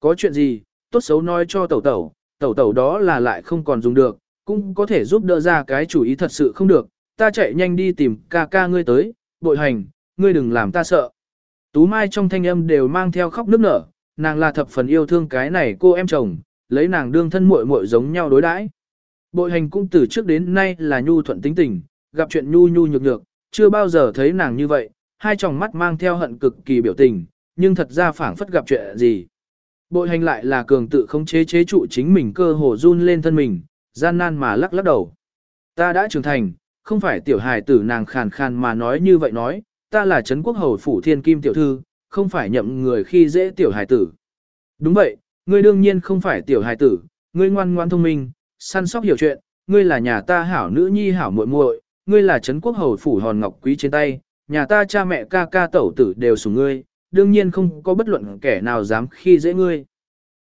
Có chuyện gì, tốt xấu nói cho tẩu tẩu, tẩu tẩu đó là lại không còn dùng được, cũng có thể giúp đỡ ra cái chủ ý thật sự không được, ta chạy nhanh đi tìm ca ca ngươi tới, bội hành, ngươi đừng làm ta sợ. Tú Mai trong thanh âm đều mang theo khóc nức nở, nàng là thập phần yêu thương cái này cô em chồng, lấy nàng đương thân muội muội giống nhau đối đãi. Bội hành cũng từ trước đến nay là nhu thuận tính tình, gặp chuyện nhu nhu nhược nhược, chưa bao giờ thấy nàng như vậy, hai tròng mắt mang theo hận cực kỳ biểu tình, nhưng thật ra phảng phất gặp chuyện gì. Bội hành lại là cường tự không chế chế trụ chính mình cơ hồ run lên thân mình, gian nan mà lắc lắc đầu. Ta đã trưởng thành, không phải tiểu hài tử nàng khàn khàn mà nói như vậy nói, ta là Trấn Quốc Hầu Phủ Thiên Kim Tiểu Thư, không phải nhậm người khi dễ tiểu hài tử. Đúng vậy, ngươi đương nhiên không phải tiểu hài tử, ngươi ngoan ngoan thông minh, săn sóc hiểu chuyện, ngươi là nhà ta hảo nữ nhi hảo muội muội, ngươi là Trấn Quốc Hầu Phủ Hòn Ngọc Quý trên tay, nhà ta cha mẹ ca ca tẩu tử đều sủng ngươi, đương nhiên không có bất luận kẻ nào dám khi dễ ngươi.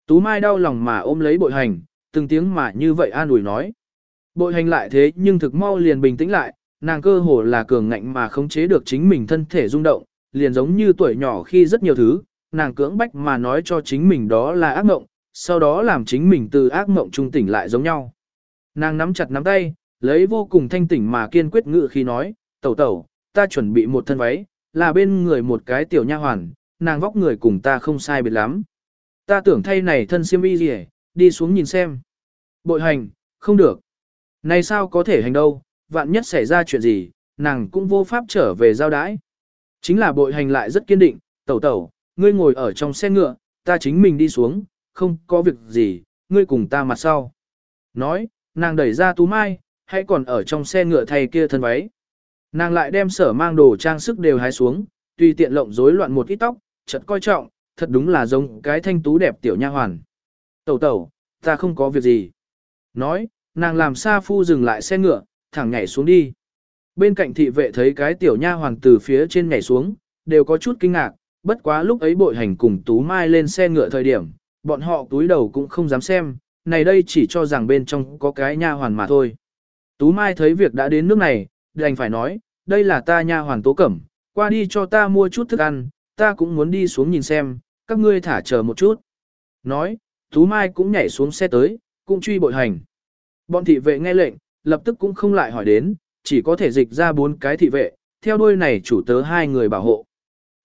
Tú Mai đau lòng mà ôm lấy bội hành, từng tiếng mà như vậy an ủi nói. Bội hành lại thế nhưng thực mau liền bình tĩnh lại, nàng cơ hồ là cường ngạnh mà khống chế được chính mình thân thể rung động, liền giống như tuổi nhỏ khi rất nhiều thứ, nàng cưỡng bách mà nói cho chính mình đó là ác mộng, sau đó làm chính mình từ ác mộng trung tỉnh lại giống nhau. Nàng nắm chặt nắm tay, lấy vô cùng thanh tỉnh mà kiên quyết ngự khi nói, tẩu tẩu, ta chuẩn bị một thân váy, là bên người một cái tiểu nha hoàn, nàng vóc người cùng ta không sai biệt lắm. Ta tưởng thay này thân siêm y gì đi xuống nhìn xem. Bội hành, không được. Này sao có thể hành đâu, vạn nhất xảy ra chuyện gì, nàng cũng vô pháp trở về giao đái. Chính là bội hành lại rất kiên định, tẩu tẩu, ngươi ngồi ở trong xe ngựa, ta chính mình đi xuống, không có việc gì, ngươi cùng ta mặt sau. Nói, nàng đẩy ra tú mai, hãy còn ở trong xe ngựa thay kia thân váy. Nàng lại đem sở mang đồ trang sức đều hái xuống, tùy tiện lộng rối loạn một ít tóc, chật coi trọng, thật đúng là giống cái thanh tú đẹp tiểu nha hoàn. Tẩu tẩu, ta không có việc gì. Nói, nàng làm xa phu dừng lại xe ngựa, thẳng nhảy xuống đi. Bên cạnh thị vệ thấy cái tiểu nha hoàng từ phía trên nhảy xuống, đều có chút kinh ngạc, bất quá lúc ấy bội hành cùng Tú Mai lên xe ngựa thời điểm, bọn họ túi đầu cũng không dám xem, này đây chỉ cho rằng bên trong có cái nha hoàn mà thôi. Tú Mai thấy việc đã đến nước này, đành phải nói, đây là ta nha hoàn tố cẩm, qua đi cho ta mua chút thức ăn, ta cũng muốn đi xuống nhìn xem, các ngươi thả chờ một chút. Nói, Tú Mai cũng nhảy xuống xe tới, cũng truy bội hành. Bọn thị vệ nghe lệnh, lập tức cũng không lại hỏi đến, chỉ có thể dịch ra bốn cái thị vệ, theo đuôi này chủ tớ hai người bảo hộ.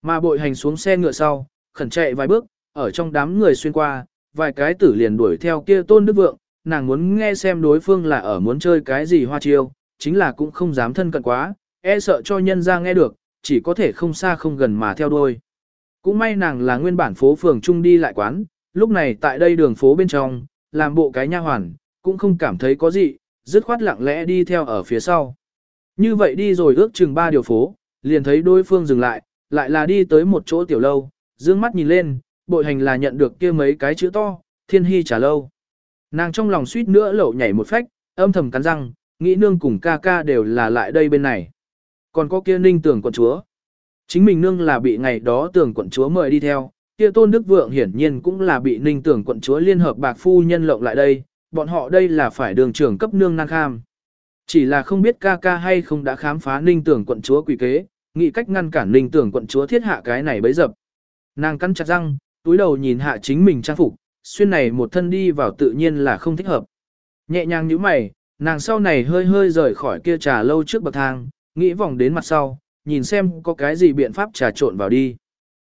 Mà bội hành xuống xe ngựa sau, khẩn chạy vài bước, ở trong đám người xuyên qua, vài cái tử liền đuổi theo kia tôn đức vượng, nàng muốn nghe xem đối phương là ở muốn chơi cái gì hoa chiêu, chính là cũng không dám thân cận quá, e sợ cho nhân ra nghe được, chỉ có thể không xa không gần mà theo đuôi. Cũng may nàng là nguyên bản phố phường trung đi lại quán, lúc này tại đây đường phố bên trong, làm bộ cái nha hoàn, cũng không cảm thấy có gì, dứt khoát lặng lẽ đi theo ở phía sau. Như vậy đi rồi ước chừng ba điều phố, liền thấy đối phương dừng lại, lại là đi tới một chỗ tiểu lâu, dương mắt nhìn lên, bội hành là nhận được kia mấy cái chữ to, thiên hy trả lâu. Nàng trong lòng suýt nữa lẩu nhảy một phách, âm thầm cắn răng, nghĩ nương cùng ca ca đều là lại đây bên này. Còn có kia ninh tưởng quận chúa. Chính mình nương là bị ngày đó tưởng quận chúa mời đi theo, kia tôn đức vượng hiển nhiên cũng là bị ninh tưởng quận chúa liên hợp bạc phu nhân lộng lại đây, bọn họ đây là phải đường trưởng cấp nương năng kham. Chỉ là không biết ca ca hay không đã khám phá ninh tưởng quận chúa quỷ kế, nghĩ cách ngăn cản ninh tưởng quận chúa thiết hạ cái này bấy dập. Nàng cắn chặt răng, túi đầu nhìn hạ chính mình trang phục, xuyên này một thân đi vào tự nhiên là không thích hợp. Nhẹ nhàng như mày, nàng sau này hơi hơi rời khỏi kia trà lâu trước bậc thang, nghĩ vòng đến mặt sau, nhìn xem có cái gì biện pháp trà trộn vào đi.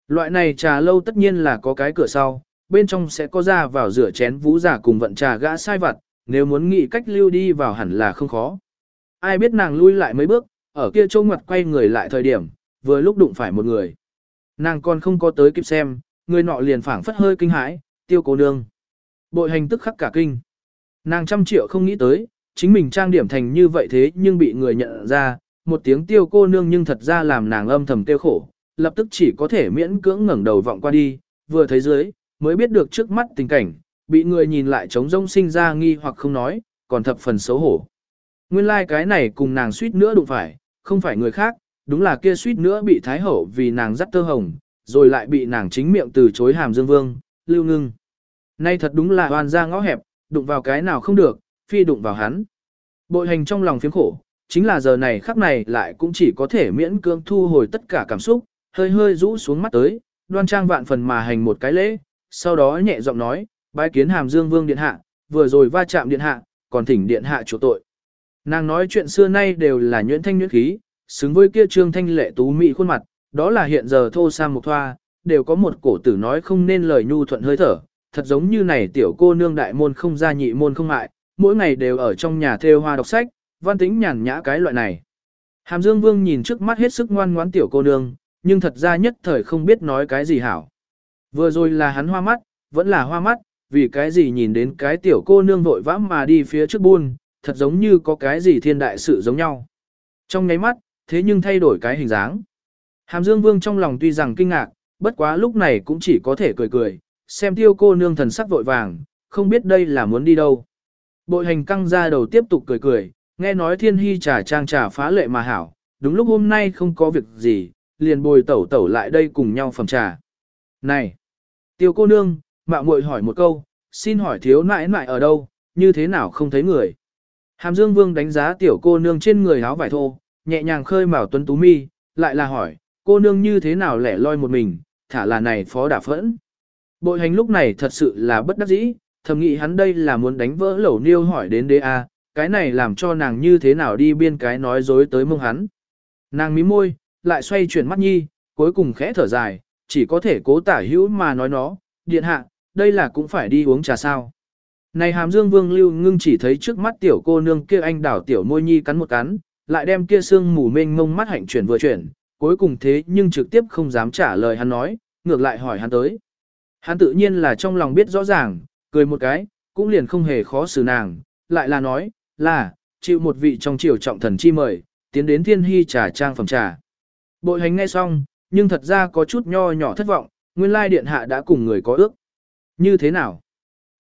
Loại này trà lâu tất nhiên là có cái cửa sau, bên trong sẽ có ra vào rửa chén vũ giả cùng vận trà gã sai vặt, nếu muốn nghĩ cách lưu đi vào hẳn là không khó. Ai biết nàng lui lại mấy bước, ở kia châu ngoặt quay người lại thời điểm, vừa lúc đụng phải một người. Nàng còn không có tới kịp xem, người nọ liền phảng phất hơi kinh hãi, tiêu cố nương. Bội hành tức khắc cả kinh. Nàng trăm triệu không nghĩ tới, chính mình trang điểm thành như vậy thế nhưng bị người nhận ra, một tiếng tiêu cô nương nhưng thật ra làm nàng âm thầm tiêu khổ, lập tức chỉ có thể miễn cưỡng ngẩng đầu vọng qua đi, vừa thấy dưới, mới biết được trước mắt tình cảnh, bị người nhìn lại trống rông sinh ra nghi hoặc không nói, còn thập phần xấu hổ. Nguyên lai like cái này cùng nàng suýt nữa đụng phải, không phải người khác, đúng là kia suýt nữa bị thái hậu vì nàng dắt tơ hồng, rồi lại bị nàng chính miệng từ chối hàm dương vương, lưu ngưng. Nay thật đúng là hoàn ra ngõ hẹp, đụng vào cái nào không được, phi đụng vào hắn. Bội hành trong lòng phiếm khổ, chính là giờ này khắc này lại cũng chỉ có thể miễn cưỡng thu hồi tất cả cảm xúc, hơi hơi rũ xuống mắt tới, đoan trang vạn phần mà hành một cái lễ, sau đó nhẹ giọng nói, bái kiến hàm dương vương điện hạ, vừa rồi va chạm điện hạ, còn thỉnh điện hạ chủ tội. Nàng nói chuyện xưa nay đều là nhuyễn thanh nhuyễn khí, xứng với kia trương thanh lệ tú mỹ khuôn mặt, đó là hiện giờ thô sang một thoa, đều có một cổ tử nói không nên lời nhu thuận hơi thở, thật giống như này tiểu cô nương đại môn không ra nhị môn không hại mỗi ngày đều ở trong nhà thêu hoa đọc sách, văn tính nhàn nhã cái loại này. Hàm Dương Vương nhìn trước mắt hết sức ngoan ngoãn tiểu cô nương, nhưng thật ra nhất thời không biết nói cái gì hảo. Vừa rồi là hắn hoa mắt, vẫn là hoa mắt, vì cái gì nhìn đến cái tiểu cô nương vội vã mà đi phía trước buôn, thật giống như có cái gì thiên đại sự giống nhau. Trong nháy mắt, thế nhưng thay đổi cái hình dáng. Hàm Dương Vương trong lòng tuy rằng kinh ngạc, bất quá lúc này cũng chỉ có thể cười cười, xem tiêu cô nương thần sắc vội vàng, không biết đây là muốn đi đâu. Bội hành căng ra đầu tiếp tục cười cười, nghe nói thiên hy trà trang trà phá lệ mà hảo, đúng lúc hôm nay không có việc gì, liền bồi tẩu tẩu lại đây cùng nhau phẩm trà. Này! Tiêu cô nương, mạo muội hỏi một câu, xin hỏi thiếu nãi nãi ở đâu, như thế nào không thấy người. Hàm Dương Vương đánh giá tiểu cô nương trên người áo vải thô, nhẹ nhàng khơi mào tuấn tú mi, lại là hỏi, cô nương như thế nào lẻ loi một mình, thả là này phó đả phẫn. Bội hành lúc này thật sự là bất đắc dĩ, thầm nghĩ hắn đây là muốn đánh vỡ lẩu niêu hỏi đến đế a, cái này làm cho nàng như thế nào đi biên cái nói dối tới mông hắn. Nàng mím môi, lại xoay chuyển mắt nhi, cuối cùng khẽ thở dài, chỉ có thể cố tả hữu mà nói nó, điện hạ, đây là cũng phải đi uống trà sao. Này hàm dương vương lưu ngưng chỉ thấy trước mắt tiểu cô nương kia anh đảo tiểu môi nhi cắn một cắn, lại đem kia xương mù mênh mông mắt hạnh chuyển vừa chuyển, cuối cùng thế nhưng trực tiếp không dám trả lời hắn nói, ngược lại hỏi hắn tới. Hắn tự nhiên là trong lòng biết rõ ràng, cười một cái, cũng liền không hề khó xử nàng, lại là nói, là, chịu một vị trong triều trọng thần chi mời, tiến đến thiên hy trà trang phẩm trà. Bội hành nghe xong, nhưng thật ra có chút nho nhỏ thất vọng, nguyên lai điện hạ đã cùng người có ước. Như thế nào?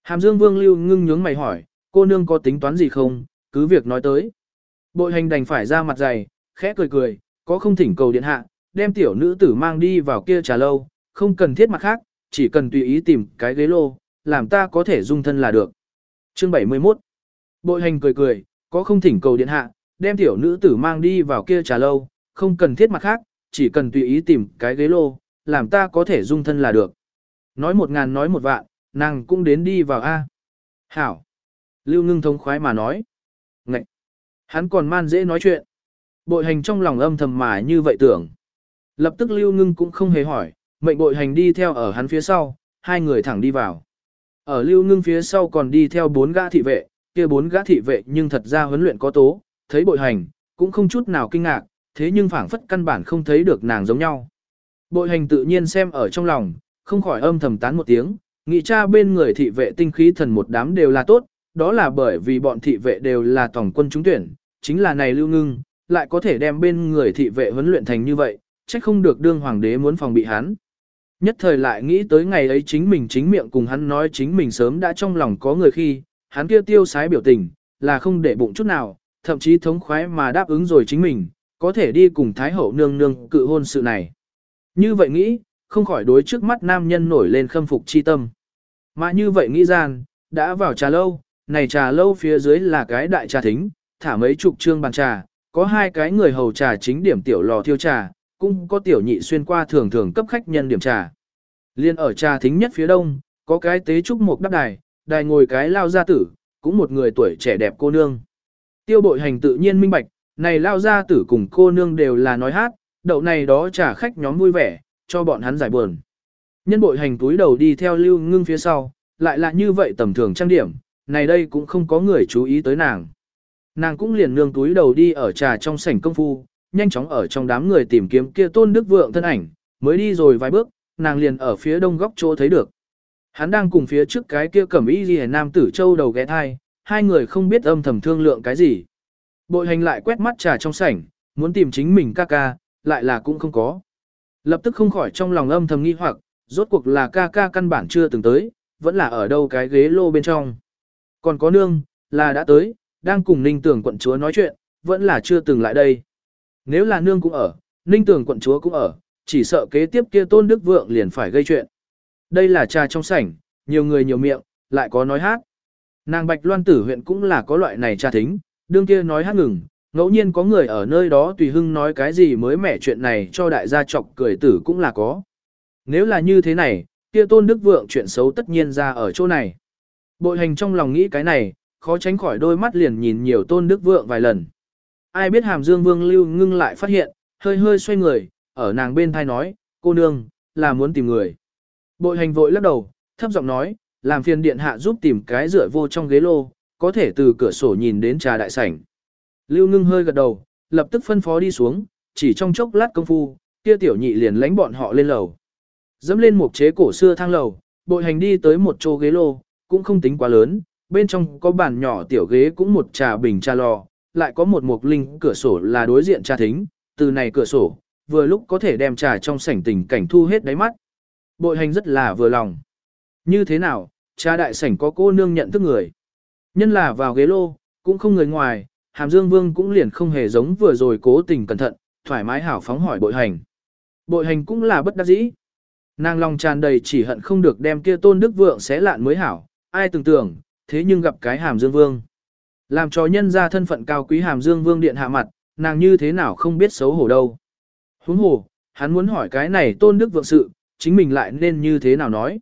Hàm Dương Vương Lưu ngưng nhướng mày hỏi, cô nương có tính toán gì không, cứ việc nói tới. Bội hành đành phải ra mặt dày, khẽ cười cười, có không thỉnh cầu điện hạ, đem tiểu nữ tử mang đi vào kia trà lâu, không cần thiết mặt khác, chỉ cần tùy ý tìm cái ghế lô, làm ta có thể dung thân là được. Chương 71 Bội hành cười cười, có không thỉnh cầu điện hạ, đem tiểu nữ tử mang đi vào kia trà lâu, không cần thiết mặt khác, chỉ cần tùy ý tìm cái ghế lô, làm ta có thể dung thân là được. Nói một ngàn nói một vạn, nàng cũng đến đi vào A. Hảo. Lưu ngưng thống khoái mà nói. Ngậy. Hắn còn man dễ nói chuyện. Bội hành trong lòng âm thầm mà như vậy tưởng. Lập tức lưu ngưng cũng không hề hỏi, mệnh bội hành đi theo ở hắn phía sau, hai người thẳng đi vào. Ở lưu ngưng phía sau còn đi theo bốn gã thị vệ, kia bốn gã thị vệ nhưng thật ra huấn luyện có tố, thấy bội hành, cũng không chút nào kinh ngạc, thế nhưng phảng phất căn bản không thấy được nàng giống nhau. Bội hành tự nhiên xem ở trong lòng, không khỏi âm thầm tán một tiếng, nghĩ cha bên người thị vệ tinh khí thần một đám đều là tốt, đó là bởi vì bọn thị vệ đều là tổng quân trúng tuyển, chính là này lưu ngưng, lại có thể đem bên người thị vệ huấn luyện thành như vậy, trách không được đương hoàng đế muốn phòng bị hắn. Nhất thời lại nghĩ tới ngày ấy chính mình chính miệng cùng hắn nói chính mình sớm đã trong lòng có người khi, hắn kia tiêu sái biểu tình, là không để bụng chút nào, thậm chí thống khoái mà đáp ứng rồi chính mình, có thể đi cùng Thái Hậu nương nương cự hôn sự này. Như vậy nghĩ, không khỏi đối trước mắt nam nhân nổi lên khâm phục chi tâm. Mà như vậy nghĩ gian, đã vào trà lâu, này trà lâu phía dưới là cái đại trà thính, thả mấy chục trương bàn trà, có hai cái người hầu trà chính điểm tiểu lò thiêu trà, cũng có tiểu nhị xuyên qua thường thường cấp khách nhân điểm trà. Liên ở trà thính nhất phía đông, có cái tế trúc một đắp đài, đài ngồi cái lao gia tử, cũng một người tuổi trẻ đẹp cô nương. Tiêu bội hành tự nhiên minh bạch, này lao gia tử cùng cô nương đều là nói hát, đậu này đó trả khách nhóm vui vẻ, cho bọn hắn giải buồn. Nhân bội hành túi đầu đi theo lưu ngưng phía sau, lại là như vậy tầm thường trang điểm, này đây cũng không có người chú ý tới nàng. Nàng cũng liền nương túi đầu đi ở trà trong sảnh công phu, nhanh chóng ở trong đám người tìm kiếm kia tôn đức vượng thân ảnh, mới đi rồi vài bước, nàng liền ở phía đông góc chỗ thấy được. Hắn đang cùng phía trước cái kia cẩm y ghi nam tử châu đầu ghé thai, hai người không biết âm thầm thương lượng cái gì. Bội hành lại quét mắt trà trong sảnh, muốn tìm chính mình ca ca, lại là cũng không có. Lập tức không khỏi trong lòng âm thầm nghi hoặc, rốt cuộc là ca ca căn bản chưa từng tới, vẫn là ở đâu cái ghế lô bên trong. Còn có nương, là đã tới, đang cùng ninh tưởng quận chúa nói chuyện, vẫn là chưa từng lại đây. Nếu là nương cũng ở, ninh tưởng quận chúa cũng ở, chỉ sợ kế tiếp kia tôn đức vượng liền phải gây chuyện. Đây là trà trong sảnh, nhiều người nhiều miệng, lại có nói hát. Nàng Bạch Loan tử huyện cũng là có loại này trà thính, đương kia nói hát ngừng, ngẫu nhiên có người ở nơi đó tùy hưng nói cái gì mới mẻ chuyện này cho đại gia chọc cười tử cũng là có. Nếu là như thế này, kia tôn đức vượng chuyện xấu tất nhiên ra ở chỗ này. Bội hành trong lòng nghĩ cái này, khó tránh khỏi đôi mắt liền nhìn nhiều tôn đức vượng vài lần. Ai biết hàm dương vương lưu ngưng lại phát hiện, hơi hơi xoay người, ở nàng bên thai nói, cô nương, là muốn tìm người. Bội hành vội lắc đầu, thấp giọng nói, làm phiền điện hạ giúp tìm cái rửa vô trong ghế lô, có thể từ cửa sổ nhìn đến trà đại sảnh. Lưu ngưng hơi gật đầu, lập tức phân phó đi xuống, chỉ trong chốc lát công phu, kia tiểu nhị liền lánh bọn họ lên lầu. Dẫm lên một chế cổ xưa thang lầu, bội hành đi tới một chỗ ghế lô, cũng không tính quá lớn, bên trong có bàn nhỏ tiểu ghế cũng một trà bình trà lò, lại có một mục linh cửa sổ là đối diện trà thính, từ này cửa sổ, vừa lúc có thể đem trà trong sảnh tình cảnh thu hết đáy mắt. Bội hành rất là vừa lòng. Như thế nào, cha đại sảnh có cô nương nhận thức người. Nhân là vào ghế lô, cũng không người ngoài, hàm dương vương cũng liền không hề giống vừa rồi cố tình cẩn thận, thoải mái hảo phóng hỏi bội hành. Bội hành cũng là bất đắc dĩ. Nàng lòng tràn đầy chỉ hận không được đem kia tôn đức vượng xé lạn mới hảo, ai tưởng tưởng, thế nhưng gặp cái hàm dương vương. Làm cho nhân ra thân phận cao quý hàm dương vương điện hạ mặt, nàng như thế nào không biết xấu hổ đâu. Huống hồ, hắn muốn hỏi cái này tôn đức vượng sự, chính mình lại nên như thế nào nói.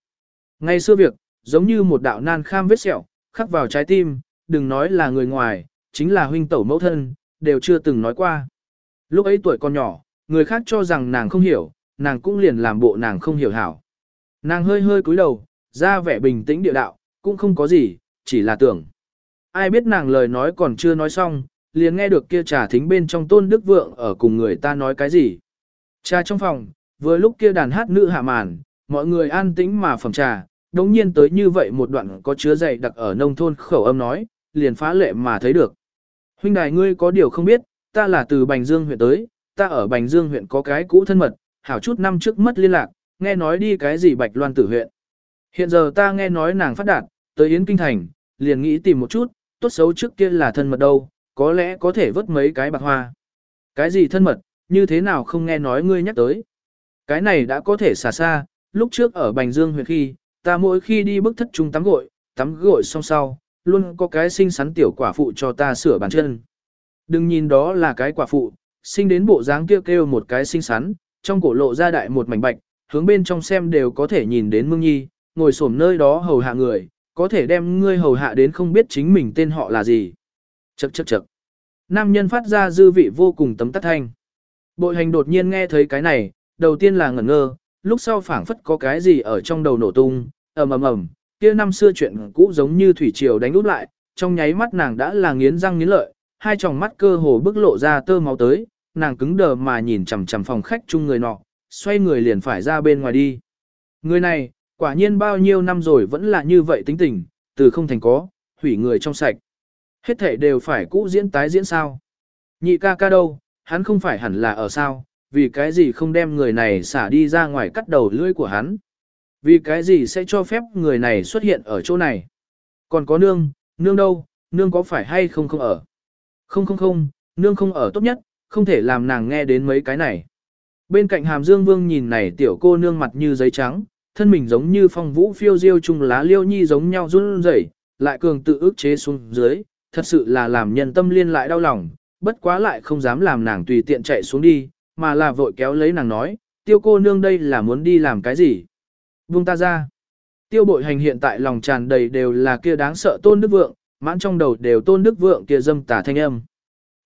Ngay xưa việc, giống như một đạo nan kham vết sẹo, khắc vào trái tim, đừng nói là người ngoài, chính là huynh tẩu mẫu thân, đều chưa từng nói qua. Lúc ấy tuổi còn nhỏ, người khác cho rằng nàng không hiểu, nàng cũng liền làm bộ nàng không hiểu hảo. Nàng hơi hơi cúi đầu, ra vẻ bình tĩnh địa đạo, cũng không có gì, chỉ là tưởng. Ai biết nàng lời nói còn chưa nói xong, liền nghe được kia trà thính bên trong tôn đức vượng ở cùng người ta nói cái gì. Trà trong phòng, vừa lúc kia đàn hát nữ hạ màn, mọi người an tĩnh mà phẩm trà, đống nhiên tới như vậy một đoạn có chứa dày đặc ở nông thôn khẩu âm nói, liền phá lệ mà thấy được. Huynh đài ngươi có điều không biết, ta là từ Bành Dương huyện tới, ta ở Bành Dương huyện có cái cũ thân mật, hảo chút năm trước mất liên lạc, nghe nói đi cái gì Bạch Loan tử huyện. Hiện giờ ta nghe nói nàng phát đạt, tới Yến Kinh Thành, liền nghĩ tìm một chút, tốt xấu trước kia là thân mật đâu, có lẽ có thể vớt mấy cái bạc hoa. Cái gì thân mật, như thế nào không nghe nói ngươi nhắc tới. Cái này đã có thể xả xa, lúc trước ở Bành Dương huyện khi, ta mỗi khi đi bức thất trung tắm gội, tắm gội xong sau, luôn có cái xinh xắn tiểu quả phụ cho ta sửa bàn chân. Đừng nhìn đó là cái quả phụ, sinh đến bộ dáng kêu kêu một cái xinh xắn, trong cổ lộ ra đại một mảnh bạch, hướng bên trong xem đều có thể nhìn đến mương nhi, ngồi xổm nơi đó hầu hạ người, có thể đem ngươi hầu hạ đến không biết chính mình tên họ là gì. Chậc chậc chậc. Nam nhân phát ra dư vị vô cùng tấm tắt thanh. Bội hành đột nhiên nghe thấy cái này, đầu tiên là ngẩn ngơ, lúc sau phảng phất có cái gì ở trong đầu nổ tung, ầm ầm ầm, kia năm xưa chuyện cũ giống như thủy triều đánh úp lại, trong nháy mắt nàng đã là nghiến răng nghiến lợi, hai tròng mắt cơ hồ bức lộ ra tơ máu tới, nàng cứng đờ mà nhìn chằm chằm phòng khách chung người nọ, xoay người liền phải ra bên ngoài đi. Người này, quả nhiên bao nhiêu năm rồi vẫn là như vậy tính tình, từ không thành có, hủy người trong sạch. Hết thể đều phải cũ diễn tái diễn sao. Nhị ca ca đâu, hắn không phải hẳn là ở sao, vì cái gì không đem người này xả đi ra ngoài cắt đầu lưỡi của hắn. Vì cái gì sẽ cho phép người này xuất hiện ở chỗ này. Còn có nương, nương đâu, nương có phải hay không không ở. Không không không, nương không ở tốt nhất, không thể làm nàng nghe đến mấy cái này. Bên cạnh hàm dương vương nhìn này tiểu cô nương mặt như giấy trắng, thân mình giống như phong vũ phiêu diêu chung lá liêu nhi giống nhau run rẩy, lại cường tự ức chế xuống dưới, thật sự là làm nhân tâm liên lại đau lòng, bất quá lại không dám làm nàng tùy tiện chạy xuống đi, mà là vội kéo lấy nàng nói, tiêu cô nương đây là muốn đi làm cái gì? Vung ta ra. Tiêu bội hành hiện tại lòng tràn đầy đều là kia đáng sợ tôn đức vượng, mãn trong đầu đều tôn đức vượng kia dâm tả thanh âm.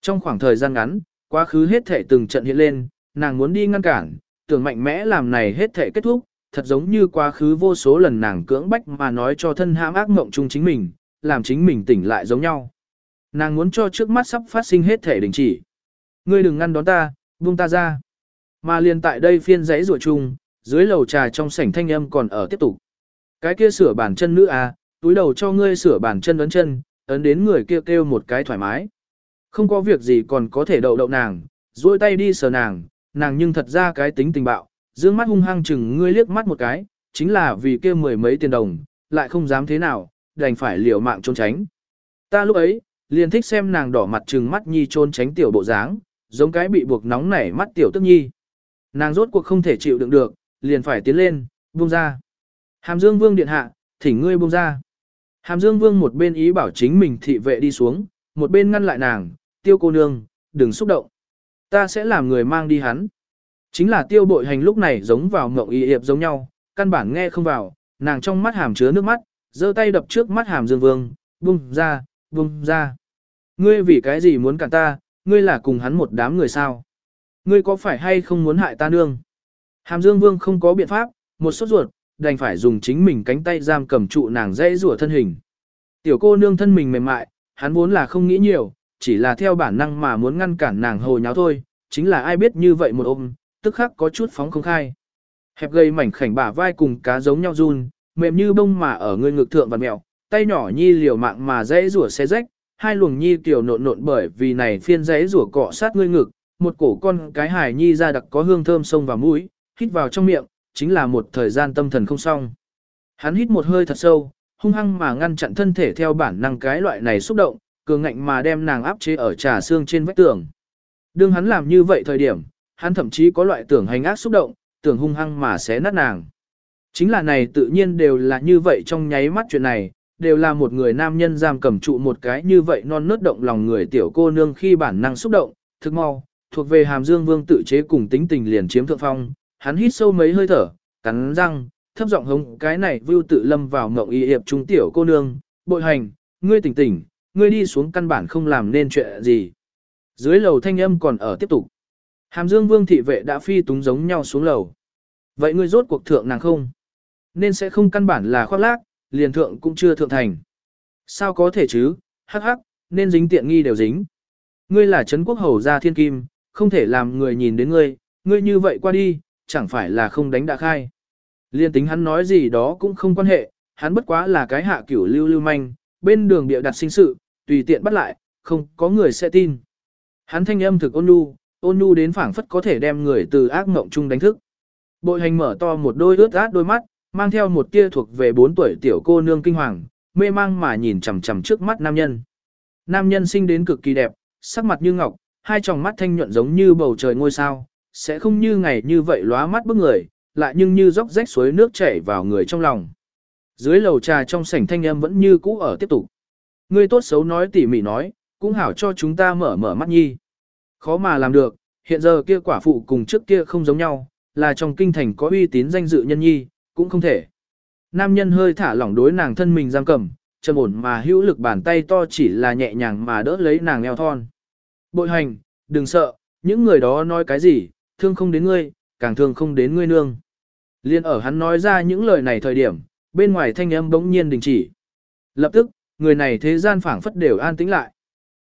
Trong khoảng thời gian ngắn, quá khứ hết thể từng trận hiện lên, nàng muốn đi ngăn cản, tưởng mạnh mẽ làm này hết thể kết thúc, thật giống như quá khứ vô số lần nàng cưỡng bách mà nói cho thân hãm ác mộng chung chính mình, làm chính mình tỉnh lại giống nhau. Nàng muốn cho trước mắt sắp phát sinh hết thể đình chỉ. Ngươi đừng ngăn đón ta, buông ta ra. Mà liền tại đây phiên giấy rùa chung, dưới lầu trà trong sảnh thanh âm còn ở tiếp tục. Cái kia sửa bản chân nữ à, túi đầu cho ngươi sửa bản chân ấn chân, ấn đến người kia kêu, kêu một cái thoải mái. Không có việc gì còn có thể đậu đậu nàng, duỗi tay đi sờ nàng, nàng nhưng thật ra cái tính tình bạo, dương mắt hung hăng chừng ngươi liếc mắt một cái, chính là vì kia mười mấy tiền đồng, lại không dám thế nào, đành phải liều mạng trốn tránh. Ta lúc ấy, liền thích xem nàng đỏ mặt chừng mắt nhi trốn tránh tiểu bộ dáng, giống cái bị buộc nóng nảy mắt tiểu tức nhi. Nàng rốt cuộc không thể chịu đựng được, liền phải tiến lên, buông ra. Hàm Dương Vương điện hạ, thỉnh ngươi buông ra. Hàm Dương Vương một bên ý bảo chính mình thị vệ đi xuống, một bên ngăn lại nàng, tiêu cô nương, đừng xúc động. Ta sẽ làm người mang đi hắn. Chính là tiêu bội hành lúc này giống vào mộng y hiệp giống nhau, căn bản nghe không vào, nàng trong mắt hàm chứa nước mắt, giơ tay đập trước mắt hàm dương vương, buông ra, buông ra. Ngươi vì cái gì muốn cản ta, ngươi là cùng hắn một đám người sao? Ngươi có phải hay không muốn hại ta nương? Hàm dương vương không có biện pháp, một sốt ruột, đành phải dùng chính mình cánh tay giam cầm trụ nàng dễ rủa thân hình. Tiểu cô nương thân mình mềm mại, hắn vốn là không nghĩ nhiều, chỉ là theo bản năng mà muốn ngăn cản nàng hồ nháo thôi, chính là ai biết như vậy một ôm, tức khắc có chút phóng không khai. Hẹp gây mảnh khảnh bả vai cùng cá giống nhau run, mềm như bông mà ở người ngực thượng và mèo, tay nhỏ nhi liều mạng mà dễ rủa xé rách, hai luồng nhi tiểu nộn nộn bởi vì này phiên dãy rủa cọ sát ngươi ngực, một cổ con cái hài nhi ra đặc có hương thơm sông vào mũi, hít vào trong miệng, chính là một thời gian tâm thần không xong. Hắn hít một hơi thật sâu, hung hăng mà ngăn chặn thân thể theo bản năng cái loại này xúc động, cường ngạnh mà đem nàng áp chế ở trà xương trên vách tường. Đương hắn làm như vậy thời điểm, hắn thậm chí có loại tưởng hành ác xúc động, tưởng hung hăng mà xé nát nàng. Chính là này tự nhiên đều là như vậy trong nháy mắt chuyện này, đều là một người nam nhân giam cầm trụ một cái như vậy non nớt động lòng người tiểu cô nương khi bản năng xúc động, thực mau, thuộc về hàm dương vương tự chế cùng tính tình liền chiếm thượng phong, hắn hít sâu mấy hơi thở, cắn răng, thấp giọng hống cái này vưu tự lâm vào mộng y hiệp trung tiểu cô nương, bội hành, ngươi tỉnh tỉnh, ngươi đi xuống căn bản không làm nên chuyện gì. Dưới lầu thanh âm còn ở tiếp tục. Hàm dương vương thị vệ đã phi túng giống nhau xuống lầu. Vậy ngươi rốt cuộc thượng nàng không? Nên sẽ không căn bản là khoác lác, liền thượng cũng chưa thượng thành. Sao có thể chứ, hắc hắc, nên dính tiện nghi đều dính. Ngươi là Trấn quốc hầu gia thiên kim, không thể làm người nhìn đến ngươi, ngươi như vậy qua đi, chẳng phải là không đánh đã khai. Liên tính hắn nói gì đó cũng không quan hệ, hắn bất quá là cái hạ cửu lưu lưu manh, bên đường địa đặt sinh sự, tùy tiện bắt lại, không có người sẽ tin. Hắn thanh âm thực ôn nhu, ôn nhu đến phảng phất có thể đem người từ ác mộng chung đánh thức. Bội hành mở to một đôi ướt át đôi mắt, mang theo một tia thuộc về 4 tuổi tiểu cô nương kinh hoàng, mê mang mà nhìn chằm chằm trước mắt nam nhân. Nam nhân sinh đến cực kỳ đẹp, sắc mặt như ngọc, hai tròng mắt thanh nhuận giống như bầu trời ngôi sao, sẽ không như ngày như vậy lóa mắt bức người, lại nhưng như dốc rách suối nước chảy vào người trong lòng. Dưới lầu trà trong sảnh thanh âm vẫn như cũ ở tiếp tục. Ngươi tốt xấu nói tỉ mỉ nói, cũng hảo cho chúng ta mở mở mắt nhi. Khó mà làm được, hiện giờ kia quả phụ cùng trước kia không giống nhau, là trong kinh thành có uy tín danh dự nhân nhi, cũng không thể. Nam nhân hơi thả lỏng đối nàng thân mình giam cầm, trầm ổn mà hữu lực bàn tay to chỉ là nhẹ nhàng mà đỡ lấy nàng eo thon. Bội hành, đừng sợ, những người đó nói cái gì, thương không đến ngươi, càng thương không đến ngươi nương. Liên ở hắn nói ra những lời này thời điểm, bên ngoài thanh âm bỗng nhiên đình chỉ. Lập tức, người này thế gian phảng phất đều an tĩnh lại.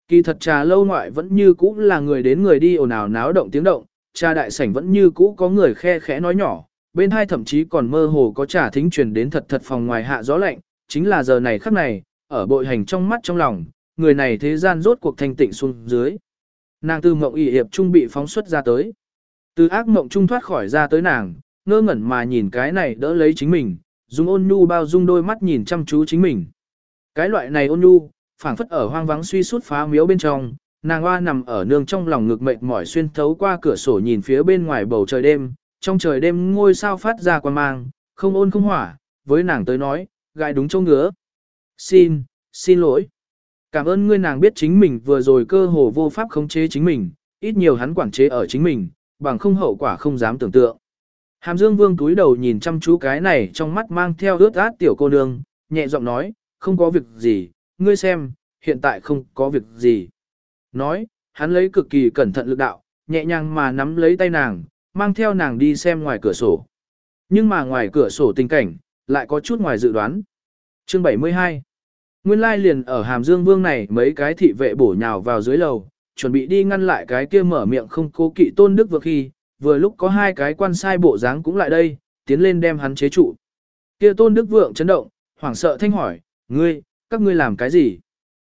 Kỳ thật trà lâu ngoại vẫn như cũ là người đến người đi ồn ào náo động tiếng động, trà đại sảnh vẫn như cũ có người khe khẽ nói nhỏ, bên hai thậm chí còn mơ hồ có trà thính truyền đến thật thật phòng ngoài hạ gió lạnh, chính là giờ này khắc này, ở bội hành trong mắt trong lòng, người này thế gian rốt cuộc thanh tịnh xuống dưới. Nàng từ mộng ỉ hiệp trung bị phóng xuất ra tới. Từ ác mộng trung thoát khỏi ra tới nàng, ngơ ngẩn mà nhìn cái này đỡ lấy chính mình, dùng ôn nhu bao dung đôi mắt nhìn chăm chú chính mình. Cái loại này ôn nhu, phảng phất ở hoang vắng suy sút phá miếu bên trong, nàng hoa nằm ở nương trong lòng ngực mệt mỏi xuyên thấu qua cửa sổ nhìn phía bên ngoài bầu trời đêm, trong trời đêm ngôi sao phát ra quan mang, không ôn không hỏa, với nàng tới nói, gai đúng chỗ ngứa. Xin, xin lỗi. Cảm ơn ngươi nàng biết chính mình vừa rồi cơ hồ vô pháp khống chế chính mình, ít nhiều hắn quản chế ở chính mình, bằng không hậu quả không dám tưởng tượng. Hàm Dương Vương túi đầu nhìn chăm chú cái này trong mắt mang theo ướt át tiểu cô nương, nhẹ giọng nói, không có việc gì, ngươi xem, hiện tại không có việc gì. Nói, hắn lấy cực kỳ cẩn thận lực đạo, nhẹ nhàng mà nắm lấy tay nàng, mang theo nàng đi xem ngoài cửa sổ. Nhưng mà ngoài cửa sổ tình cảnh, lại có chút ngoài dự đoán. Chương 72 Nguyên lai liền ở Hàm Dương Vương này mấy cái thị vệ bổ nhào vào dưới lầu, chuẩn bị đi ngăn lại cái kia mở miệng không cố kỵ tôn đức vừa khi, vừa lúc có hai cái quan sai bộ dáng cũng lại đây, tiến lên đem hắn chế trụ. Kia tôn đức vượng chấn động, hoảng sợ thanh hỏi, ngươi, các ngươi làm cái gì?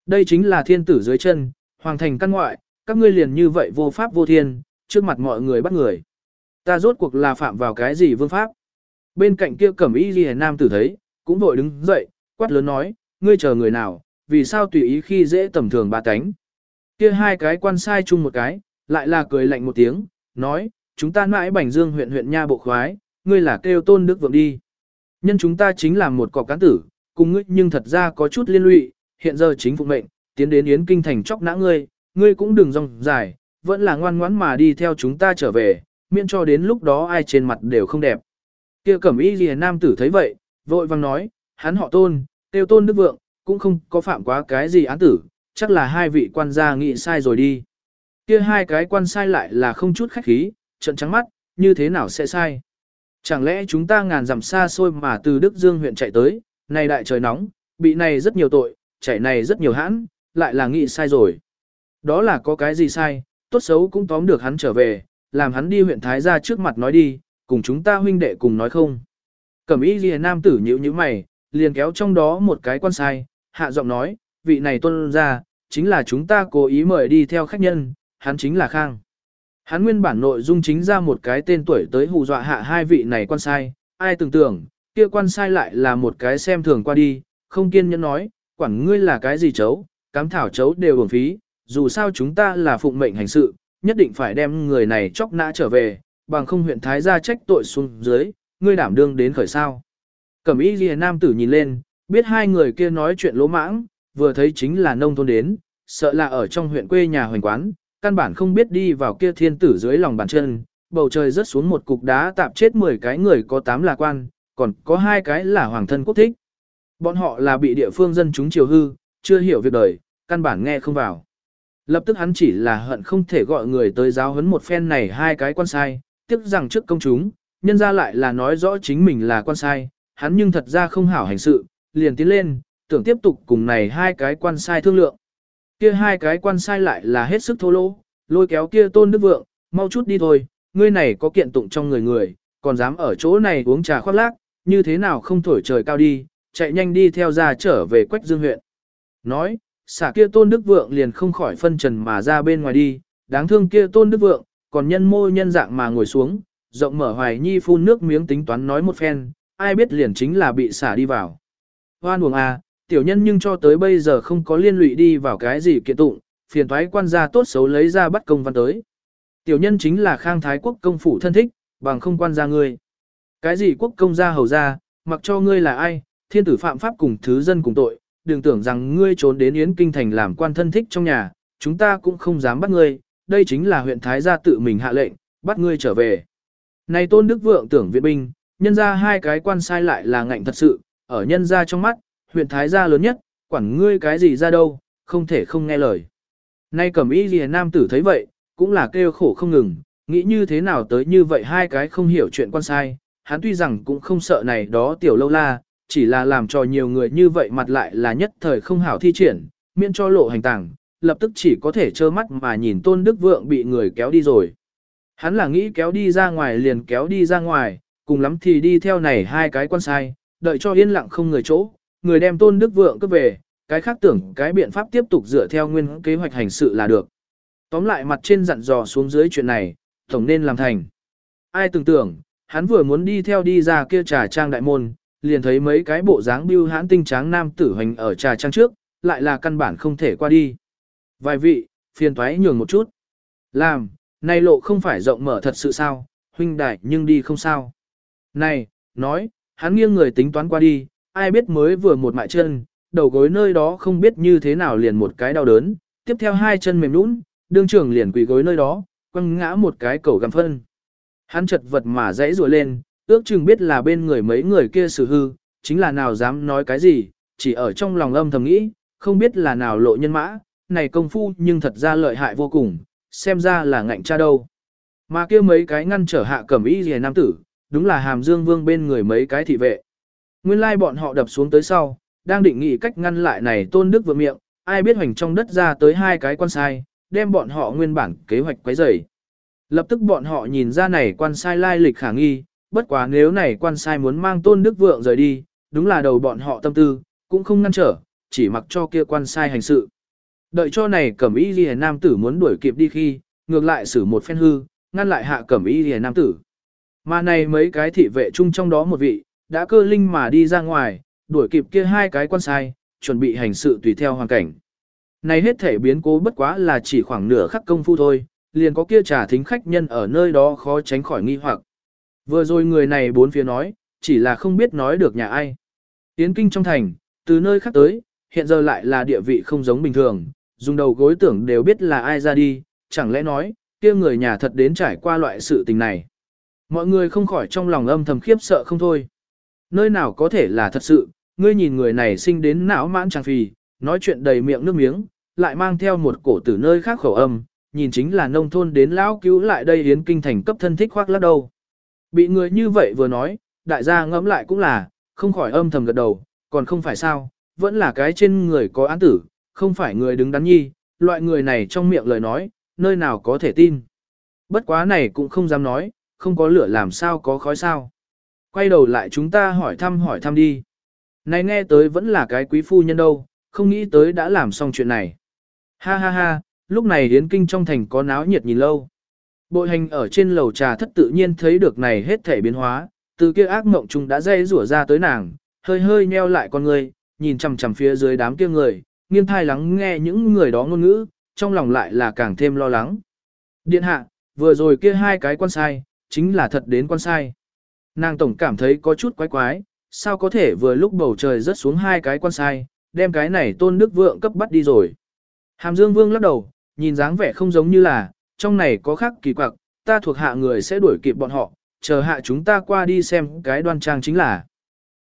Đây chính là thiên tử dưới chân, hoàng thành căn ngoại, các ngươi liền như vậy vô pháp vô thiên, trước mặt mọi người bắt người. Ta rốt cuộc là phạm vào cái gì vương pháp? Bên cạnh kia cẩm y ghi nam tử thấy, cũng vội đứng dậy, quát lớn nói, ngươi chờ người nào, vì sao tùy ý khi dễ tầm thường ba cánh. Kia hai cái quan sai chung một cái, lại là cười lạnh một tiếng, nói, chúng ta mãi bảnh dương huyện huyện nha bộ khoái, ngươi là kêu tôn đức vượng đi. Nhân chúng ta chính là một cọc cán tử, cùng ngươi nhưng thật ra có chút liên lụy, hiện giờ chính phụ mệnh, tiến đến Yến Kinh thành chóc nã ngươi, ngươi cũng đừng rong dài, vẫn là ngoan ngoãn mà đi theo chúng ta trở về, miễn cho đến lúc đó ai trên mặt đều không đẹp. Kia cẩm y lìa nam tử thấy vậy, vội vang nói, hắn họ tôn, tiêu tôn đức vượng, cũng không có phạm quá cái gì án tử, chắc là hai vị quan gia nghĩ sai rồi đi. Kia hai cái quan sai lại là không chút khách khí, trận trắng mắt, như thế nào sẽ sai? Chẳng lẽ chúng ta ngàn dặm xa xôi mà từ Đức Dương huyện chạy tới, này đại trời nóng, bị này rất nhiều tội, chạy này rất nhiều hãn, lại là nghĩ sai rồi. Đó là có cái gì sai, tốt xấu cũng tóm được hắn trở về, làm hắn đi huyện Thái gia trước mặt nói đi, cùng chúng ta huynh đệ cùng nói không. Cẩm ý ghi nam tử nhữ như mày, liền kéo trong đó một cái quan sai, hạ giọng nói, vị này tuân ra, chính là chúng ta cố ý mời đi theo khách nhân, hắn chính là Khang. Hắn nguyên bản nội dung chính ra một cái tên tuổi tới hù dọa hạ hai vị này quan sai, ai tưởng tưởng, kia quan sai lại là một cái xem thường qua đi, không kiên nhẫn nói, quản ngươi là cái gì chấu, cám thảo chấu đều uổng phí, dù sao chúng ta là phụng mệnh hành sự, nhất định phải đem người này chóc nã trở về, bằng không huyện Thái gia trách tội xuống dưới, ngươi đảm đương đến khởi sao. Cẩm y ghi nam tử nhìn lên, biết hai người kia nói chuyện lỗ mãng, vừa thấy chính là nông thôn đến, sợ là ở trong huyện quê nhà hoành quán, căn bản không biết đi vào kia thiên tử dưới lòng bàn chân, bầu trời rớt xuống một cục đá tạp chết 10 cái người có 8 là quan, còn có hai cái là hoàng thân quốc thích. Bọn họ là bị địa phương dân chúng chiều hư, chưa hiểu việc đời, căn bản nghe không vào. Lập tức hắn chỉ là hận không thể gọi người tới giáo huấn một phen này hai cái quan sai, tiếc rằng trước công chúng, nhân ra lại là nói rõ chính mình là quan sai, hắn nhưng thật ra không hảo hành sự, liền tiến lên, tưởng tiếp tục cùng này hai cái quan sai thương lượng. Kia hai cái quan sai lại là hết sức thô lỗ, lôi kéo kia tôn đức vượng, mau chút đi thôi, ngươi này có kiện tụng trong người người, còn dám ở chỗ này uống trà khoác lác, như thế nào không thổi trời cao đi, chạy nhanh đi theo ra trở về Quách Dương huyện. Nói, xả kia tôn đức vượng liền không khỏi phân trần mà ra bên ngoài đi, đáng thương kia tôn đức vượng, còn nhân mô nhân dạng mà ngồi xuống, rộng mở hoài nhi phun nước miếng tính toán nói một phen, ai biết liền chính là bị xả đi vào. Hoan buồng à, tiểu nhân nhưng cho tới bây giờ không có liên lụy đi vào cái gì kiện tụng, phiền thoái quan gia tốt xấu lấy ra bắt công văn tới. Tiểu nhân chính là khang thái quốc công phủ thân thích, bằng không quan gia ngươi. Cái gì quốc công gia hầu gia, mặc cho ngươi là ai, thiên tử phạm pháp cùng thứ dân cùng tội, đừng tưởng rằng ngươi trốn đến Yến Kinh Thành làm quan thân thích trong nhà, chúng ta cũng không dám bắt ngươi, đây chính là huyện Thái gia tự mình hạ lệnh, bắt ngươi trở về. Này tôn đức vượng tưởng viện binh, nhân ra hai cái quan sai lại là ngạnh thật sự, ở nhân ra trong mắt, huyện Thái gia lớn nhất, quản ngươi cái gì ra đâu, không thể không nghe lời. Nay cẩm y gì nam tử thấy vậy, cũng là kêu khổ không ngừng, nghĩ như thế nào tới như vậy hai cái không hiểu chuyện quan sai, hắn tuy rằng cũng không sợ này đó tiểu lâu la, chỉ là làm cho nhiều người như vậy mặt lại là nhất thời không hảo thi triển, miễn cho lộ hành tàng, lập tức chỉ có thể trơ mắt mà nhìn tôn đức vượng bị người kéo đi rồi. Hắn là nghĩ kéo đi ra ngoài liền kéo đi ra ngoài, cùng lắm thì đi theo này hai cái quan sai, đợi cho yên lặng không người chỗ, người đem tôn đức vượng cướp về, cái khác tưởng cái biện pháp tiếp tục dựa theo nguyên kế hoạch hành sự là được. Tóm lại mặt trên dặn dò xuống dưới chuyện này, tổng nên làm thành. Ai tưởng tưởng, hắn vừa muốn đi theo đi ra kia trà trang đại môn, liền thấy mấy cái bộ dáng biêu hãn tinh tráng nam tử hành ở trà trang trước, lại là căn bản không thể qua đi. Vài vị, phiền thoái nhường một chút. Làm, này lộ không phải rộng mở thật sự sao, huynh đại nhưng đi không sao. Này, nói, hắn nghiêng người tính toán qua đi, ai biết mới vừa một mại chân, đầu gối nơi đó không biết như thế nào liền một cái đau đớn, tiếp theo hai chân mềm nũng, đương trưởng liền quỳ gối nơi đó, quăng ngã một cái cầu găm phân. Hắn chật vật mà dãy rùa lên, ước chừng biết là bên người mấy người kia xử hư, chính là nào dám nói cái gì, chỉ ở trong lòng âm thầm nghĩ, không biết là nào lộ nhân mã, này công phu nhưng thật ra lợi hại vô cùng, xem ra là ngạnh cha đâu. Mà kia mấy cái ngăn trở hạ cẩm y rìa nam tử, đúng là hàm dương vương bên người mấy cái thị vệ. Nguyên lai bọn họ đập xuống tới sau, đang định nghĩ cách ngăn lại này tôn đức vừa miệng, ai biết hoành trong đất ra tới hai cái quan sai, đem bọn họ nguyên bản kế hoạch quấy rầy. Lập tức bọn họ nhìn ra này quan sai lai lịch khả nghi, bất quá nếu này quan sai muốn mang tôn đức vượng rời đi, đúng là đầu bọn họ tâm tư, cũng không ngăn trở, chỉ mặc cho kia quan sai hành sự. Đợi cho này cẩm y ghi nam tử muốn đuổi kịp đi khi, ngược lại xử một phen hư, ngăn lại hạ cẩm y ghi nam tử. Mà này mấy cái thị vệ chung trong đó một vị, đã cơ linh mà đi ra ngoài, đuổi kịp kia hai cái quan sai, chuẩn bị hành sự tùy theo hoàn cảnh. Này hết thể biến cố bất quá là chỉ khoảng nửa khắc công phu thôi, liền có kia trà thính khách nhân ở nơi đó khó tránh khỏi nghi hoặc. Vừa rồi người này bốn phía nói, chỉ là không biết nói được nhà ai. yến kinh trong thành, từ nơi khác tới, hiện giờ lại là địa vị không giống bình thường, dùng đầu gối tưởng đều biết là ai ra đi, chẳng lẽ nói, kia người nhà thật đến trải qua loại sự tình này. Mọi người không khỏi trong lòng âm thầm khiếp sợ không thôi. Nơi nào có thể là thật sự, ngươi nhìn người này sinh đến não mãn tràng phì, nói chuyện đầy miệng nước miếng, lại mang theo một cổ tử nơi khác khẩu âm, nhìn chính là nông thôn đến lão cứu lại đây hiến kinh thành cấp thân thích khoác lắc đầu. Bị người như vậy vừa nói, đại gia ngẫm lại cũng là, không khỏi âm thầm gật đầu, còn không phải sao, vẫn là cái trên người có án tử, không phải người đứng đắn nhi, loại người này trong miệng lời nói, nơi nào có thể tin. Bất quá này cũng không dám nói, không có lửa làm sao có khói sao. Quay đầu lại chúng ta hỏi thăm hỏi thăm đi. Này nghe tới vẫn là cái quý phu nhân đâu, không nghĩ tới đã làm xong chuyện này. Ha ha ha, lúc này yến kinh trong thành có náo nhiệt nhìn lâu. Bội hành ở trên lầu trà thất tự nhiên thấy được này hết thể biến hóa, từ kia ác mộng chúng đã dây rủa ra tới nàng, hơi hơi nheo lại con người, nhìn chằm chằm phía dưới đám kia người, nghiêng thai lắng nghe những người đó ngôn ngữ, trong lòng lại là càng thêm lo lắng. Điện hạ, vừa rồi kia hai cái quan sai, chính là thật đến quan sai. Nàng tổng cảm thấy có chút quái quái, sao có thể vừa lúc bầu trời rớt xuống hai cái quan sai, đem cái này tôn đức vượng cấp bắt đi rồi. Hàm Dương Vương lắc đầu, nhìn dáng vẻ không giống như là, trong này có khác kỳ quặc, ta thuộc hạ người sẽ đuổi kịp bọn họ, chờ hạ chúng ta qua đi xem cái đoan trang chính là.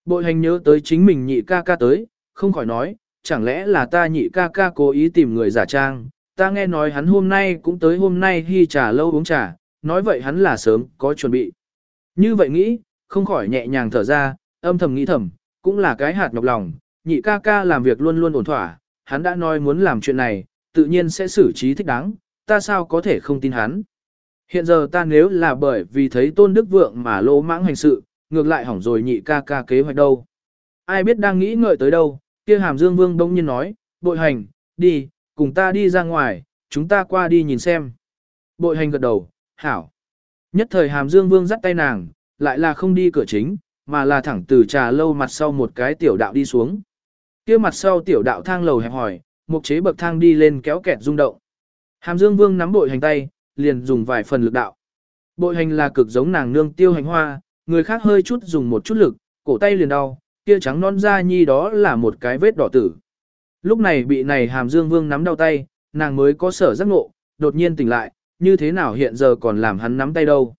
Bội hành nhớ tới chính mình nhị ca ca tới, không khỏi nói, chẳng lẽ là ta nhị ca ca cố ý tìm người giả trang, ta nghe nói hắn hôm nay cũng tới hôm nay hy trà lâu uống trà, nói vậy hắn là sớm, có chuẩn bị. Như vậy nghĩ, không khỏi nhẹ nhàng thở ra, âm thầm nghĩ thầm, cũng là cái hạt nhọc lòng, nhị ca ca làm việc luôn luôn ổn thỏa, hắn đã nói muốn làm chuyện này, tự nhiên sẽ xử trí thích đáng, ta sao có thể không tin hắn. Hiện giờ ta nếu là bởi vì thấy tôn đức vượng mà lỗ mãng hành sự, ngược lại hỏng rồi nhị ca ca kế hoạch đâu. Ai biết đang nghĩ ngợi tới đâu, kia hàm dương vương đông nhiên nói, bội hành, đi, cùng ta đi ra ngoài, chúng ta qua đi nhìn xem. Bội hành gật đầu, hảo. Nhất thời hàm dương vương dắt tay nàng, lại là không đi cửa chính, mà là thẳng từ trà lâu mặt sau một cái tiểu đạo đi xuống. kia mặt sau tiểu đạo thang lầu hẹp hỏi, một chế bậc thang đi lên kéo kẹt rung động. Hàm dương vương nắm bội hành tay, liền dùng vài phần lực đạo. Bội hành là cực giống nàng nương tiêu hành hoa, người khác hơi chút dùng một chút lực, cổ tay liền đau, kia trắng non da nhi đó là một cái vết đỏ tử. Lúc này bị này hàm dương vương nắm đau tay, nàng mới có sở giác ngộ, đột nhiên tỉnh lại, như thế nào hiện giờ còn làm hắn nắm tay đâu.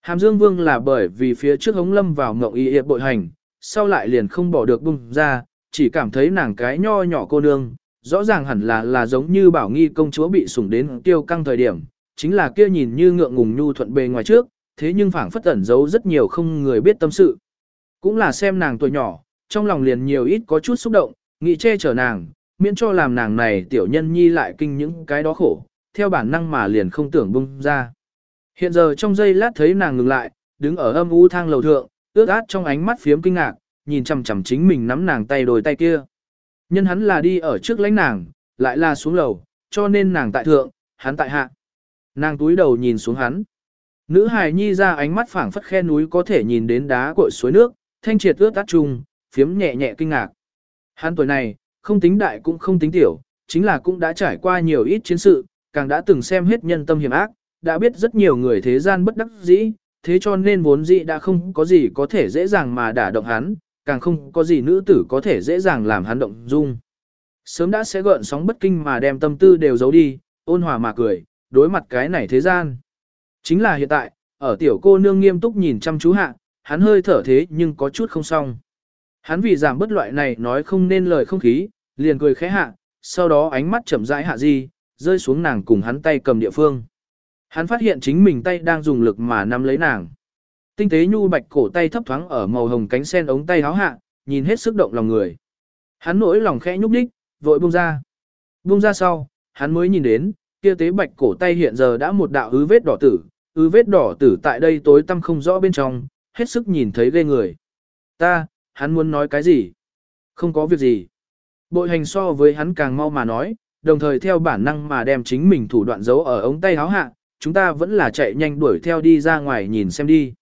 Hàm dương vương là bởi vì phía trước hống lâm vào ngộng y hiệp bội hành, sau lại liền không bỏ được bung ra, chỉ cảm thấy nàng cái nho nhỏ cô nương, rõ ràng hẳn là là giống như bảo nghi công chúa bị sủng đến tiêu căng thời điểm, chính là kia nhìn như ngượng ngùng nhu thuận bề ngoài trước, thế nhưng phảng phất ẩn giấu rất nhiều không người biết tâm sự. Cũng là xem nàng tuổi nhỏ, trong lòng liền nhiều ít có chút xúc động, nghĩ che chở nàng, miễn cho làm nàng này tiểu nhân nhi lại kinh những cái đó khổ, theo bản năng mà liền không tưởng bung ra. Hiện giờ trong giây lát thấy nàng ngừng lại, đứng ở âm u thang lầu thượng, ước át trong ánh mắt phiếm kinh ngạc, nhìn chằm chằm chính mình nắm nàng tay đôi tay kia. Nhân hắn là đi ở trước lãnh nàng, lại là xuống lầu, cho nên nàng tại thượng, hắn tại hạ. Nàng túi đầu nhìn xuống hắn. Nữ hài nhi ra ánh mắt phảng phất khe núi có thể nhìn đến đá cội suối nước, thanh triệt ướt tắt trùng, phiếm nhẹ nhẹ kinh ngạc. Hắn tuổi này, không tính đại cũng không tính tiểu, chính là cũng đã trải qua nhiều ít chiến sự, càng đã từng xem hết nhân tâm hiểm ác, đã biết rất nhiều người thế gian bất đắc dĩ, thế cho nên vốn dĩ đã không có gì có thể dễ dàng mà đả động hắn, càng không có gì nữ tử có thể dễ dàng làm hắn động dung. Sớm đã sẽ gợn sóng bất kinh mà đem tâm tư đều giấu đi, ôn hòa mà cười, đối mặt cái này thế gian. Chính là hiện tại, ở tiểu cô nương nghiêm túc nhìn chăm chú hạ, hắn hơi thở thế nhưng có chút không xong. Hắn vì giảm bất loại này nói không nên lời không khí, liền cười khẽ hạ, sau đó ánh mắt chậm rãi hạ di, rơi xuống nàng cùng hắn tay cầm địa phương. Hắn phát hiện chính mình tay đang dùng lực mà nắm lấy nàng. Tinh tế nhu bạch cổ tay thấp thoáng ở màu hồng cánh sen ống tay háo hạ, nhìn hết sức động lòng người. Hắn nỗi lòng khẽ nhúc nhích, vội buông ra. Buông ra sau, hắn mới nhìn đến, kia tế bạch cổ tay hiện giờ đã một đạo ứ vết đỏ tử, ứ vết đỏ tử tại đây tối tăm không rõ bên trong, hết sức nhìn thấy ghê người. Ta, hắn muốn nói cái gì? Không có việc gì. Bội hành so với hắn càng mau mà nói, đồng thời theo bản năng mà đem chính mình thủ đoạn giấu ở ống tay háo hạ, chúng ta vẫn là chạy nhanh đuổi theo đi ra ngoài nhìn xem đi.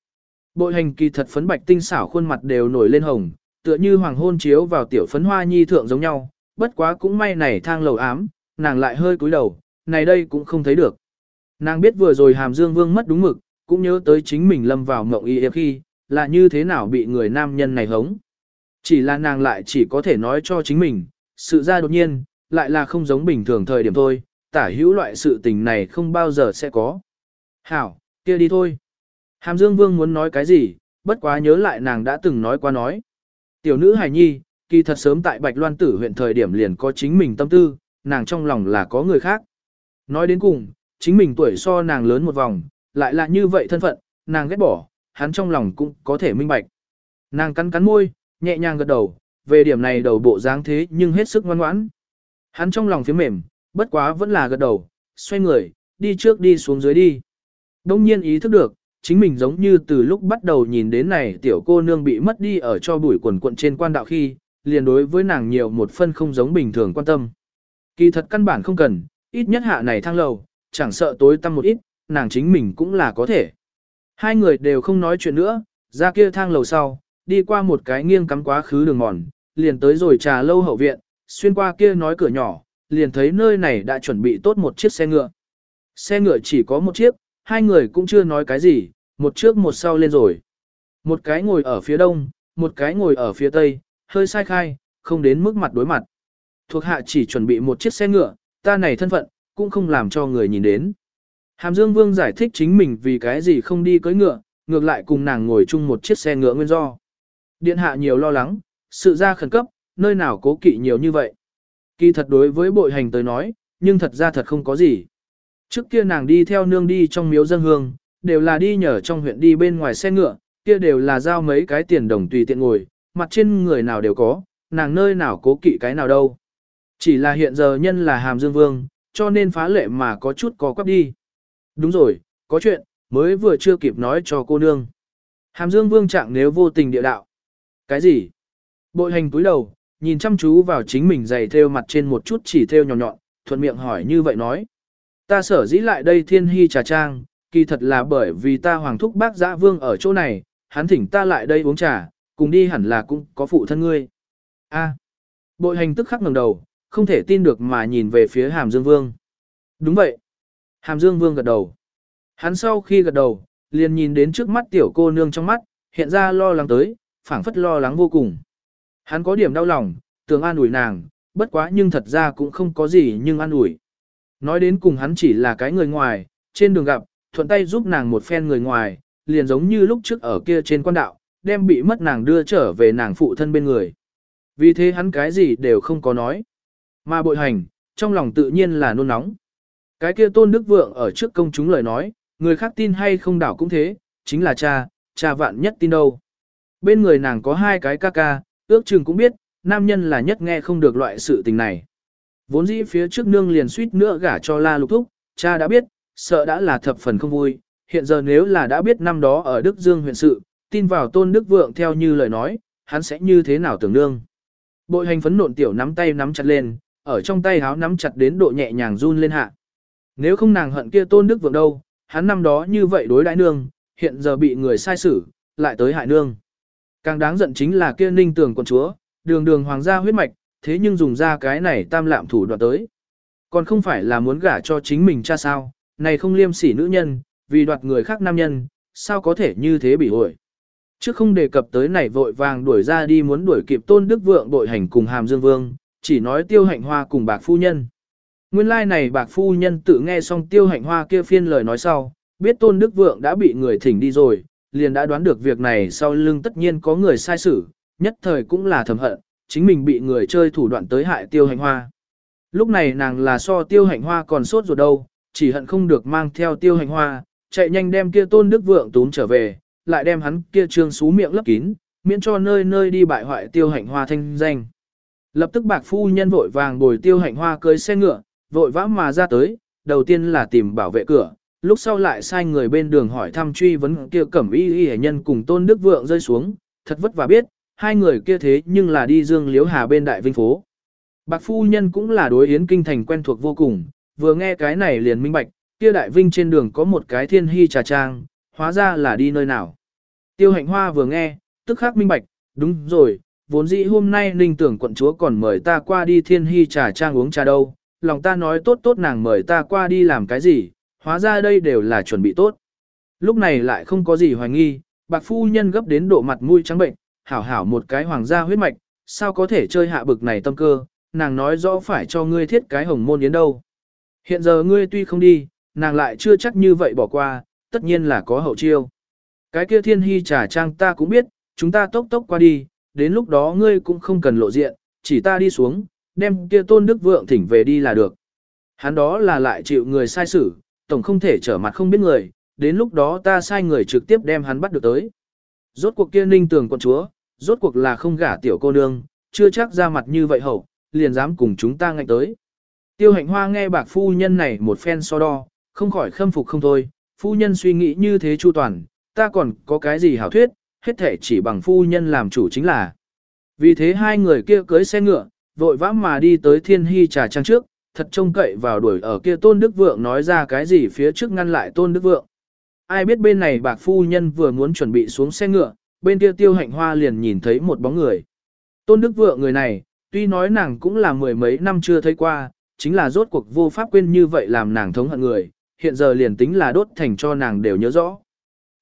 Bội hành kỳ thật phấn bạch tinh xảo khuôn mặt đều nổi lên hồng, tựa như hoàng hôn chiếu vào tiểu phấn hoa nhi thượng giống nhau, bất quá cũng may này thang lầu ám, nàng lại hơi cúi đầu, này đây cũng không thấy được. Nàng biết vừa rồi hàm dương vương mất đúng mực, cũng nhớ tới chính mình lâm vào mộng y khi, là như thế nào bị người nam nhân này hống. Chỉ là nàng lại chỉ có thể nói cho chính mình, sự ra đột nhiên, lại là không giống bình thường thời điểm thôi, tả hữu loại sự tình này không bao giờ sẽ có. Hảo, kia đi thôi. Hàm Dương Vương muốn nói cái gì, bất quá nhớ lại nàng đã từng nói qua nói. Tiểu nữ Hải nhi, kỳ thật sớm tại Bạch Loan tử huyện thời điểm liền có chính mình tâm tư, nàng trong lòng là có người khác. Nói đến cùng, chính mình tuổi so nàng lớn một vòng, lại là như vậy thân phận, nàng ghét bỏ, hắn trong lòng cũng có thể minh bạch. Nàng cắn cắn môi, nhẹ nhàng gật đầu, về điểm này đầu bộ dáng thế nhưng hết sức ngoan ngoãn. Hắn trong lòng phía mềm, bất quá vẫn là gật đầu, xoay người, đi trước đi xuống dưới đi. Đông nhiên ý thức được, chính mình giống như từ lúc bắt đầu nhìn đến này tiểu cô nương bị mất đi ở cho bụi quần quận trên quan đạo khi, liền đối với nàng nhiều một phân không giống bình thường quan tâm. Kỳ thật căn bản không cần, ít nhất hạ này thang lầu, chẳng sợ tối tăm một ít, nàng chính mình cũng là có thể. Hai người đều không nói chuyện nữa, ra kia thang lầu sau, đi qua một cái nghiêng cắm quá khứ đường mòn, liền tới rồi trà lâu hậu viện, xuyên qua kia nói cửa nhỏ, liền thấy nơi này đã chuẩn bị tốt một chiếc xe ngựa. Xe ngựa chỉ có một chiếc, hai người cũng chưa nói cái gì, một trước một sau lên rồi. Một cái ngồi ở phía đông, một cái ngồi ở phía tây, hơi sai khai, không đến mức mặt đối mặt. Thuộc hạ chỉ chuẩn bị một chiếc xe ngựa, ta này thân phận, cũng không làm cho người nhìn đến. Hàm Dương Vương giải thích chính mình vì cái gì không đi cưỡi ngựa, ngược lại cùng nàng ngồi chung một chiếc xe ngựa nguyên do. Điện hạ nhiều lo lắng, sự ra khẩn cấp, nơi nào cố kỵ nhiều như vậy. Kỳ thật đối với bội hành tới nói, nhưng thật ra thật không có gì. Trước kia nàng đi theo nương đi trong miếu dân hương, đều là đi nhờ trong huyện đi bên ngoài xe ngựa, kia đều là giao mấy cái tiền đồng tùy tiện ngồi, mặt trên người nào đều có, nàng nơi nào cố kỵ cái nào đâu. Chỉ là hiện giờ nhân là hàm dương vương, cho nên phá lệ mà có chút có quắp đi. Đúng rồi, có chuyện, mới vừa chưa kịp nói cho cô nương. Hàm dương vương trạng nếu vô tình địa đạo. Cái gì? Bội hành túi đầu, nhìn chăm chú vào chính mình giày theo mặt trên một chút chỉ theo nhỏ nhọn, thuận miệng hỏi như vậy nói. Ta sở dĩ lại đây thiên hy trà trang, kỳ thật là bởi vì ta hoàng thúc bác giã vương ở chỗ này, hắn thỉnh ta lại đây uống trà, cùng đi hẳn là cũng có phụ thân ngươi. A. Bội hành tức khắc ngẩng đầu, không thể tin được mà nhìn về phía Hàm Dương Vương. Đúng vậy. Hàm Dương Vương gật đầu. Hắn sau khi gật đầu, liền nhìn đến trước mắt tiểu cô nương trong mắt, hiện ra lo lắng tới, phảng phất lo lắng vô cùng. Hắn có điểm đau lòng, tưởng an ủi nàng, bất quá nhưng thật ra cũng không có gì nhưng an ủi. Nói đến cùng hắn chỉ là cái người ngoài, trên đường gặp, thuận tay giúp nàng một phen người ngoài, liền giống như lúc trước ở kia trên quan đạo, đem bị mất nàng đưa trở về nàng phụ thân bên người. Vì thế hắn cái gì đều không có nói. Mà bội hành, trong lòng tự nhiên là nôn nóng. Cái kia tôn đức vượng ở trước công chúng lời nói, người khác tin hay không đảo cũng thế, chính là cha, cha vạn nhất tin đâu. Bên người nàng có hai cái ca ca, ước chừng cũng biết, nam nhân là nhất nghe không được loại sự tình này. Vốn dĩ phía trước nương liền suýt nữa gả cho la lục thúc, cha đã biết, sợ đã là thập phần không vui, hiện giờ nếu là đã biết năm đó ở Đức Dương huyện sự, tin vào tôn đức vượng theo như lời nói, hắn sẽ như thế nào tưởng nương. Bội hành phấn nộn tiểu nắm tay nắm chặt lên, ở trong tay háo nắm chặt đến độ nhẹ nhàng run lên hạ. Nếu không nàng hận kia tôn đức vượng đâu, hắn năm đó như vậy đối đãi nương, hiện giờ bị người sai xử, lại tới hại nương. Càng đáng giận chính là kia ninh tường quận chúa, đường đường hoàng gia huyết mạch, thế nhưng dùng ra cái này tam lạm thủ đoạn tới. Còn không phải là muốn gả cho chính mình cha sao, này không liêm sỉ nữ nhân, vì đoạt người khác nam nhân, sao có thể như thế bị hội. Trước không đề cập tới này vội vàng đuổi ra đi muốn đuổi kịp tôn đức vượng đội hành cùng hàm dương vương, chỉ nói tiêu hạnh hoa cùng bạc phu nhân. Nguyên lai like này bạc phu nhân tự nghe xong tiêu hạnh hoa kia phiên lời nói sau, biết tôn đức vượng đã bị người thỉnh đi rồi, liền đã đoán được việc này sau lưng tất nhiên có người sai xử, nhất thời cũng là thầm hận, chính mình bị người chơi thủ đoạn tới hại tiêu hạnh hoa. Lúc này nàng là so tiêu hạnh hoa còn sốt ruột đâu, chỉ hận không được mang theo tiêu hạnh hoa, chạy nhanh đem kia tôn đức vượng tún trở về, lại đem hắn kia trương xú miệng lấp kín, miễn cho nơi nơi đi bại hoại tiêu hạnh hoa thanh danh. Lập tức bạc phu nhân vội vàng bồi tiêu hạnh hoa cưới xe ngựa, vội vã mà ra tới, đầu tiên là tìm bảo vệ cửa, lúc sau lại sai người bên đường hỏi thăm truy vấn kia cẩm y y nhân cùng tôn đức vượng rơi xuống, thật vất vả biết, hai người kia thế nhưng là đi dương liếu hà bên đại vinh phố. Bạc phu nhân cũng là đối yến kinh thành quen thuộc vô cùng, vừa nghe cái này liền minh bạch, kia đại vinh trên đường có một cái thiên hy trà trang, hóa ra là đi nơi nào. Tiêu hạnh hoa vừa nghe, tức khắc minh bạch, đúng rồi, vốn dĩ hôm nay ninh tưởng quận chúa còn mời ta qua đi thiên hy trà trang uống trà đâu, lòng ta nói tốt tốt nàng mời ta qua đi làm cái gì, hóa ra đây đều là chuẩn bị tốt. Lúc này lại không có gì hoài nghi, bạc phu nhân gấp đến độ mặt mũi trắng bệnh, hảo hảo một cái hoàng gia huyết mạch, sao có thể chơi hạ bực này tâm cơ, nàng nói rõ phải cho ngươi thiết cái hồng môn yến đâu. Hiện giờ ngươi tuy không đi, nàng lại chưa chắc như vậy bỏ qua, tất nhiên là có hậu chiêu. Cái kia thiên hy trà trang ta cũng biết, chúng ta tốc tốc qua đi, đến lúc đó ngươi cũng không cần lộ diện, chỉ ta đi xuống, đem kia tôn đức vượng thỉnh về đi là được. Hắn đó là lại chịu người sai xử, tổng không thể trở mặt không biết người, đến lúc đó ta sai người trực tiếp đem hắn bắt được tới. Rốt cuộc kia ninh tường quân chúa, rốt cuộc là không gả tiểu cô nương, chưa chắc ra mặt như vậy hậu, liền dám cùng chúng ta ngạnh tới. Tiêu hạnh hoa nghe bạc phu nhân này một phen so đo, không khỏi khâm phục không thôi, phu nhân suy nghĩ như thế chu toàn, ta còn có cái gì hảo thuyết, hết thể chỉ bằng phu nhân làm chủ chính là. Vì thế hai người kia cưới xe ngựa, vội vã mà đi tới thiên hy trà trang trước, thật trông cậy vào đuổi ở kia tôn đức vượng nói ra cái gì phía trước ngăn lại tôn đức vượng. Ai biết bên này bạc phu nhân vừa muốn chuẩn bị xuống xe ngựa, bên kia tiêu hạnh hoa liền nhìn thấy một bóng người. Tôn đức vượng người này, tuy nói nàng cũng là mười mấy năm chưa thấy qua, chính là rốt cuộc vô pháp quên như vậy làm nàng thống hận người, hiện giờ liền tính là đốt thành cho nàng đều nhớ rõ.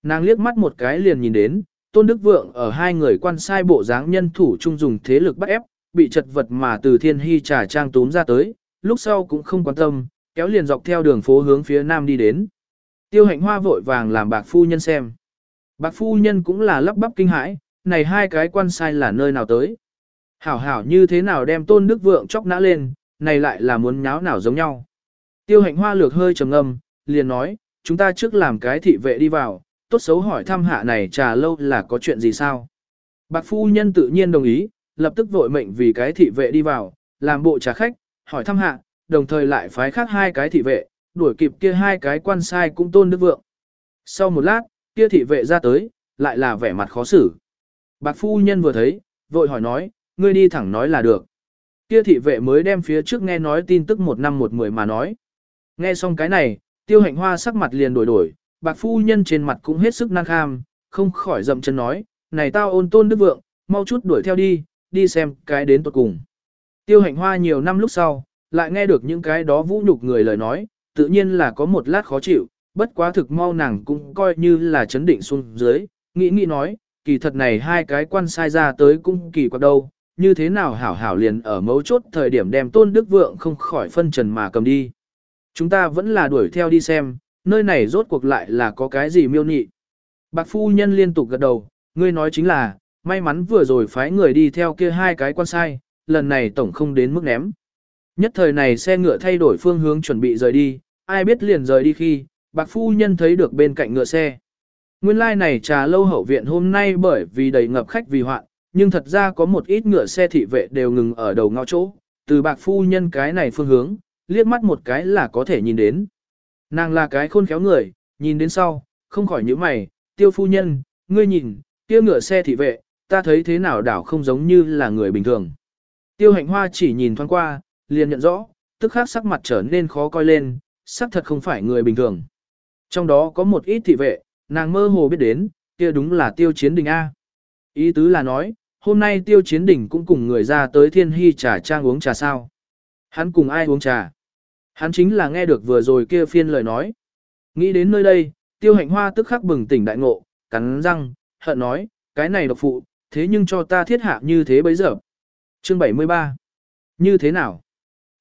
Nàng liếc mắt một cái liền nhìn đến, Tôn Đức Vượng ở hai người quan sai bộ dáng nhân thủ chung dùng thế lực bắt ép, bị chật vật mà từ thiên hy trà trang túm ra tới, lúc sau cũng không quan tâm, kéo liền dọc theo đường phố hướng phía nam đi đến. Tiêu hạnh hoa vội vàng làm bạc phu nhân xem. Bạc phu nhân cũng là lắp bắp kinh hãi, này hai cái quan sai là nơi nào tới. Hảo hảo như thế nào đem tôn đức vượng chóc nã lên, này lại là muốn nháo nào giống nhau. Tiêu hạnh hoa lược hơi trầm ngâm, liền nói, chúng ta trước làm cái thị vệ đi vào, tốt xấu hỏi thăm hạ này trà lâu là có chuyện gì sao. Bạc phu nhân tự nhiên đồng ý, lập tức vội mệnh vì cái thị vệ đi vào, làm bộ trà khách, hỏi thăm hạ, đồng thời lại phái khác hai cái thị vệ, đuổi kịp kia hai cái quan sai cũng tôn đức vượng. Sau một lát, kia thị vệ ra tới, lại là vẻ mặt khó xử. Bạc phu nhân vừa thấy, vội hỏi nói, ngươi đi thẳng nói là được. Kia thị vệ mới đem phía trước nghe nói tin tức một năm một mười mà nói. Nghe xong cái này, tiêu hạnh hoa sắc mặt liền đổi đổi, bạc phu nhân trên mặt cũng hết sức năng kham, không khỏi dậm chân nói, này tao ôn tôn đức vượng, mau chút đuổi theo đi, đi xem cái đến tuột cùng. Tiêu hạnh hoa nhiều năm lúc sau, lại nghe được những cái đó vũ nhục người lời nói, tự nhiên là có một lát khó chịu, bất quá thực mau nàng cũng coi như là chấn định xuống dưới, nghĩ nghĩ nói, kỳ thật này hai cái quan sai ra tới cũng kỳ quặc đâu, như thế nào hảo hảo liền ở mấu chốt thời điểm đem tôn đức vượng không khỏi phân trần mà cầm đi. Chúng ta vẫn là đuổi theo đi xem, nơi này rốt cuộc lại là có cái gì miêu nị. Bạc phu nhân liên tục gật đầu, ngươi nói chính là, may mắn vừa rồi phái người đi theo kia hai cái quan sai, lần này tổng không đến mức ném. Nhất thời này xe ngựa thay đổi phương hướng chuẩn bị rời đi, ai biết liền rời đi khi, bạc phu nhân thấy được bên cạnh ngựa xe. Nguyên lai like này trà lâu hậu viện hôm nay bởi vì đầy ngập khách vì hoạn, nhưng thật ra có một ít ngựa xe thị vệ đều ngừng ở đầu ngõ chỗ, từ bạc phu nhân cái này phương hướng, liếc mắt một cái là có thể nhìn đến. Nàng là cái khôn khéo người, nhìn đến sau, không khỏi nhíu mày, tiêu phu nhân, ngươi nhìn, kia ngựa xe thị vệ, ta thấy thế nào đảo không giống như là người bình thường. Tiêu hạnh hoa chỉ nhìn thoáng qua, liền nhận rõ, tức khắc sắc mặt trở nên khó coi lên, sắc thật không phải người bình thường. Trong đó có một ít thị vệ, nàng mơ hồ biết đến, kia đúng là tiêu chiến đình A. Ý tứ là nói, hôm nay tiêu chiến đình cũng cùng người ra tới thiên hy trà trang uống trà sao. Hắn cùng ai uống trà? Hắn chính là nghe được vừa rồi kia phiên lời nói. Nghĩ đến nơi đây, tiêu hạnh hoa tức khắc bừng tỉnh đại ngộ, cắn răng, hận nói, cái này độc phụ, thế nhưng cho ta thiết hạ như thế bấy giờ. Chương 73 Như thế nào?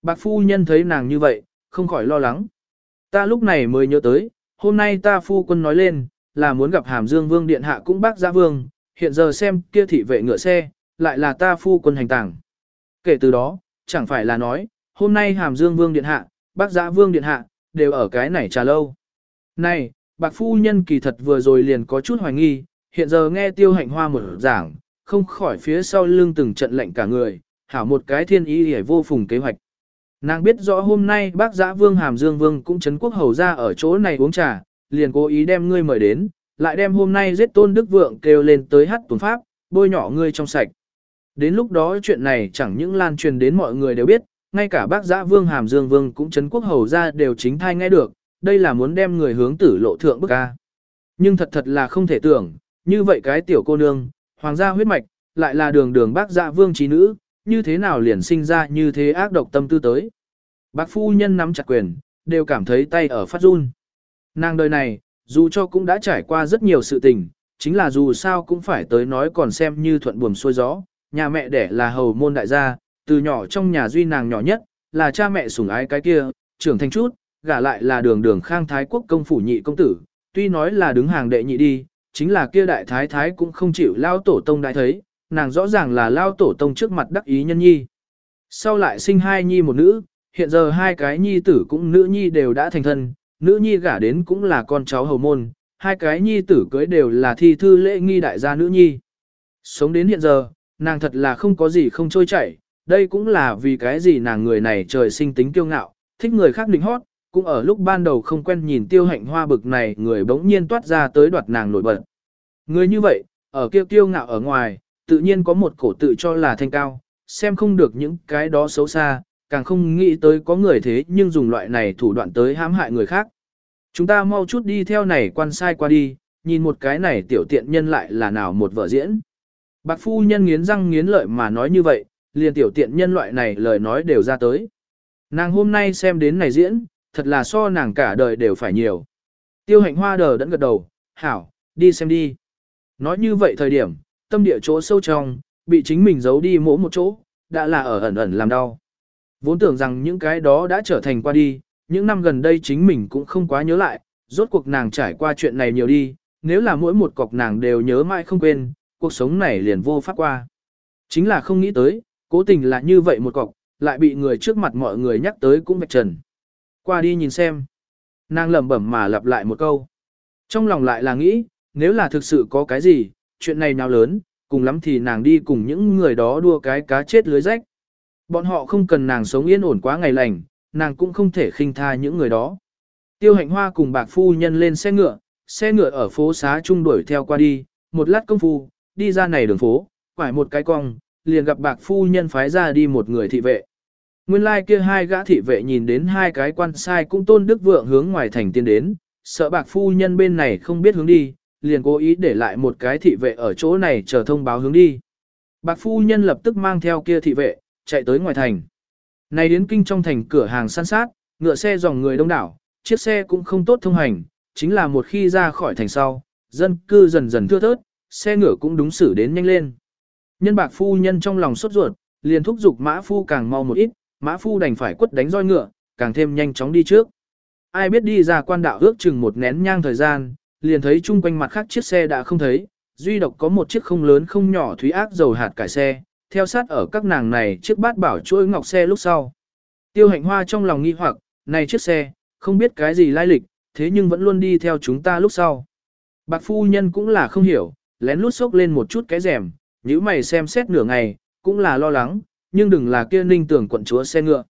Bạc phu nhân thấy nàng như vậy, không khỏi lo lắng. Ta lúc này mới nhớ tới, hôm nay ta phu quân nói lên, là muốn gặp hàm dương vương điện hạ cũng bác giã vương, hiện giờ xem kia thị vệ ngựa xe, lại là ta phu quân hành tàng. Kể từ đó, chẳng phải là nói, hôm nay hàm dương vương điện hạ, bác giã vương điện hạ, đều ở cái này trà lâu. Này, bạc phu nhân kỳ thật vừa rồi liền có chút hoài nghi, hiện giờ nghe tiêu hạnh hoa một giảng, không khỏi phía sau lưng từng trận lệnh cả người, hảo một cái thiên ý hề vô phùng kế hoạch. Nàng biết rõ hôm nay bác giã vương hàm dương vương cũng chấn quốc hầu ra ở chỗ này uống trà, liền cố ý đem ngươi mời đến, lại đem hôm nay giết tôn đức vượng kêu lên tới hát tuần pháp, bôi nhỏ ngươi trong sạch. Đến lúc đó chuyện này chẳng những lan truyền đến mọi người đều biết, ngay cả bác giã vương hàm dương vương cũng chấn quốc hầu ra đều chính thai nghe được, đây là muốn đem người hướng tử lộ thượng bức ca. Nhưng thật thật là không thể tưởng, như vậy cái tiểu cô nương, hoàng gia huyết mạch, lại là đường đường bác giã vương trí nữ, như thế nào liền sinh ra như thế ác độc tâm tư tới. Bác phu nhân nắm chặt quyền, đều cảm thấy tay ở phát run. Nàng đời này, dù cho cũng đã trải qua rất nhiều sự tình, chính là dù sao cũng phải tới nói còn xem như thuận buồm xuôi gió, nhà mẹ đẻ là hầu môn đại gia, từ nhỏ trong nhà duy nàng nhỏ nhất, là cha mẹ sủng ái cái kia, trưởng thành chút, gả lại là đường đường khang thái quốc công phủ nhị công tử, tuy nói là đứng hàng đệ nhị đi, chính là kia đại thái thái cũng không chịu lao tổ tông đại thấy, nàng rõ ràng là lao tổ tông trước mặt đắc ý nhân nhi. Sau lại sinh hai nhi một nữ, hiện giờ hai cái nhi tử cũng nữ nhi đều đã thành thân, nữ nhi gả đến cũng là con cháu hầu môn, hai cái nhi tử cưới đều là thi thư lễ nghi đại gia nữ nhi. Sống đến hiện giờ, nàng thật là không có gì không trôi chảy, đây cũng là vì cái gì nàng người này trời sinh tính kiêu ngạo, thích người khác định hót, cũng ở lúc ban đầu không quen nhìn tiêu hạnh hoa bực này người bỗng nhiên toát ra tới đoạt nàng nổi bật. Người như vậy, ở kiêu kiêu ngạo ở ngoài, tự nhiên có một cổ tự cho là thanh cao, xem không được những cái đó xấu xa, càng không nghĩ tới có người thế nhưng dùng loại này thủ đoạn tới hãm hại người khác. Chúng ta mau chút đi theo này quan sai qua đi, nhìn một cái này tiểu tiện nhân lại là nào một vợ diễn. Bạc phu nhân nghiến răng nghiến lợi mà nói như vậy, liền tiểu tiện nhân loại này lời nói đều ra tới. Nàng hôm nay xem đến này diễn, thật là so nàng cả đời đều phải nhiều. Tiêu hạnh hoa đờ đẫn gật đầu, hảo, đi xem đi. Nói như vậy thời điểm, tâm địa chỗ sâu trong, bị chính mình giấu đi mỗi một chỗ, đã là ở ẩn ẩn làm đau. Vốn tưởng rằng những cái đó đã trở thành qua đi, những năm gần đây chính mình cũng không quá nhớ lại, rốt cuộc nàng trải qua chuyện này nhiều đi, nếu là mỗi một cọc nàng đều nhớ mãi không quên, cuộc sống này liền vô pháp qua. Chính là không nghĩ tới, cố tình là như vậy một cọc, lại bị người trước mặt mọi người nhắc tới cũng vạch trần. Qua đi nhìn xem. Nàng lẩm bẩm mà lặp lại một câu. Trong lòng lại là nghĩ, nếu là thực sự có cái gì, chuyện này nào lớn, cùng lắm thì nàng đi cùng những người đó đua cái cá chết lưới rách. Bọn họ không cần nàng sống yên ổn quá ngày lành, nàng cũng không thể khinh tha những người đó. Tiêu hạnh hoa cùng bạc phu nhân lên xe ngựa, xe ngựa ở phố xá trung đuổi theo qua đi, một lát công phu, đi ra này đường phố, quải một cái cong, liền gặp bạc phu nhân phái ra đi một người thị vệ. Nguyên lai like kia hai gã thị vệ nhìn đến hai cái quan sai cũng tôn đức vượng hướng ngoài thành tiến đến, sợ bạc phu nhân bên này không biết hướng đi, liền cố ý để lại một cái thị vệ ở chỗ này chờ thông báo hướng đi. Bạc phu nhân lập tức mang theo kia thị vệ, chạy tới ngoài thành. Này đến kinh trong thành cửa hàng săn sát, ngựa xe dòng người đông đảo, chiếc xe cũng không tốt thông hành, chính là một khi ra khỏi thành sau, dân cư dần dần thưa thớt, xe ngựa cũng đúng xử đến nhanh lên. Nhân bạc phu nhân trong lòng sốt ruột, liền thúc giục mã phu càng mau một ít, mã phu đành phải quất đánh roi ngựa, càng thêm nhanh chóng đi trước. Ai biết đi ra quan đạo ước chừng một nén nhang thời gian, liền thấy chung quanh mặt khác chiếc xe đã không thấy, duy độc có một chiếc không lớn không nhỏ thúy ác dầu hạt cải xe, theo sát ở các nàng này chiếc bát bảo chuỗi ngọc xe lúc sau. Tiêu hạnh hoa trong lòng nghi hoặc, này chiếc xe, không biết cái gì lai lịch, thế nhưng vẫn luôn đi theo chúng ta lúc sau. Bạc phu nhân cũng là không hiểu, lén lút sốc lên một chút cái rèm, nếu mày xem xét nửa ngày, cũng là lo lắng, nhưng đừng là kia ninh tưởng quận chúa xe ngựa.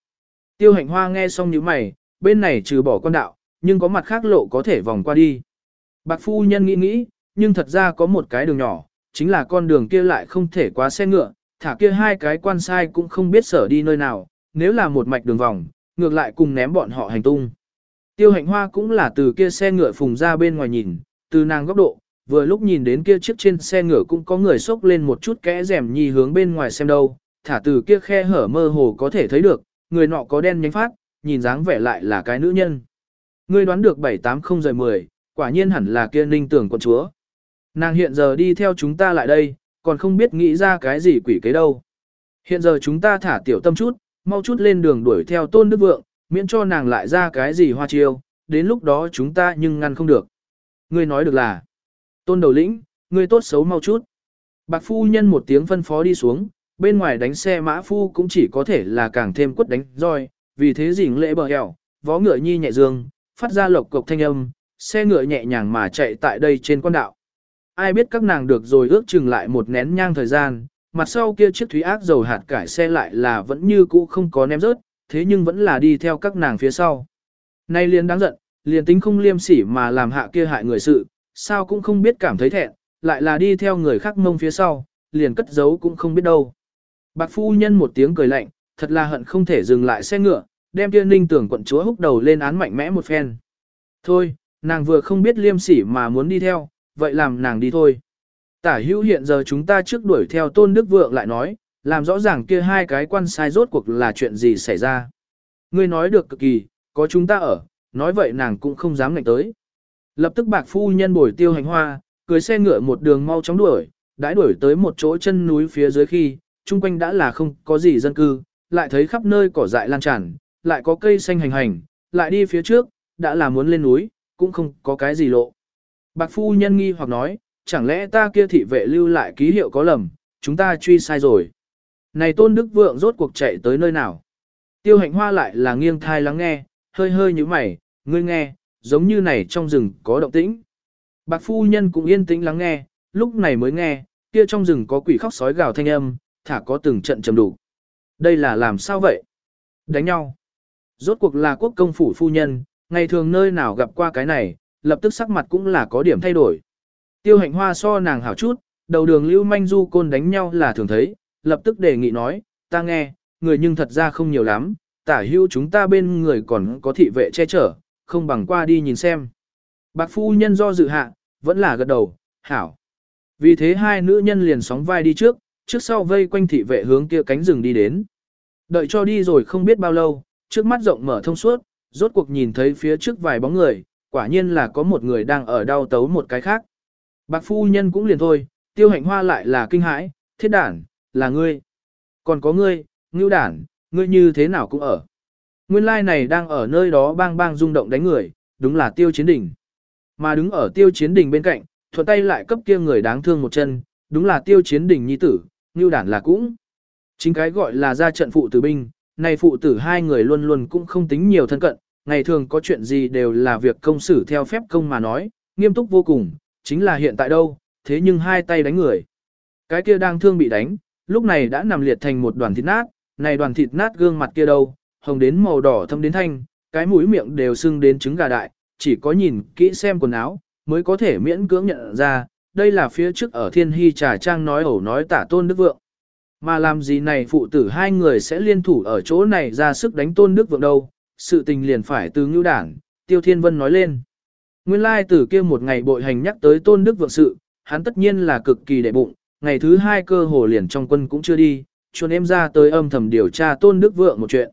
Tiêu hạnh hoa nghe xong như mày, bên này trừ bỏ con đạo, nhưng có mặt khác lộ có thể vòng qua đi. Bạc phu nhân nghĩ nghĩ, nhưng thật ra có một cái đường nhỏ, chính là con đường kia lại không thể qua xe ngựa, thả kia hai cái quan sai cũng không biết sở đi nơi nào, nếu là một mạch đường vòng, ngược lại cùng ném bọn họ hành tung. Tiêu hạnh hoa cũng là từ kia xe ngựa phùng ra bên ngoài nhìn, từ nàng góc độ, vừa lúc nhìn đến kia chiếc trên xe ngựa cũng có người xốc lên một chút kẽ rèm nhi hướng bên ngoài xem đâu, thả từ kia khe hở mơ hồ có thể thấy được, người nọ có đen nhánh phát, nhìn dáng vẻ lại là cái nữ nhân. Ngươi đoán được 780 giờ 10, quả nhiên hẳn là kia ninh tưởng con chúa. Nàng hiện giờ đi theo chúng ta lại đây, còn không biết nghĩ ra cái gì quỷ kế đâu. Hiện giờ chúng ta thả tiểu tâm chút, mau chút lên đường đuổi theo tôn đức vượng, miễn cho nàng lại ra cái gì hoa chiêu, đến lúc đó chúng ta nhưng ngăn không được. Ngươi nói được là, tôn đầu lĩnh, ngươi tốt xấu mau chút. Bạc phu nhân một tiếng phân phó đi xuống, bên ngoài đánh xe mã phu cũng chỉ có thể là càng thêm quất đánh roi, vì thế dình lễ bờ hẻo, vó ngựa nhi nhẹ dương, phát ra lộc cộc thanh âm, xe ngựa nhẹ nhàng mà chạy tại đây trên con đạo. Ai biết các nàng được rồi ước chừng lại một nén nhang thời gian, mặt sau kia chiếc thúy ác dầu hạt cải xe lại là vẫn như cũ không có ném rớt, thế nhưng vẫn là đi theo các nàng phía sau. Nay liền đáng giận, liền tính không liêm sỉ mà làm hạ kia hại người sự, sao cũng không biết cảm thấy thẹn, lại là đi theo người khác mông phía sau, liền cất giấu cũng không biết đâu. Bạc phu nhân một tiếng cười lạnh, thật là hận không thể dừng lại xe ngựa, đem kia ninh tưởng quận chúa húc đầu lên án mạnh mẽ một phen. Thôi, nàng vừa không biết liêm sỉ mà muốn đi theo, vậy làm nàng đi thôi. Tả hữu hiện giờ chúng ta trước đuổi theo tôn đức vượng lại nói, làm rõ ràng kia hai cái quan sai rốt cuộc là chuyện gì xảy ra. Ngươi nói được cực kỳ, có chúng ta ở, nói vậy nàng cũng không dám ngạnh tới. Lập tức bạc phu nhân bồi tiêu hành hoa, cưới xe ngựa một đường mau chóng đuổi, đãi đuổi tới một chỗ chân núi phía dưới khi, chung quanh đã là không có gì dân cư, lại thấy khắp nơi cỏ dại lan tràn, lại có cây xanh hành hành, lại đi phía trước, đã là muốn lên núi, cũng không có cái gì lộ. Bạc phu nhân nghi hoặc nói, chẳng lẽ ta kia thị vệ lưu lại ký hiệu có lầm, chúng ta truy sai rồi. Này tôn đức vượng rốt cuộc chạy tới nơi nào? Tiêu hạnh hoa lại là nghiêng thai lắng nghe, hơi hơi như mày, ngươi nghe, giống như này trong rừng có động tĩnh. Bạc phu nhân cũng yên tĩnh lắng nghe, lúc này mới nghe, kia trong rừng có quỷ khóc sói gào thanh âm, thả có từng trận trầm đủ. Đây là làm sao vậy? Đánh nhau. Rốt cuộc là quốc công phủ phu nhân, ngày thường nơi nào gặp qua cái này, lập tức sắc mặt cũng là có điểm thay đổi. Tiêu hạnh hoa so nàng hảo chút, đầu đường lưu manh du côn đánh nhau là thường thấy, lập tức đề nghị nói, ta nghe, người nhưng thật ra không nhiều lắm, tả hưu chúng ta bên người còn có thị vệ che chở, không bằng qua đi nhìn xem. Bạc phu nhân do dự hạ, vẫn là gật đầu, hảo. Vì thế hai nữ nhân liền sóng vai đi trước, trước sau vây quanh thị vệ hướng kia cánh rừng đi đến. Đợi cho đi rồi không biết bao lâu, trước mắt rộng mở thông suốt, rốt cuộc nhìn thấy phía trước vài bóng người, quả nhiên là có một người đang ở đau tấu một cái khác. Bạc phu nhân cũng liền thôi, tiêu hạnh hoa lại là kinh hãi, thiết đản, là ngươi. Còn có ngươi, ngưu đản, ngươi như thế nào cũng ở. Nguyên lai này đang ở nơi đó bang bang rung động đánh người, đúng là tiêu chiến đỉnh. Mà đứng ở tiêu chiến đỉnh bên cạnh, thuận tay lại cấp kia người đáng thương một chân, đúng là tiêu chiến đỉnh nhi tử, ngưu đản là cũng. Chính cái gọi là ra trận phụ tử binh, này phụ tử hai người luôn luôn cũng không tính nhiều thân cận, ngày thường có chuyện gì đều là việc công xử theo phép công mà nói, nghiêm túc vô cùng, chính là hiện tại đâu, thế nhưng hai tay đánh người. Cái kia đang thương bị đánh, lúc này đã nằm liệt thành một đoàn thịt nát, này đoàn thịt nát gương mặt kia đâu, hồng đến màu đỏ thâm đến thanh, cái mũi miệng đều sưng đến trứng gà đại, chỉ có nhìn kỹ xem quần áo, mới có thể miễn cưỡng nhận ra, đây là phía trước ở thiên hy trà trang nói ẩu nói tả tôn đức vượng. Mà làm gì này phụ tử hai người sẽ liên thủ ở chỗ này ra sức đánh tôn đức vượng đâu, sự tình liền phải từ ngưu đảng, tiêu thiên vân nói lên. Nguyên lai từ kia một ngày bội hành nhắc tới tôn đức vượng sự, hắn tất nhiên là cực kỳ đệ bụng, ngày thứ hai cơ hồ liền trong quân cũng chưa đi, chuồn em ra tới âm thầm điều tra tôn đức vượng một chuyện.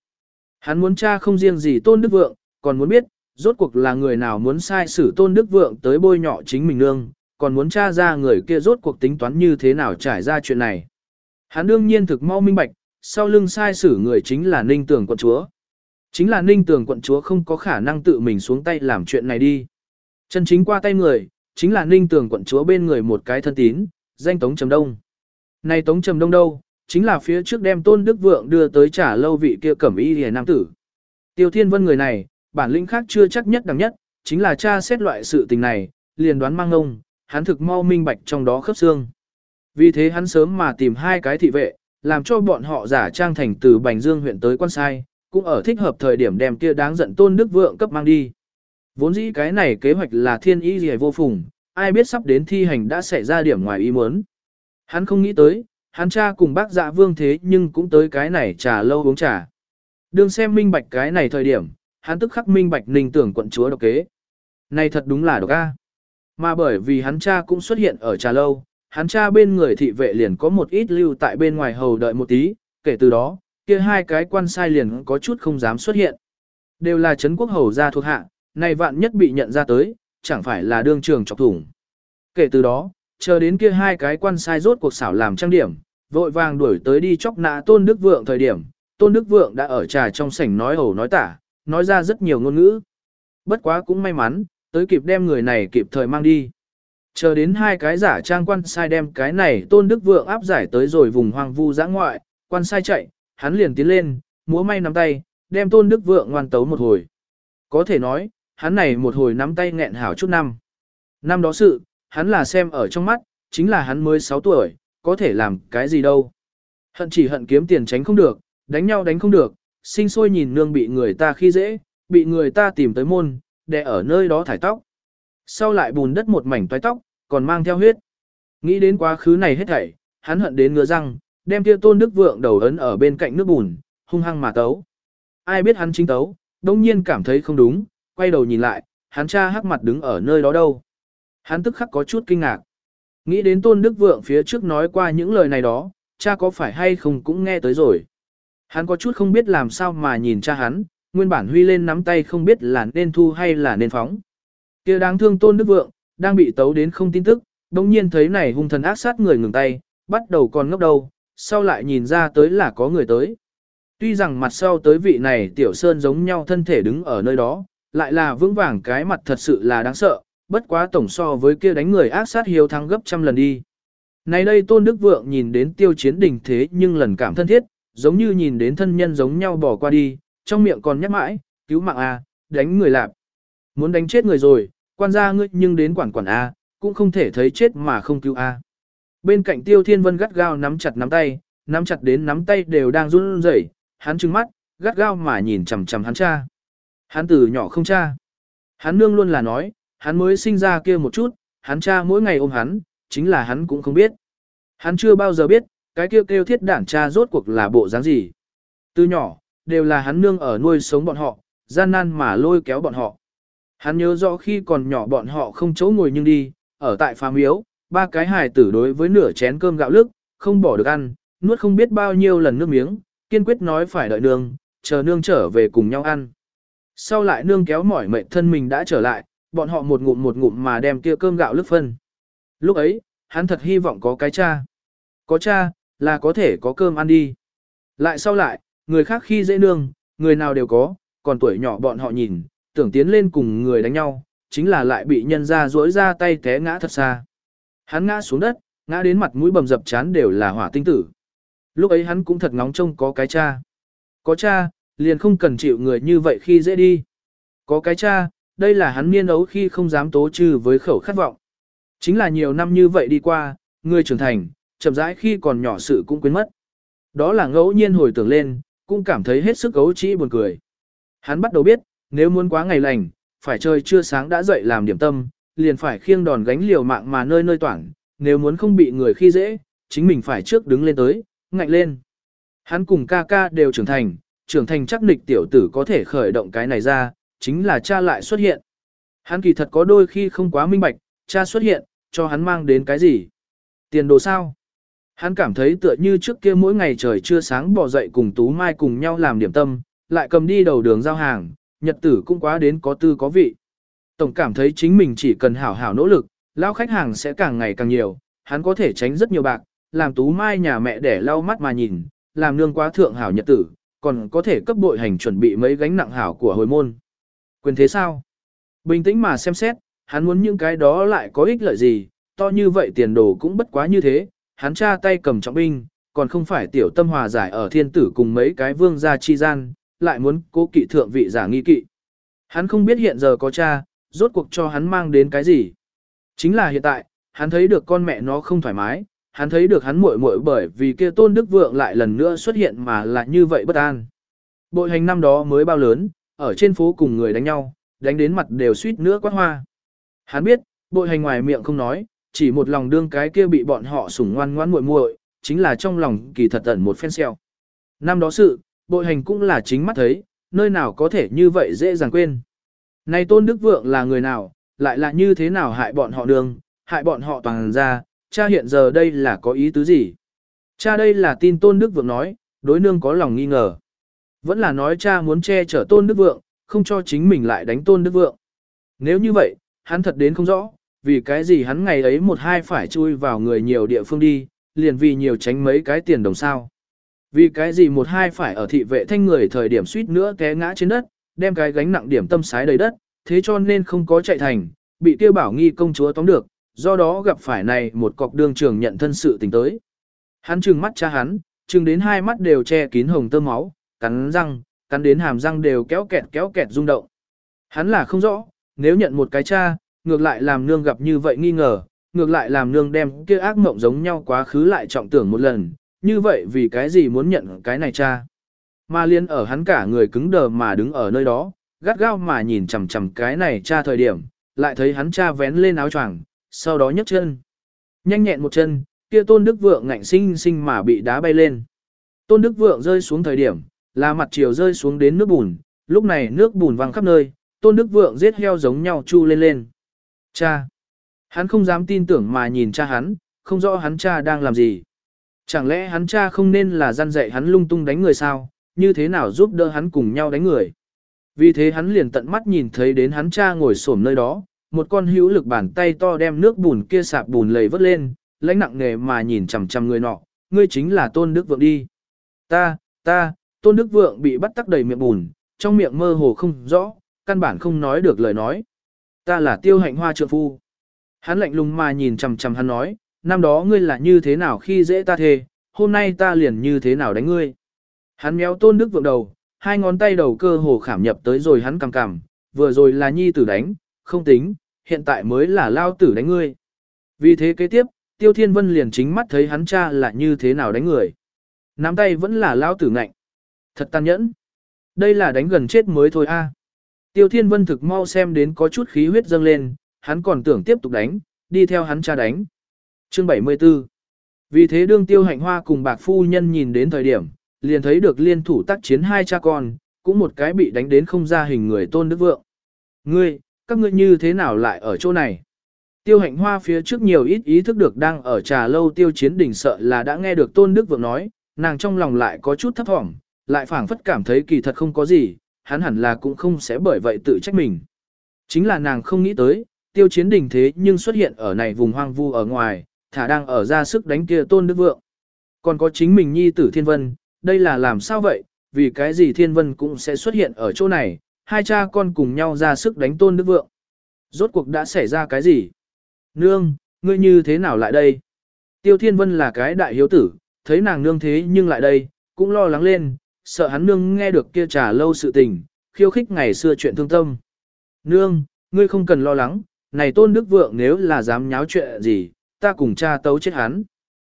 Hắn muốn tra không riêng gì tôn đức vượng, còn muốn biết, rốt cuộc là người nào muốn sai xử tôn đức vượng tới bôi nhọ chính mình nương, còn muốn tra ra người kia rốt cuộc tính toán như thế nào trải ra chuyện này. Hắn đương nhiên thực mau minh bạch, sau lưng sai xử người chính là ninh Tưởng quận chúa. Chính là ninh tường quận chúa không có khả năng tự mình xuống tay làm chuyện này đi. Chân chính qua tay người, chính là ninh tường quận chúa bên người một cái thân tín, danh Tống Trầm Đông. Này Tống Trầm Đông đâu, chính là phía trước đem Tôn Đức Vượng đưa tới trả lâu vị kia cẩm y hề nam tử. Tiêu Thiên Vân người này, bản lĩnh khác chưa chắc nhất đẳng nhất, chính là cha xét loại sự tình này, liền đoán mang ngông, hắn thực mau minh bạch trong đó khớp xương. Vì thế hắn sớm mà tìm hai cái thị vệ, làm cho bọn họ giả trang thành từ Bành Dương huyện tới quan sai, cũng ở thích hợp thời điểm đem kia đáng giận Tôn Đức Vượng cấp mang đi. Vốn dĩ cái này kế hoạch là thiên ý gì vô phùng, ai biết sắp đến thi hành đã xảy ra điểm ngoài ý muốn. Hắn không nghĩ tới, hắn cha cùng bác dạ vương thế nhưng cũng tới cái này trà lâu uống trà. đường xem minh bạch cái này thời điểm, hắn tức khắc minh bạch ninh tưởng quận chúa độc kế. Này thật đúng là độc a. Mà bởi vì hắn cha cũng xuất hiện ở trà lâu, hắn cha bên người thị vệ liền có một ít lưu tại bên ngoài hầu đợi một tí, kể từ đó, kia hai cái quan sai liền có chút không dám xuất hiện. Đều là Trấn quốc hầu gia thuộc hạ, này vạn nhất bị nhận ra tới, chẳng phải là đương trường chọc thủng. Kể từ đó, chờ đến kia hai cái quan sai rốt cuộc xảo làm trang điểm, vội vàng đuổi tới đi chọc nạ Tôn Đức Vượng thời điểm, Tôn Đức Vượng đã ở trà trong sảnh nói ẩu nói tả, nói ra rất nhiều ngôn ngữ. Bất quá cũng may mắn, tới kịp đem người này kịp thời mang đi. Chờ đến hai cái giả trang quan sai đem cái này Tôn Đức Vượng áp giải tới rồi vùng hoang vu giã ngoại, quan sai chạy, hắn liền tiến lên, múa may nắm tay, đem Tôn Đức Vượng ngoan tấu một hồi. Có thể nói, hắn này một hồi nắm tay nghẹn hảo chút năm. Năm đó sự, hắn là xem ở trong mắt, chính là hắn mới 6 tuổi, có thể làm cái gì đâu. Hận chỉ hận kiếm tiền tránh không được, đánh nhau đánh không được, sinh sôi nhìn nương bị người ta khi dễ, bị người ta tìm tới môn, để ở nơi đó thải tóc. Sau lại bùn đất một mảnh toái tóc, còn mang theo huyết. Nghĩ đến quá khứ này hết thảy, hắn hận đến ngứa răng, đem kia tôn đức vượng đầu ấn ở bên cạnh nước bùn, hung hăng mà tấu. Ai biết hắn chính tấu, đông nhiên cảm thấy không đúng, quay đầu nhìn lại, hắn cha hắc mặt đứng ở nơi đó đâu. Hắn tức khắc có chút kinh ngạc. Nghĩ đến tôn đức vượng phía trước nói qua những lời này đó, cha có phải hay không cũng nghe tới rồi. Hắn có chút không biết làm sao mà nhìn cha hắn, nguyên bản huy lên nắm tay không biết là nên thu hay là nên phóng. kia đáng thương tôn đức vượng, đang bị tấu đến không tin tức, đồng nhiên thấy này hung thần ác sát người ngừng tay, bắt đầu còn ngốc đầu, sau lại nhìn ra tới là có người tới. Tuy rằng mặt sau tới vị này tiểu sơn giống nhau thân thể đứng ở nơi đó, lại là vững vàng cái mặt thật sự là đáng sợ, bất quá tổng so với kia đánh người ác sát hiếu thắng gấp trăm lần đi. Này đây Tôn Đức Vượng nhìn đến tiêu chiến đình thế nhưng lần cảm thân thiết, giống như nhìn đến thân nhân giống nhau bỏ qua đi, trong miệng còn nhắc mãi, cứu mạng A, đánh người lạp. Muốn đánh chết người rồi, quan gia ngươi nhưng đến quản quản A, cũng không thể thấy chết mà không cứu A. Bên cạnh tiêu thiên vân gắt gao nắm chặt nắm tay, nắm chặt đến nắm tay đều đang run rẩy, hắn trừng mắt, gắt gao mà nhìn chằm chằm hắn cha. Hắn từ nhỏ không cha. Hắn nương luôn là nói, hắn mới sinh ra kia một chút, hắn cha mỗi ngày ôm hắn, chính là hắn cũng không biết. Hắn chưa bao giờ biết, cái kêu kêu thiết đản cha rốt cuộc là bộ dáng gì. Từ nhỏ, đều là hắn nương ở nuôi sống bọn họ, gian nan mà lôi kéo bọn họ. Hắn nhớ rõ khi còn nhỏ bọn họ không chỗ ngồi nhưng đi, ở tại phá miếu, ba cái hài tử đối với nửa chén cơm gạo lức, không bỏ được ăn, nuốt không biết bao nhiêu lần nước miếng, kiên quyết nói phải đợi nương, chờ nương trở về cùng nhau ăn. Sau lại nương kéo mỏi mệt thân mình đã trở lại, bọn họ một ngụm một ngụm mà đem kia cơm gạo lức phân. Lúc ấy, hắn thật hy vọng có cái cha. Có cha, là có thể có cơm ăn đi. Lại sau lại, người khác khi dễ nương, người nào đều có, còn tuổi nhỏ bọn họ nhìn, tưởng tiến lên cùng người đánh nhau, chính là lại bị nhân ra duỗi ra tay té ngã thật xa. Hắn ngã xuống đất, ngã đến mặt mũi bầm dập chán đều là hỏa tinh tử. Lúc ấy hắn cũng thật ngóng trông có cái cha. Có cha, liền không cần chịu người như vậy khi dễ đi. Có cái cha, đây là hắn niên ấu khi không dám tố trừ với khẩu khát vọng. Chính là nhiều năm như vậy đi qua, người trưởng thành, chậm rãi khi còn nhỏ sự cũng quên mất. Đó là ngẫu nhiên hồi tưởng lên, cũng cảm thấy hết sức gấu trĩ buồn cười. Hắn bắt đầu biết, nếu muốn quá ngày lành, phải chơi trưa sáng đã dậy làm điểm tâm, liền phải khiêng đòn gánh liều mạng mà nơi nơi toảng, nếu muốn không bị người khi dễ, chính mình phải trước đứng lên tới, ngạnh lên. Hắn cùng ca ca đều trưởng thành, trưởng thành chắc nịch tiểu tử có thể khởi động cái này ra, chính là cha lại xuất hiện. Hắn kỳ thật có đôi khi không quá minh bạch, cha xuất hiện, cho hắn mang đến cái gì? Tiền đồ sao? Hắn cảm thấy tựa như trước kia mỗi ngày trời chưa sáng bỏ dậy cùng Tú Mai cùng nhau làm điểm tâm, lại cầm đi đầu đường giao hàng, nhật tử cũng quá đến có tư có vị. Tổng cảm thấy chính mình chỉ cần hảo hảo nỗ lực, lao khách hàng sẽ càng ngày càng nhiều, hắn có thể tránh rất nhiều bạc, làm Tú Mai nhà mẹ để lau mắt mà nhìn, làm nương quá thượng hảo nhật tử, còn có thể cấp bội hành chuẩn bị mấy gánh nặng hảo của hồi môn. Quyền thế sao? Bình tĩnh mà xem xét, hắn muốn những cái đó lại có ích lợi gì, to như vậy tiền đồ cũng bất quá như thế, hắn cha tay cầm trọng binh, còn không phải tiểu tâm hòa giải ở thiên tử cùng mấy cái vương gia chi gian, lại muốn cố kỵ thượng vị giả nghi kỵ. Hắn không biết hiện giờ có cha, rốt cuộc cho hắn mang đến cái gì. Chính là hiện tại, hắn thấy được con mẹ nó không thoải mái, hắn thấy được hắn muội muội bởi vì kia tôn đức vượng lại lần nữa xuất hiện mà là như vậy bất an. Bội hành năm đó mới bao lớn, ở trên phố cùng người đánh nhau, đánh đến mặt đều suýt nữa quát hoa. Hắn biết, bội hành ngoài miệng không nói, chỉ một lòng đương cái kia bị bọn họ sủng ngoan ngoãn muội muội, chính là trong lòng kỳ thật ẩn một phen xeo. Năm đó sự, bội hành cũng là chính mắt thấy, nơi nào có thể như vậy dễ dàng quên. Này Tôn Đức Vượng là người nào, lại là như thế nào hại bọn họ đường, hại bọn họ toàn ra, cha hiện giờ đây là có ý tứ gì? Cha đây là tin Tôn Đức Vượng nói, đối nương có lòng nghi ngờ. Vẫn là nói cha muốn che chở Tôn Đức Vượng, không cho chính mình lại đánh Tôn Đức Vượng. Nếu như vậy, hắn thật đến không rõ, vì cái gì hắn ngày ấy một hai phải chui vào người nhiều địa phương đi, liền vì nhiều tránh mấy cái tiền đồng sao. Vì cái gì một hai phải ở thị vệ thanh người thời điểm suýt nữa té ngã trên đất, đem cái gánh nặng điểm tâm sái đầy đất, thế cho nên không có chạy thành, bị tiêu bảo nghi công chúa tóm được, do đó gặp phải này một cọc đường trường nhận thân sự tình tới. Hắn trừng mắt cha hắn, trừng đến hai mắt đều che kín hồng tơ máu, cắn răng, cắn đến hàm răng đều kéo kẹt kéo kẹt rung động. Hắn là không rõ, nếu nhận một cái cha, ngược lại làm nương gặp như vậy nghi ngờ, ngược lại làm nương đem kia ác mộng giống nhau quá khứ lại trọng tưởng một lần, như vậy vì cái gì muốn nhận cái này cha. Mà liên ở hắn cả người cứng đờ mà đứng ở nơi đó, gắt gao mà nhìn chằm chằm cái này cha thời điểm, lại thấy hắn cha vén lên áo choàng, sau đó nhấc chân. Nhanh nhẹn một chân, kia tôn đức vượng ngạnh sinh sinh mà bị đá bay lên. Tôn đức vượng rơi xuống thời điểm, là mặt chiều rơi xuống đến nước bùn, lúc này nước bùn văng khắp nơi, tôn đức vượng giết heo giống nhau chu lên lên. Cha! Hắn không dám tin tưởng mà nhìn cha hắn, không rõ hắn cha đang làm gì. Chẳng lẽ hắn cha không nên là gian dạy hắn lung tung đánh người sao, như thế nào giúp đỡ hắn cùng nhau đánh người. Vì thế hắn liền tận mắt nhìn thấy đến hắn cha ngồi xổm nơi đó, một con hữu lực bàn tay to đem nước bùn kia sạp bùn lầy vớt lên, lãnh nặng nề mà nhìn chằm chằm người nọ, ngươi chính là Tôn Đức Vượng đi. Ta, ta, Tôn Đức Vượng bị bắt tắc đầy miệng bùn, trong miệng mơ hồ không rõ, căn bản không nói được lời nói. Ta là tiêu hạnh hoa trượng phu. Hắn lạnh lùng mà nhìn chằm chằm hắn nói, năm đó ngươi là như thế nào khi dễ ta thề, hôm nay ta liền như thế nào đánh ngươi. Hắn méo tôn đức vượng đầu, hai ngón tay đầu cơ hồ khảm nhập tới rồi hắn cằm cằm, vừa rồi là nhi tử đánh, không tính, hiện tại mới là lao tử đánh ngươi. Vì thế kế tiếp, Tiêu Thiên Vân liền chính mắt thấy hắn cha là như thế nào đánh người. Nắm tay vẫn là lao tử ngạnh. Thật tàn nhẫn. Đây là đánh gần chết mới thôi a. Tiêu Thiên Vân thực mau xem đến có chút khí huyết dâng lên, hắn còn tưởng tiếp tục đánh, đi theo hắn cha đánh. Chương 74 Vì thế đương Tiêu Hạnh Hoa cùng bạc phu nhân nhìn đến thời điểm, liền thấy được liên thủ tác chiến hai cha con, cũng một cái bị đánh đến không ra hình người tôn đức vượng. Ngươi, các ngươi như thế nào lại ở chỗ này? Tiêu hạnh hoa phía trước nhiều ít ý thức được đang ở trà lâu tiêu chiến đỉnh sợ là đã nghe được tôn đức vượng nói, nàng trong lòng lại có chút thấp thỏm, lại phảng phất cảm thấy kỳ thật không có gì, hắn hẳn là cũng không sẽ bởi vậy tự trách mình. Chính là nàng không nghĩ tới, tiêu chiến đỉnh thế nhưng xuất hiện ở này vùng hoang vu ở ngoài, thả đang ở ra sức đánh kia tôn đức vượng. Còn có chính mình nhi tử thiên vân, đây là làm sao vậy, vì cái gì thiên vân cũng sẽ xuất hiện ở chỗ này, hai cha con cùng nhau ra sức đánh tôn đức vượng. Rốt cuộc đã xảy ra cái gì? Nương, ngươi như thế nào lại đây? Tiêu thiên vân là cái đại hiếu tử, thấy nàng nương thế nhưng lại đây, cũng lo lắng lên, sợ hắn nương nghe được kia trà lâu sự tình, khiêu khích ngày xưa chuyện thương tâm. Nương, ngươi không cần lo lắng, này tôn đức vượng nếu là dám nháo chuyện gì, ta cùng cha tấu chết hắn.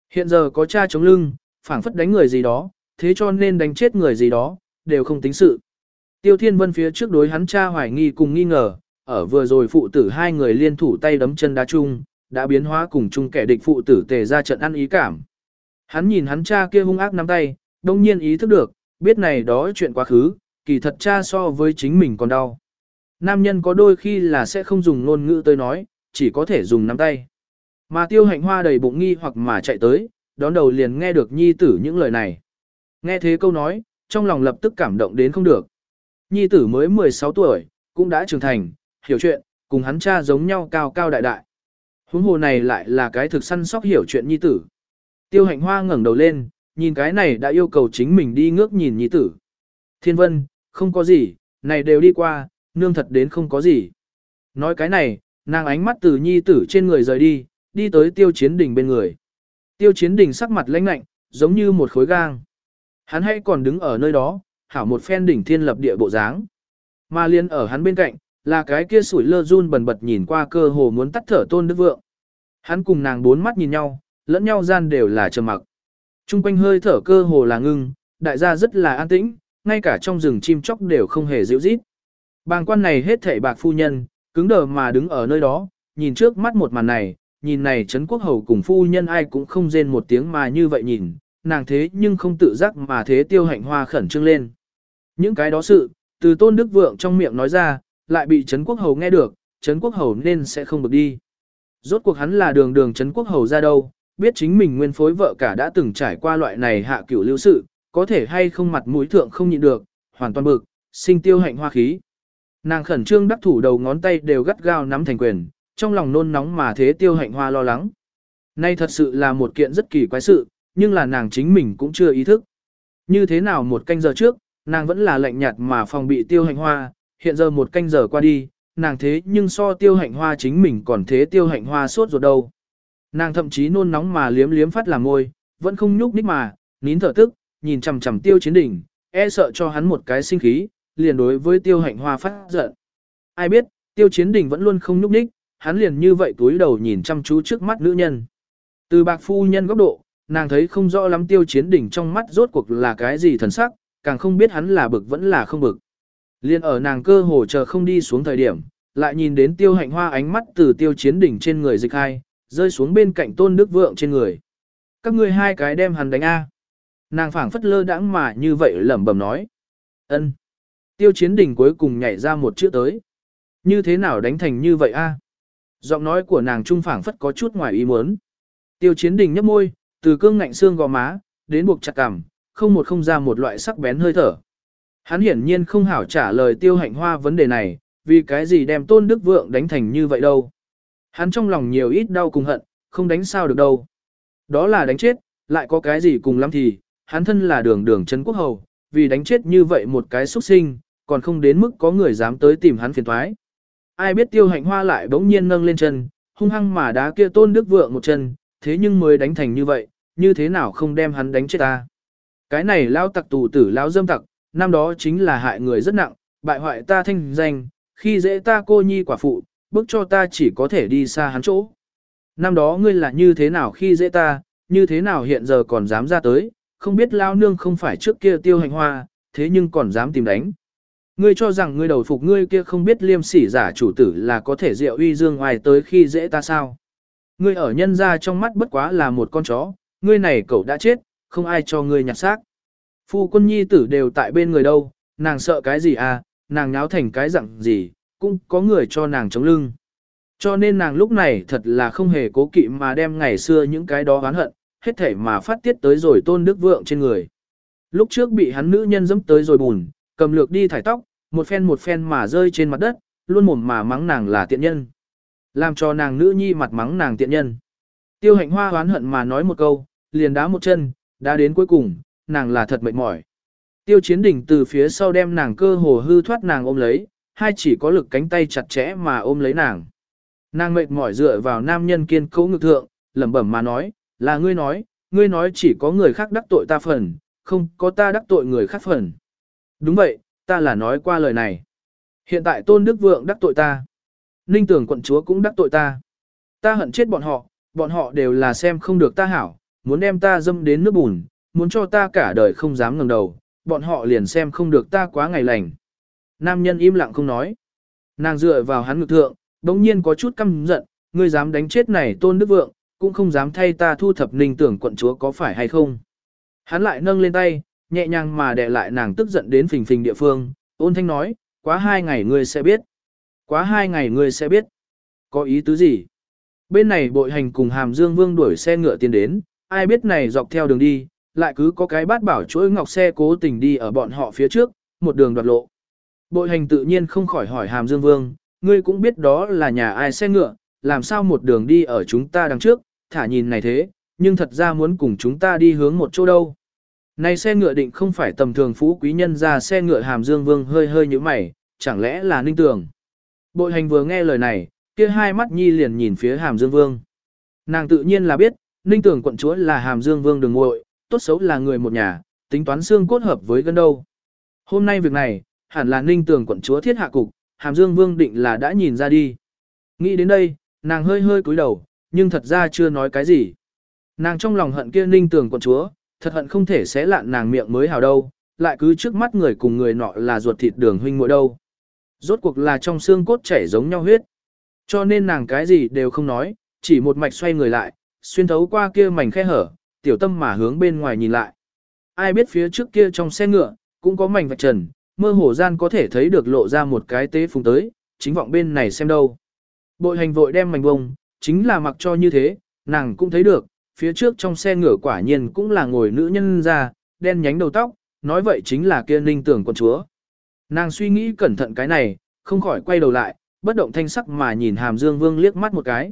Hiện giờ có cha chống lưng, phảng phất đánh người gì đó, thế cho nên đánh chết người gì đó, đều không tính sự. Tiêu Thiên Vân phía trước đối hắn cha hoài nghi cùng nghi ngờ, ở vừa rồi phụ tử hai người liên thủ tay đấm chân đá chung, đã biến hóa cùng chung kẻ địch phụ tử tề ra trận ăn ý cảm. Hắn nhìn hắn cha kia hung ác nắm tay, đông nhiên ý thức được, biết này đó chuyện quá khứ, kỳ thật cha so với chính mình còn đau. Nam nhân có đôi khi là sẽ không dùng ngôn ngữ tới nói, chỉ có thể dùng nắm tay. Mà tiêu hạnh hoa đầy bụng nghi hoặc mà chạy tới, đón đầu liền nghe được nhi tử những lời này. Nghe thế câu nói, trong lòng lập tức cảm động đến không được. Nhi tử mới 16 tuổi, cũng đã trưởng thành, hiểu chuyện, cùng hắn cha giống nhau cao cao đại đại. Huống hồ này lại là cái thực săn sóc hiểu chuyện nhi tử. Tiêu hạnh hoa ngẩng đầu lên, nhìn cái này đã yêu cầu chính mình đi ngước nhìn nhi tử. Thiên vân, không có gì, này đều đi qua, nương thật đến không có gì. Nói cái này, nàng ánh mắt từ nhi tử trên người rời đi, đi tới tiêu chiến đình bên người. Tiêu chiến đình sắc mặt lãnh lạnh, giống như một khối gang. Hắn hãy còn đứng ở nơi đó, hảo một phen đỉnh thiên lập địa bộ dáng. Mà liên ở hắn bên cạnh, là cái kia sủi lơ run bần bật nhìn qua cơ hồ muốn tắt thở tôn đức vượng. Hắn cùng nàng bốn mắt nhìn nhau, lẫn nhau gian đều là trầm mặc. Trung quanh hơi thở cơ hồ là ngưng, đại gia rất là an tĩnh, ngay cả trong rừng chim chóc đều không hề dịu rít. Bàng quan này hết thảy bạc phu nhân, cứng đờ mà đứng ở nơi đó, nhìn trước mắt một màn này, nhìn này Trấn Quốc Hầu cùng phu nhân ai cũng không rên một tiếng mà như vậy nhìn, nàng thế nhưng không tự giác mà thế tiêu hạnh hoa khẩn trương lên. Những cái đó sự, từ tôn đức vượng trong miệng nói ra, lại bị Trấn Quốc Hầu nghe được, Trấn Quốc Hầu nên sẽ không được đi. Rốt cuộc hắn là đường đường Trấn Quốc Hầu ra đâu, biết chính mình nguyên phối vợ cả đã từng trải qua loại này hạ cửu lưu sự, có thể hay không mặt mũi thượng không nhịn được, hoàn toàn bực, sinh tiêu hạnh hoa khí. Nàng khẩn trương đắc thủ đầu ngón tay đều gắt gao nắm thành quyền, trong lòng nôn nóng mà thế tiêu hạnh hoa lo lắng. Nay thật sự là một kiện rất kỳ quái sự, nhưng là nàng chính mình cũng chưa ý thức. Như thế nào một canh giờ trước, nàng vẫn là lạnh nhạt mà phòng bị tiêu hạnh hoa, hiện giờ một canh giờ qua đi, nàng thế nhưng so tiêu hạnh hoa chính mình còn thế tiêu hạnh hoa sốt ruột đâu. Nàng thậm chí nôn nóng mà liếm liếm phát làm môi, vẫn không nhúc nhích mà, nín thở tức, nhìn chằm chằm tiêu chiến đỉnh, e sợ cho hắn một cái sinh khí, liền đối với tiêu hạnh hoa phát giận. Ai biết, tiêu chiến đỉnh vẫn luôn không nhúc nhích, hắn liền như vậy túi đầu nhìn chăm chú trước mắt nữ nhân. Từ bạc phu nhân góc độ, nàng thấy không rõ lắm tiêu chiến đỉnh trong mắt rốt cuộc là cái gì thần sắc, càng không biết hắn là bực vẫn là không bực. Liên ở nàng cơ hồ chờ không đi xuống thời điểm, lại nhìn đến tiêu hạnh hoa ánh mắt từ tiêu chiến đỉnh trên người dịch hai, rơi xuống bên cạnh tôn đức vượng trên người. Các ngươi hai cái đem hắn đánh A. Nàng phảng phất lơ đãng mà như vậy lẩm bẩm nói. ân. Tiêu chiến đỉnh cuối cùng nhảy ra một chữ tới. Như thế nào đánh thành như vậy A? Giọng nói của nàng trung phảng phất có chút ngoài ý muốn. Tiêu chiến đình nhấp môi, từ cương ngạnh xương gò má, đến buộc chặt cằm, không một không ra một loại sắc bén hơi thở. Hắn hiển nhiên không hảo trả lời tiêu hạnh hoa vấn đề này, vì cái gì đem tôn đức vượng đánh thành như vậy đâu. Hắn trong lòng nhiều ít đau cùng hận, không đánh sao được đâu. Đó là đánh chết, lại có cái gì cùng lắm thì, hắn thân là đường đường chân quốc hầu, vì đánh chết như vậy một cái xuất sinh, còn không đến mức có người dám tới tìm hắn phiền thoái. ai biết tiêu hạnh hoa lại bỗng nhiên nâng lên chân, hung hăng mà đá kia tôn đức vượng một chân, thế nhưng mới đánh thành như vậy, như thế nào không đem hắn đánh chết ta. Cái này lao tặc tù tử lao dâm tặc, năm đó chính là hại người rất nặng, bại hoại ta thanh danh, khi dễ ta cô nhi quả phụ, bức cho ta chỉ có thể đi xa hắn chỗ. Năm đó ngươi là như thế nào khi dễ ta, như thế nào hiện giờ còn dám ra tới, không biết lao nương không phải trước kia tiêu hành hoa, thế nhưng còn dám tìm đánh. Ngươi cho rằng ngươi đầu phục ngươi kia không biết liêm sỉ giả chủ tử là có thể diệu uy dương ngoài tới khi dễ ta sao. Ngươi ở nhân ra trong mắt bất quá là một con chó, ngươi này cậu đã chết, không ai cho ngươi nhặt xác. Phu quân nhi tử đều tại bên người đâu, nàng sợ cái gì à, nàng nháo thành cái dạng gì, cũng có người cho nàng chống lưng. Cho nên nàng lúc này thật là không hề cố kỵ mà đem ngày xưa những cái đó oán hận, hết thể mà phát tiết tới rồi tôn đức vượng trên người. Lúc trước bị hắn nữ nhân dẫm tới rồi bùn, cầm lược đi thải tóc, một phen một phen mà rơi trên mặt đất, luôn mồm mà mắng nàng là tiện nhân. Làm cho nàng nữ nhi mặt mắng nàng tiện nhân. Tiêu hạnh hoa oán hận mà nói một câu, liền đá một chân, đá đến cuối cùng, nàng là thật mệt mỏi. Tiêu chiến đỉnh từ phía sau đem nàng cơ hồ hư thoát nàng ôm lấy, hai chỉ có lực cánh tay chặt chẽ mà ôm lấy nàng. Nàng mệt mỏi dựa vào nam nhân kiên cố ngực thượng, lẩm bẩm mà nói, là ngươi nói, ngươi nói chỉ có người khác đắc tội ta phần, không có ta đắc tội người khác phần. Đúng vậy, ta là nói qua lời này. Hiện tại Tôn Đức Vượng đắc tội ta. Ninh tưởng quận chúa cũng đắc tội ta. Ta hận chết bọn họ, bọn họ đều là xem không được ta hảo, muốn đem ta dâm đến nước bùn, muốn cho ta cả đời không dám ngẩng đầu, bọn họ liền xem không được ta quá ngày lành. Nam nhân im lặng không nói. Nàng dựa vào hắn ngực thượng, đống nhiên có chút căm giận, ngươi dám đánh chết này tôn đức vượng, cũng không dám thay ta thu thập ninh tưởng quận chúa có phải hay không. Hắn lại nâng lên tay, nhẹ nhàng mà đè lại nàng tức giận đến phình phình địa phương, ôn thanh nói, quá hai ngày ngươi sẽ biết. Quá hai ngày ngươi sẽ biết. Có ý tứ gì? Bên này bội hành cùng hàm dương vương đuổi xe ngựa tiến đến, ai biết này dọc theo đường đi, lại cứ có cái bát bảo chuỗi ngọc xe cố tình đi ở bọn họ phía trước, một đường đoạt lộ. Bội hành tự nhiên không khỏi hỏi hàm dương vương, ngươi cũng biết đó là nhà ai xe ngựa, làm sao một đường đi ở chúng ta đằng trước, thả nhìn này thế, nhưng thật ra muốn cùng chúng ta đi hướng một chỗ đâu. Này xe ngựa định không phải tầm thường phú quý nhân ra xe ngựa hàm dương vương hơi hơi như mày, chẳng lẽ là ninh tường. Bội hành vừa nghe lời này, kia hai mắt nhi liền nhìn phía hàm dương vương. Nàng tự nhiên là biết, ninh tường quận chúa là hàm dương vương đường ngội, tốt xấu là người một nhà, tính toán xương cốt hợp với gân đâu. Hôm nay việc này, hẳn là ninh tường quận chúa thiết hạ cục, hàm dương vương định là đã nhìn ra đi. Nghĩ đến đây, nàng hơi hơi cúi đầu, nhưng thật ra chưa nói cái gì. Nàng trong lòng hận kia ninh tường quận chúa, thật hận không thể xé lạn nàng miệng mới hào đâu, lại cứ trước mắt người cùng người nọ là ruột thịt đường huynh muội đâu. Rốt cuộc là trong xương cốt chảy giống nhau huyết. Cho nên nàng cái gì đều không nói, chỉ một mạch xoay người lại, xuyên thấu qua kia mảnh khe hở, tiểu tâm mà hướng bên ngoài nhìn lại. Ai biết phía trước kia trong xe ngựa, cũng có mảnh vạch trần, mơ hồ gian có thể thấy được lộ ra một cái tế phùng tới, chính vọng bên này xem đâu. Bội hành vội đem mảnh bông, chính là mặc cho như thế, nàng cũng thấy được, phía trước trong xe ngựa quả nhiên cũng là ngồi nữ nhân ra, đen nhánh đầu tóc, nói vậy chính là kia ninh tưởng con chúa. Nàng suy nghĩ cẩn thận cái này, không khỏi quay đầu lại, bất động thanh sắc mà nhìn Hàm Dương Vương liếc mắt một cái.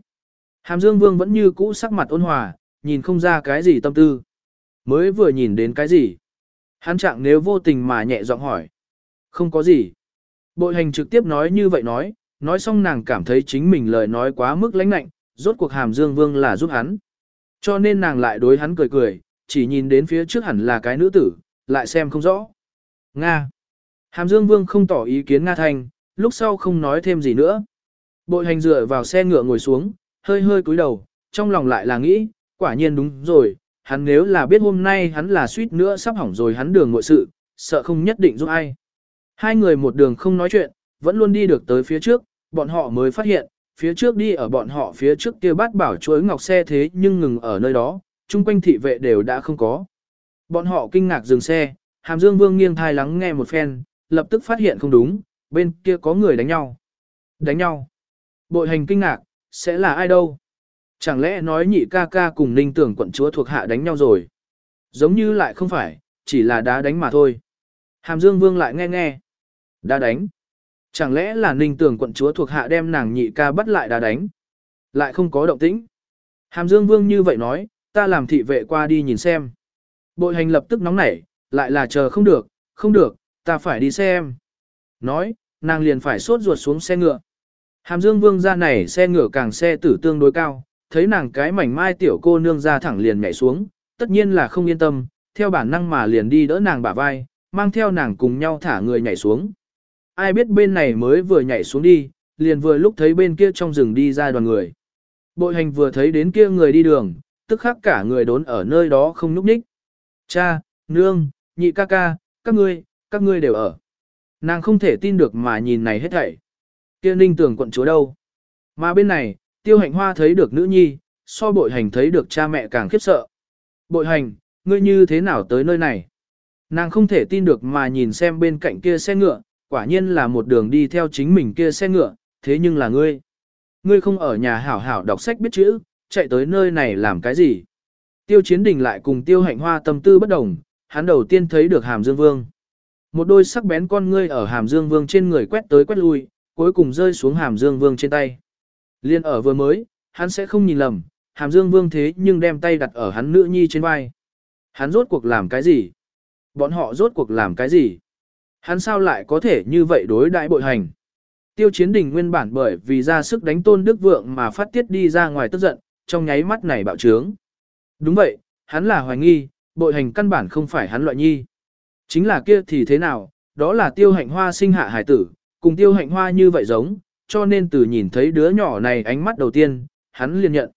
Hàm Dương Vương vẫn như cũ sắc mặt ôn hòa, nhìn không ra cái gì tâm tư. Mới vừa nhìn đến cái gì. Hắn trạng nếu vô tình mà nhẹ giọng hỏi. Không có gì. Bội hành trực tiếp nói như vậy nói, nói xong nàng cảm thấy chính mình lời nói quá mức lãnh lạnh, rốt cuộc hàm dương vương là giúp hắn. Cho nên nàng lại đối hắn cười cười, chỉ nhìn đến phía trước hẳn là cái nữ tử, lại xem không rõ. Nga. Hàm dương vương không tỏ ý kiến Nga Thanh, lúc sau không nói thêm gì nữa. Bội hành dựa vào xe ngựa ngồi xuống, hơi hơi cúi đầu, trong lòng lại là nghĩ, quả nhiên đúng rồi, hắn nếu là biết hôm nay hắn là suýt nữa sắp hỏng rồi hắn đường ngội sự, sợ không nhất định giúp ai. Hai người một đường không nói chuyện, vẫn luôn đi được tới phía trước, bọn họ mới phát hiện, phía trước đi ở bọn họ phía trước kia bát bảo chuối ngọc xe thế nhưng ngừng ở nơi đó, chung quanh thị vệ đều đã không có. Bọn họ kinh ngạc dừng xe, Hàm Dương Vương nghiêng thai lắng nghe một phen, lập tức phát hiện không đúng, bên kia có người đánh nhau. Đánh nhau. Bội hành kinh ngạc, sẽ là ai đâu? Chẳng lẽ nói nhị ca ca cùng ninh tưởng quận chúa thuộc hạ đánh nhau rồi? Giống như lại không phải, chỉ là đá đánh mà thôi. Hàm Dương Vương lại nghe nghe. Đá đánh. Chẳng lẽ là ninh tưởng quận chúa thuộc hạ đem nàng nhị ca bắt lại đá đánh? Lại không có động tĩnh. Hàm Dương Vương như vậy nói, ta làm thị vệ qua đi nhìn xem. Bội hành lập tức nóng nảy, lại là chờ không được, không được, ta phải đi xem. Nói, nàng liền phải sốt ruột xuống xe ngựa. Hàm Dương Vương ra này xe ngựa càng xe tử tương đối cao, thấy nàng cái mảnh mai tiểu cô nương ra thẳng liền nhảy xuống, tất nhiên là không yên tâm, theo bản năng mà liền đi đỡ nàng bả vai, mang theo nàng cùng nhau thả người nhảy xuống. Ai biết bên này mới vừa nhảy xuống đi, liền vừa lúc thấy bên kia trong rừng đi ra đoàn người. Bội hành vừa thấy đến kia người đi đường, tức khắc cả người đốn ở nơi đó không nhúc nhích. Cha, nương, nhị ca ca, các ngươi, các ngươi đều ở. Nàng không thể tin được mà nhìn này hết thảy. Kia ninh tưởng quận chúa đâu. Mà bên này, tiêu hạnh hoa thấy được nữ nhi, so bội hành thấy được cha mẹ càng khiếp sợ. Bội hành, ngươi như thế nào tới nơi này? Nàng không thể tin được mà nhìn xem bên cạnh kia xe ngựa, quả nhiên là một đường đi theo chính mình kia xe ngựa, thế nhưng là ngươi. Ngươi không ở nhà hảo hảo đọc sách biết chữ, chạy tới nơi này làm cái gì? Tiêu chiến đình lại cùng tiêu hạnh hoa tâm tư bất đồng, hắn đầu tiên thấy được hàm dương vương. Một đôi sắc bén con ngươi ở hàm dương vương trên người quét tới quét lui, cuối cùng rơi xuống hàm dương vương trên tay. Liên ở vừa mới, hắn sẽ không nhìn lầm, hàm dương vương thế nhưng đem tay đặt ở hắn nữ nhi trên vai. Hắn rốt cuộc làm cái gì? Bọn họ rốt cuộc làm cái gì? Hắn sao lại có thể như vậy đối đại bội hành? Tiêu chiến đình nguyên bản bởi vì ra sức đánh tôn đức vượng mà phát tiết đi ra ngoài tức giận, trong nháy mắt này bạo trướng. Đúng vậy, hắn là hoài nghi, bội hành căn bản không phải hắn loại nhi. Chính là kia thì thế nào, đó là tiêu hạnh hoa sinh hạ hải tử, cùng tiêu hạnh hoa như vậy giống, cho nên từ nhìn thấy đứa nhỏ này ánh mắt đầu tiên, hắn liền nhận.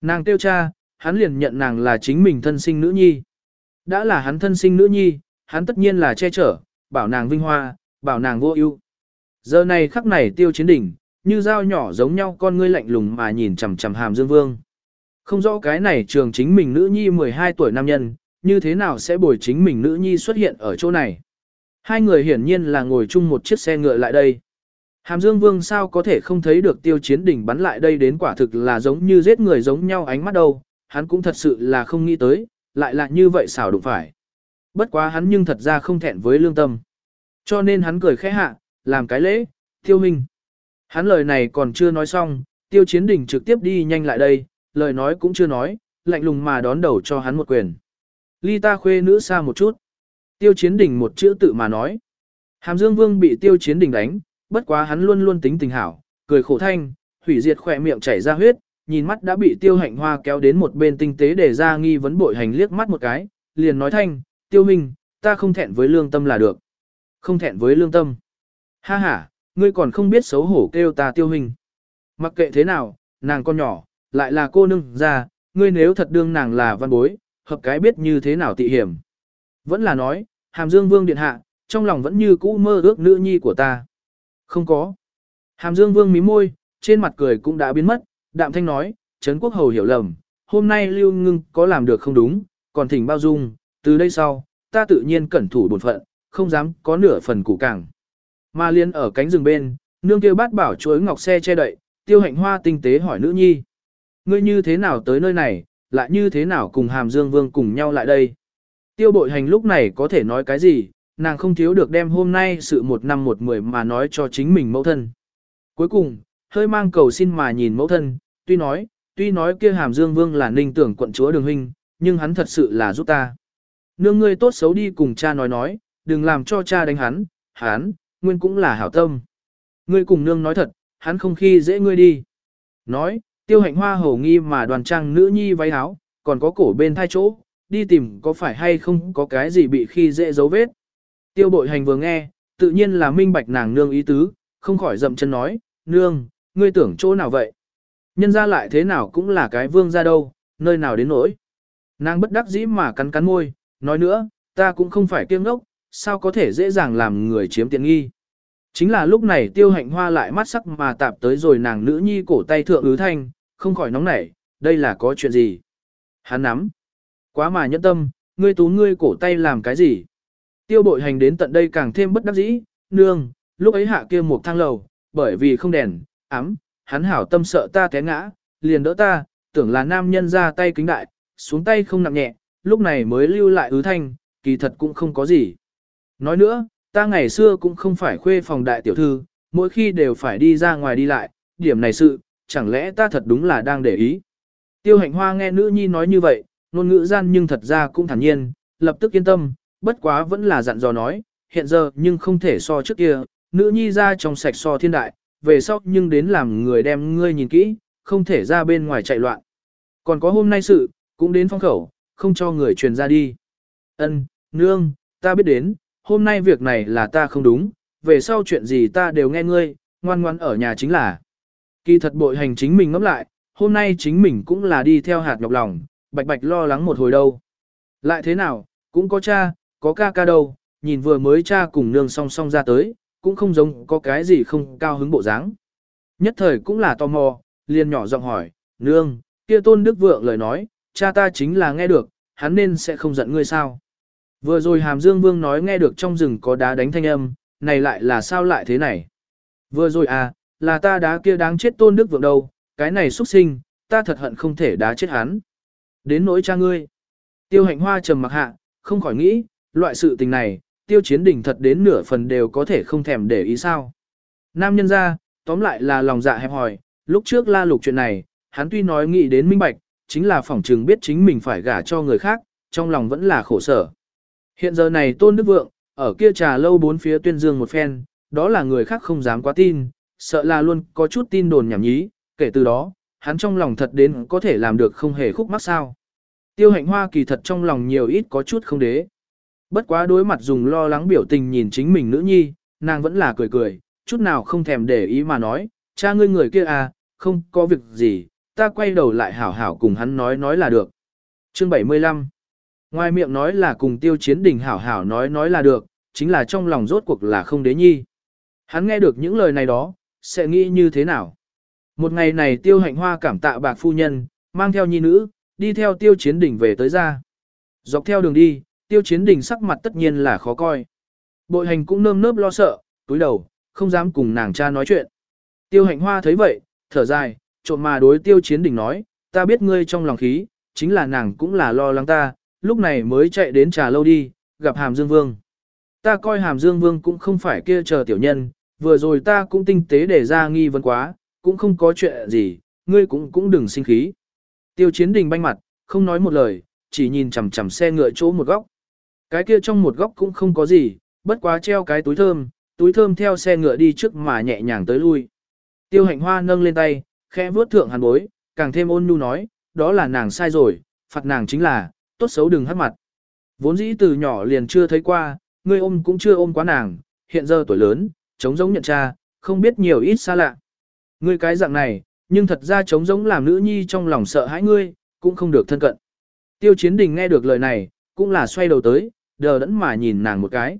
Nàng tiêu cha, hắn liền nhận nàng là chính mình thân sinh nữ nhi. Đã là hắn thân sinh nữ nhi, hắn tất nhiên là che chở, bảo nàng vinh hoa, bảo nàng vô ưu. Giờ này khắc này tiêu chiến đỉnh, như dao nhỏ giống nhau con ngươi lạnh lùng mà nhìn chằm chằm hàm dương vương. Không rõ cái này trường chính mình nữ nhi 12 tuổi nam nhân, như thế nào sẽ bồi chính mình nữ nhi xuất hiện ở chỗ này. Hai người hiển nhiên là ngồi chung một chiếc xe ngựa lại đây. Hàm Dương Vương sao có thể không thấy được tiêu chiến đỉnh bắn lại đây đến quả thực là giống như giết người giống nhau ánh mắt đâu, hắn cũng thật sự là không nghĩ tới, lại là như vậy xảo đụng phải. Bất quá hắn nhưng thật ra không thẹn với lương tâm. Cho nên hắn cười khẽ hạ, làm cái lễ, tiêu minh. Hắn lời này còn chưa nói xong, tiêu chiến đỉnh trực tiếp đi nhanh lại đây, lời nói cũng chưa nói, lạnh lùng mà đón đầu cho hắn một quyền. Ly ta khuê nữ xa một chút. Tiêu chiến đỉnh một chữ tự mà nói. Hàm Dương Vương bị tiêu chiến đỉnh đánh, bất quá hắn luôn luôn tính tình hảo, cười khổ thanh, hủy diệt khỏe miệng chảy ra huyết, nhìn mắt đã bị tiêu hạnh hoa kéo đến một bên tinh tế để ra nghi vấn bội hành liếc mắt một cái, liền nói thanh, tiêu minh, ta không thẹn với lương tâm là được. Không thẹn với lương tâm. Ha ha, ngươi còn không biết xấu hổ kêu ta tiêu minh. Mặc kệ thế nào, nàng con nhỏ, lại là cô nương ra, ngươi nếu thật đương nàng là văn bối, hợp cái biết như thế nào tị hiểm. Vẫn là nói, hàm dương vương điện hạ, trong lòng vẫn như cũ mơ ước nữ nhi của ta. Không có. Hàm dương vương mí môi, trên mặt cười cũng đã biến mất, đạm thanh nói, Trấn Quốc Hầu hiểu lầm, hôm nay Lưu Ngưng có làm được không đúng, còn thỉnh bao dung, từ đây sau, ta tự nhiên cẩn thủ bổn phận, không dám có nửa phần củ cảng Mà liên ở cánh rừng bên, nương kêu bát bảo chuối ngọc xe che đậy, tiêu hạnh hoa tinh tế hỏi nữ nhi. Ngươi như thế nào tới nơi này, lại như thế nào cùng hàm dương vương cùng nhau lại đây? Tiêu bội hành lúc này có thể nói cái gì, nàng không thiếu được đem hôm nay sự một năm một mười mà nói cho chính mình mẫu thân. Cuối cùng, hơi mang cầu xin mà nhìn mẫu thân, tuy nói, tuy nói kia hàm dương vương là ninh tưởng quận chúa đường huynh, nhưng hắn thật sự là giúp ta. Nương ngươi tốt xấu đi cùng cha nói nói, đừng làm cho cha đánh hắn, hắn, nguyên cũng là hảo tâm. Ngươi cùng nương nói thật, hắn không khi dễ ngươi đi. Nói, tiêu hạnh hoa hầu nghi mà đoàn trang nữ nhi váy áo, còn có cổ bên thai chỗ, đi tìm có phải hay không có cái gì bị khi dễ dấu vết. Tiêu bội hành vừa nghe, tự nhiên là minh bạch nàng nương ý tứ, không khỏi dậm chân nói, nương, ngươi tưởng chỗ nào vậy? Nhân ra lại thế nào cũng là cái vương ra đâu, nơi nào đến nỗi. Nàng bất đắc dĩ mà cắn cắn môi, nói nữa, ta cũng không phải kiêng ngốc, sao có thể dễ dàng làm người chiếm tiện nghi. Chính là lúc này tiêu hạnh hoa lại mắt sắc mà tạp tới rồi nàng nữ nhi cổ tay thượng ứ thanh, không khỏi nóng nảy, đây là có chuyện gì. Hắn nắm. Quá mà nhẫn tâm, ngươi tú ngươi cổ tay làm cái gì. Tiêu bội hành đến tận đây càng thêm bất đắc dĩ, nương, lúc ấy hạ kia một thang lầu, bởi vì không đèn, ấm, hắn hảo tâm sợ ta té ngã, liền đỡ ta, tưởng là nam nhân ra tay kính đại, xuống tay không nặng nhẹ, lúc này mới lưu lại ứ thanh, kỳ thật cũng không có gì. Nói nữa, ta ngày xưa cũng không phải khuê phòng đại tiểu thư, mỗi khi đều phải đi ra ngoài đi lại, điểm này sự, chẳng lẽ ta thật đúng là đang để ý. Tiêu hạnh hoa nghe nữ nhi nói như vậy, ngôn ngữ gian nhưng thật ra cũng thản nhiên, lập tức yên tâm, bất quá vẫn là dặn dò nói, hiện giờ nhưng không thể so trước kia, nữ nhi ra trong sạch so thiên đại, về sau nhưng đến làm người đem ngươi nhìn kỹ, không thể ra bên ngoài chạy loạn. Còn có hôm nay sự, cũng đến phong khẩu, không cho người truyền ra đi. Ân, nương, ta biết đến, hôm nay việc này là ta không đúng, về sau chuyện gì ta đều nghe ngươi, ngoan ngoan ở nhà chính là. Kỳ thật bội hành chính mình ngẫm lại, hôm nay chính mình cũng là đi theo hạt nhọc lòng, bạch bạch lo lắng một hồi đâu. Lại thế nào, cũng có cha, có ca ca đâu, nhìn vừa mới cha cùng nương song song ra tới, cũng không giống có cái gì không cao hứng bộ dáng. Nhất thời cũng là tò mò, liền nhỏ giọng hỏi, nương, kia tôn đức vượng lời nói, cha ta chính là nghe được, hắn nên sẽ không giận ngươi sao. Vừa rồi Hàm Dương Vương nói nghe được trong rừng có đá đánh thanh âm, này lại là sao lại thế này? Vừa rồi à, là ta đá kia đáng chết tôn đức vượng đâu, cái này xuất sinh, ta thật hận không thể đá chết hắn. Đến nỗi cha ngươi. Tiêu hạnh hoa trầm mặc hạ, không khỏi nghĩ, loại sự tình này, tiêu chiến đỉnh thật đến nửa phần đều có thể không thèm để ý sao. Nam nhân ra, tóm lại là lòng dạ hẹp hòi, lúc trước la lục chuyện này, hắn tuy nói nghĩ đến minh bạch, chính là phỏng trừng biết chính mình phải gả cho người khác, trong lòng vẫn là khổ sở. Hiện giờ này Tôn Đức Vượng, ở kia trà lâu bốn phía tuyên dương một phen, đó là người khác không dám quá tin, sợ là luôn có chút tin đồn nhảm nhí, kể từ đó, hắn trong lòng thật đến có thể làm được không hề khúc mắc sao. Tiêu hạnh hoa kỳ thật trong lòng nhiều ít có chút không đế. Bất quá đối mặt dùng lo lắng biểu tình nhìn chính mình nữ nhi, nàng vẫn là cười cười, chút nào không thèm để ý mà nói, cha ngươi người kia à, không có việc gì, ta quay đầu lại hảo hảo cùng hắn nói nói là được. Chương 75 Ngoài miệng nói là cùng tiêu chiến đình hảo hảo nói nói là được, chính là trong lòng rốt cuộc là không đế nhi. Hắn nghe được những lời này đó, sẽ nghĩ như thế nào? Một ngày này tiêu hạnh hoa cảm tạ bạc phu nhân, mang theo nhi nữ, đi theo tiêu chiến đỉnh về tới ra. Dọc theo đường đi, tiêu chiến đỉnh sắc mặt tất nhiên là khó coi. Bội hành cũng nơm nớp lo sợ, túi đầu, không dám cùng nàng cha nói chuyện. Tiêu hạnh hoa thấy vậy, thở dài, trộm mà đối tiêu chiến đỉnh nói, ta biết ngươi trong lòng khí, chính là nàng cũng là lo lắng ta, lúc này mới chạy đến trà lâu đi, gặp Hàm Dương Vương. Ta coi Hàm Dương Vương cũng không phải kia chờ tiểu nhân, vừa rồi ta cũng tinh tế để ra nghi vấn quá, cũng không có chuyện gì, ngươi cũng cũng đừng sinh khí. Tiêu chiến đình banh mặt, không nói một lời, chỉ nhìn chằm chằm xe ngựa chỗ một góc. Cái kia trong một góc cũng không có gì, bất quá treo cái túi thơm, túi thơm theo xe ngựa đi trước mà nhẹ nhàng tới lui. Tiêu hạnh hoa nâng lên tay, khẽ vuốt thượng hàn bối, càng thêm ôn nhu nói, đó là nàng sai rồi, phạt nàng chính là, tốt xấu đừng hắt mặt. Vốn dĩ từ nhỏ liền chưa thấy qua, ngươi ôm cũng chưa ôm quá nàng, hiện giờ tuổi lớn, chống giống nhận cha, không biết nhiều ít xa lạ. Ngươi cái dạng này, nhưng thật ra chống giống làm nữ nhi trong lòng sợ hãi ngươi, cũng không được thân cận. Tiêu chiến đình nghe được lời này, cũng là xoay đầu tới, đờ đẫn mà nhìn nàng một cái.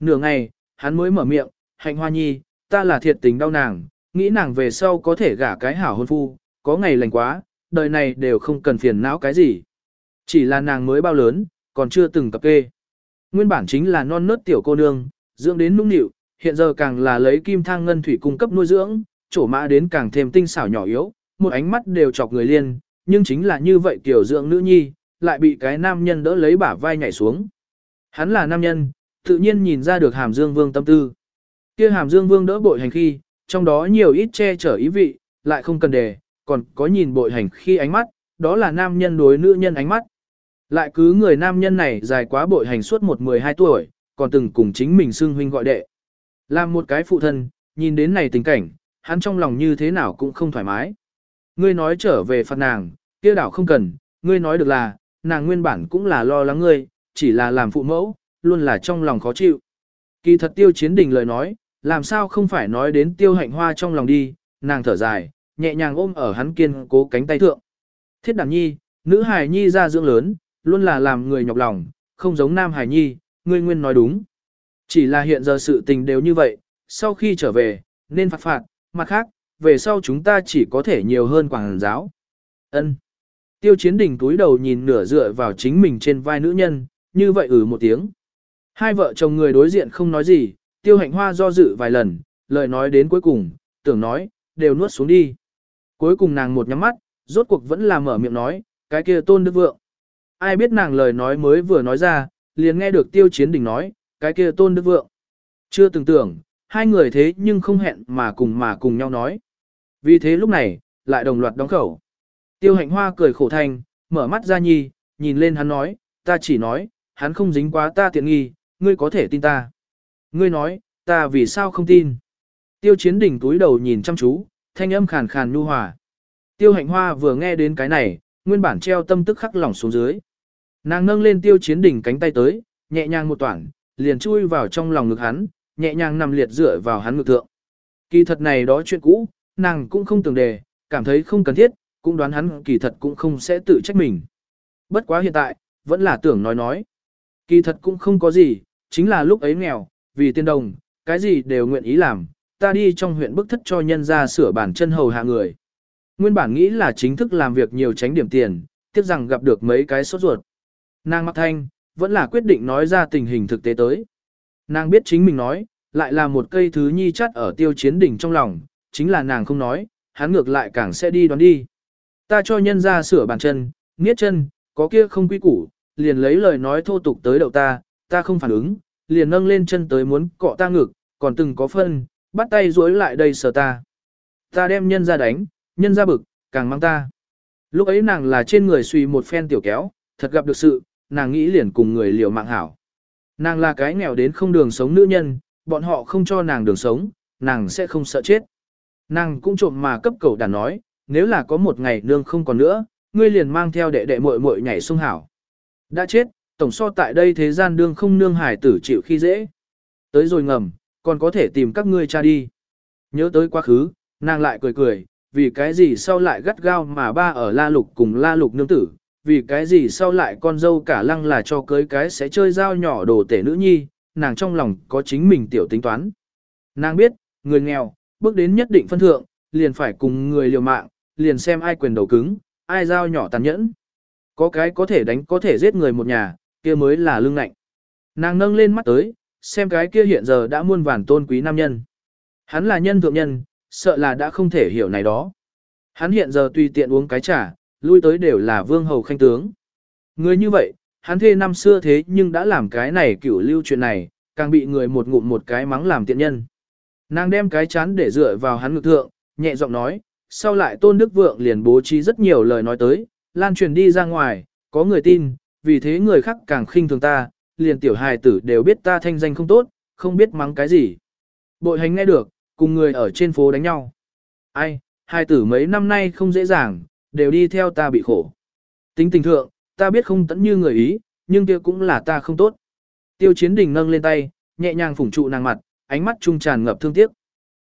Nửa ngày, hắn mới mở miệng, hạnh hoa nhi, ta là thiệt tình đau nàng, nghĩ nàng về sau có thể gả cái hảo hôn phu, có ngày lành quá, đời này đều không cần phiền não cái gì. Chỉ là nàng mới bao lớn, còn chưa từng cập kê. Nguyên bản chính là non nớt tiểu cô nương, dưỡng đến nũng nịu, hiện giờ càng là lấy kim thang ngân thủy cung cấp nuôi dưỡng, chỗ mã đến càng thêm tinh xảo nhỏ yếu, một ánh mắt đều chọc người liên, nhưng chính là như vậy tiểu dưỡng nữ nhi, lại bị cái nam nhân đỡ lấy bả vai nhảy xuống. Hắn là nam nhân, tự nhiên nhìn ra được hàm dương vương tâm tư. kia hàm dương vương đỡ bội hành khi, trong đó nhiều ít che chở ý vị, lại không cần đề, còn có nhìn bội hành khi ánh mắt, đó là nam nhân đối nữ nhân ánh mắt. Lại cứ người nam nhân này dài quá bội hành suốt một 12 tuổi, còn từng cùng chính mình xưng huynh gọi đệ. Làm một cái phụ thân, nhìn đến này tình cảnh, hắn trong lòng như thế nào cũng không thoải mái. Ngươi nói trở về phạt nàng, kia đảo không cần, ngươi nói được là, nàng nguyên bản cũng là lo lắng ngươi, chỉ là làm phụ mẫu, luôn là trong lòng khó chịu. Kỳ thật tiêu chiến đình lời nói, làm sao không phải nói đến tiêu hạnh hoa trong lòng đi, nàng thở dài, nhẹ nhàng ôm ở hắn kiên cố cánh tay thượng. Thiết đàn nhi, nữ hài nhi ra dưỡng lớn, luôn là làm người nhọc lòng, không giống nam hài nhi, ngươi nguyên nói đúng. Chỉ là hiện giờ sự tình đều như vậy, sau khi trở về, nên phạt phạt, mặt khác, về sau chúng ta chỉ có thể nhiều hơn quảng giáo. ân Tiêu chiến đình túi đầu nhìn nửa dựa vào chính mình trên vai nữ nhân, như vậy ừ một tiếng. Hai vợ chồng người đối diện không nói gì, tiêu hạnh hoa do dự vài lần, lời nói đến cuối cùng, tưởng nói, đều nuốt xuống đi. Cuối cùng nàng một nhắm mắt, rốt cuộc vẫn là mở miệng nói, cái kia tôn đức vượng. Ai biết nàng lời nói mới vừa nói ra, liền nghe được tiêu chiến đình nói, cái kia tôn đức vượng. Chưa từng tưởng, hai người thế nhưng không hẹn mà cùng mà cùng nhau nói. Vì thế lúc này, lại đồng loạt đóng khẩu. Tiêu hạnh hoa cười khổ thanh, mở mắt ra nhi, nhìn lên hắn nói, ta chỉ nói, hắn không dính quá ta tiện nghi, ngươi có thể tin ta. Ngươi nói, ta vì sao không tin? Tiêu chiến đỉnh túi đầu nhìn chăm chú, thanh âm khàn khàn nhu hòa. Tiêu hạnh hoa vừa nghe đến cái này, nguyên bản treo tâm tức khắc lỏng xuống dưới. Nàng nâng lên tiêu chiến đỉnh cánh tay tới, nhẹ nhàng một toản, liền chui vào trong lòng ngực hắn, nhẹ nhàng nằm liệt dựa vào hắn ngực thượng. Kỳ thật này đó chuyện cũ, nàng cũng không tưởng đề, cảm thấy không cần thiết, cũng đoán hắn kỳ thật cũng không sẽ tự trách mình. Bất quá hiện tại, vẫn là tưởng nói nói. Kỳ thật cũng không có gì, chính là lúc ấy nghèo, vì tiền đồng, cái gì đều nguyện ý làm, ta đi trong huyện bức thất cho nhân ra sửa bản chân hầu hạ người. Nguyên bản nghĩ là chính thức làm việc nhiều tránh điểm tiền, tiếc rằng gặp được mấy cái sốt ruột. Nàng mặc thanh, vẫn là quyết định nói ra tình hình thực tế tới. Nàng biết chính mình nói, lại là một cây thứ nhi chắt ở tiêu chiến đỉnh trong lòng, chính là nàng không nói, hắn ngược lại càng sẽ đi đoán đi. Ta cho nhân ra sửa bàn chân, nghiết chân, có kia không quy củ, liền lấy lời nói thô tục tới đậu ta, ta không phản ứng, liền nâng lên chân tới muốn cọ ta ngực, còn từng có phân, bắt tay duỗi lại đây sờ ta. Ta đem nhân ra đánh, nhân ra bực, càng mang ta. Lúc ấy nàng là trên người suy một phen tiểu kéo, thật gặp được sự, nàng nghĩ liền cùng người liều mạng hảo. Nàng là cái nghèo đến không đường sống nữ nhân, bọn họ không cho nàng đường sống, nàng sẽ không sợ chết. Nàng cũng trộm mà cấp cầu đàn nói, nếu là có một ngày nương không còn nữa, ngươi liền mang theo đệ đệ muội muội nhảy sông hảo. Đã chết, tổng so tại đây thế gian đương không nương hải tử chịu khi dễ. Tới rồi ngầm, còn có thể tìm các ngươi cha đi. Nhớ tới quá khứ, nàng lại cười cười, vì cái gì sau lại gắt gao mà ba ở la lục cùng la lục nương tử, vì cái gì sau lại con dâu cả lăng là cho cưới cái sẽ chơi dao nhỏ đồ tể nữ nhi, nàng trong lòng có chính mình tiểu tính toán. Nàng biết, người nghèo, bước đến nhất định phân thượng, liền phải cùng người liều mạng, liền xem ai quyền đầu cứng, ai dao nhỏ tàn nhẫn. Có cái có thể đánh có thể giết người một nhà, kia mới là lương lạnh. Nàng nâng lên mắt tới, xem cái kia hiện giờ đã muôn vàn tôn quý nam nhân. Hắn là nhân thượng nhân, sợ là đã không thể hiểu này đó. Hắn hiện giờ tùy tiện uống cái trà, lui tới đều là vương hầu khanh tướng. Người như vậy, hắn thê năm xưa thế nhưng đã làm cái này cửu lưu chuyện này, càng bị người một ngụm một cái mắng làm tiện nhân. Nàng đem cái chán để dựa vào hắn ngực thượng, nhẹ giọng nói, sau lại tôn đức vượng liền bố trí rất nhiều lời nói tới, lan truyền đi ra ngoài, có người tin, vì thế người khác càng khinh thường ta, liền tiểu hài tử đều biết ta thanh danh không tốt, không biết mắng cái gì. Bội hành nghe được, cùng người ở trên phố đánh nhau. Ai, hài tử mấy năm nay không dễ dàng, đều đi theo ta bị khổ. Tính tình thượng, ta biết không tẫn như người ý, nhưng kia cũng là ta không tốt. Tiêu chiến đình nâng lên tay, nhẹ nhàng phủng trụ nàng mặt, ánh mắt trung tràn ngập thương tiếc.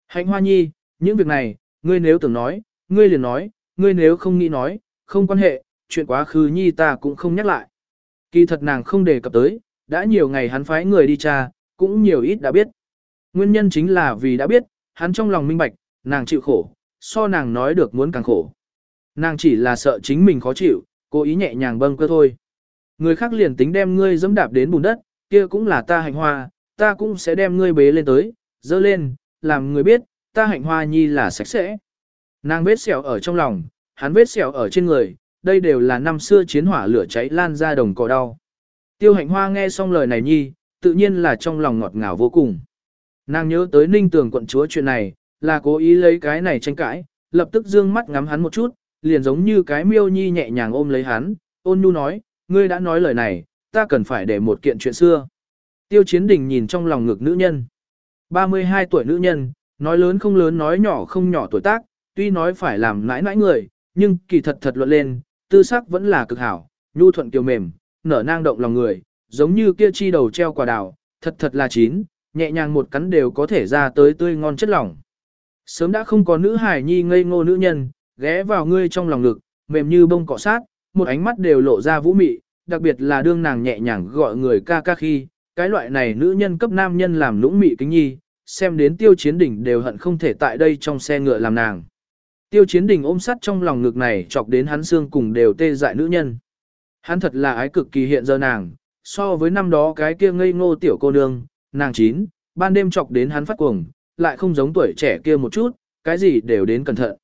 Hạnh hoa nhi, những việc này, ngươi nếu tưởng nói, ngươi liền nói, ngươi nếu không nghĩ nói, không quan hệ, chuyện quá khứ nhi ta cũng không nhắc lại. Kỳ thật nàng không đề cập tới, đã nhiều ngày hắn phái người đi tra, cũng nhiều ít đã biết. Nguyên nhân chính là vì đã biết, hắn trong lòng minh bạch, nàng chịu khổ, so nàng nói được muốn càng khổ. Nàng chỉ là sợ chính mình khó chịu, cố ý nhẹ nhàng bâng cơ thôi. Người khác liền tính đem ngươi dẫm đạp đến bùn đất, kia cũng là ta hạnh hoa, ta cũng sẽ đem ngươi bế lên tới, dơ lên, làm người biết, ta hạnh hoa nhi là sạch sẽ. Nàng vết sẹo ở trong lòng, hắn vết sẹo ở trên người, đây đều là năm xưa chiến hỏa lửa cháy lan ra đồng cỏ đau. Tiêu hạnh hoa nghe xong lời này nhi, tự nhiên là trong lòng ngọt ngào vô cùng. Nàng nhớ tới ninh tường quận chúa chuyện này, là cố ý lấy cái này tranh cãi, lập tức dương mắt ngắm hắn một chút, liền giống như cái miêu nhi nhẹ nhàng ôm lấy hắn, ôn nhu nói, ngươi đã nói lời này, ta cần phải để một kiện chuyện xưa. Tiêu chiến đình nhìn trong lòng ngực nữ nhân. 32 tuổi nữ nhân, nói lớn không lớn nói nhỏ không nhỏ tuổi tác, tuy nói phải làm nãi nãi người, nhưng kỳ thật thật luận lên, tư sắc vẫn là cực hảo, nhu thuận kiều mềm, nở nang động lòng người, giống như kia chi đầu treo quả đào, thật thật là chín, nhẹ nhàng một cắn đều có thể ra tới tươi ngon chất lỏng. Sớm đã không có nữ hài nhi ngây ngô nữ nhân, ghé vào ngươi trong lòng ngực, mềm như bông cọ sát, một ánh mắt đều lộ ra vũ mị, đặc biệt là đương nàng nhẹ nhàng gọi người ca ca khi, cái loại này nữ nhân cấp nam nhân làm lũng mị kính nhi, xem đến tiêu chiến đỉnh đều hận không thể tại đây trong xe ngựa làm nàng. Tiêu chiến đỉnh ôm sắt trong lòng ngực này chọc đến hắn xương cùng đều tê dại nữ nhân. Hắn thật là ái cực kỳ hiện giờ nàng, so với năm đó cái kia ngây ngô tiểu cô nương, nàng chín, ban đêm chọc đến hắn phát cuồng, lại không giống tuổi trẻ kia một chút, cái gì đều đến cẩn thận.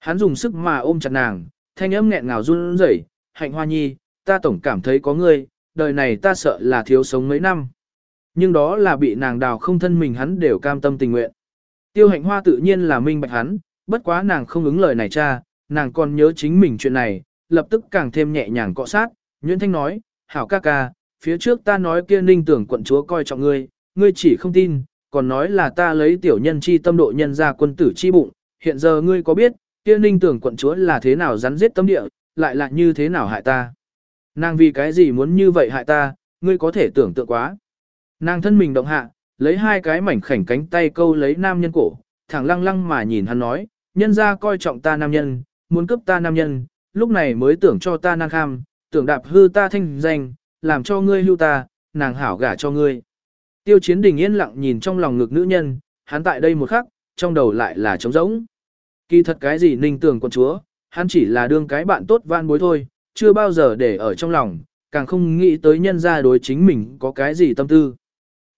Hắn dùng sức mà ôm chặt nàng, thanh âm nghẹn ngào run rẩy, hạnh hoa nhi, ta tổng cảm thấy có ngươi, đời này ta sợ là thiếu sống mấy năm. Nhưng đó là bị nàng đào không thân mình hắn đều cam tâm tình nguyện. Tiêu hạnh hoa tự nhiên là minh bạch hắn, bất quá nàng không ứng lời này cha, nàng còn nhớ chính mình chuyện này, lập tức càng thêm nhẹ nhàng cọ sát, Nguyễn Thanh nói, hảo ca ca, phía trước ta nói kia ninh tưởng quận chúa coi trọng ngươi, ngươi chỉ không tin, còn nói là ta lấy tiểu nhân chi tâm độ nhân ra quân tử chi bụng, hiện giờ ngươi có biết, kia ninh tưởng quận chúa là thế nào rắn giết tâm địa, lại là như thế nào hại ta. Nàng vì cái gì muốn như vậy hại ta, ngươi có thể tưởng tượng quá. Nàng thân mình động hạ, lấy hai cái mảnh khảnh cánh tay câu lấy nam nhân cổ, thẳng lăng lăng mà nhìn hắn nói, nhân ra coi trọng ta nam nhân, muốn cướp ta nam nhân, lúc này mới tưởng cho ta năng kham, tưởng đạp hư ta thanh danh, làm cho ngươi hưu ta, nàng hảo gả cho ngươi. Tiêu chiến đình yên lặng nhìn trong lòng ngực nữ nhân, hắn tại đây một khắc, trong đầu lại là trống rỗng. Kỳ thật cái gì ninh tưởng con chúa, hắn chỉ là đương cái bạn tốt van bối thôi, chưa bao giờ để ở trong lòng, càng không nghĩ tới nhân ra đối chính mình có cái gì tâm tư.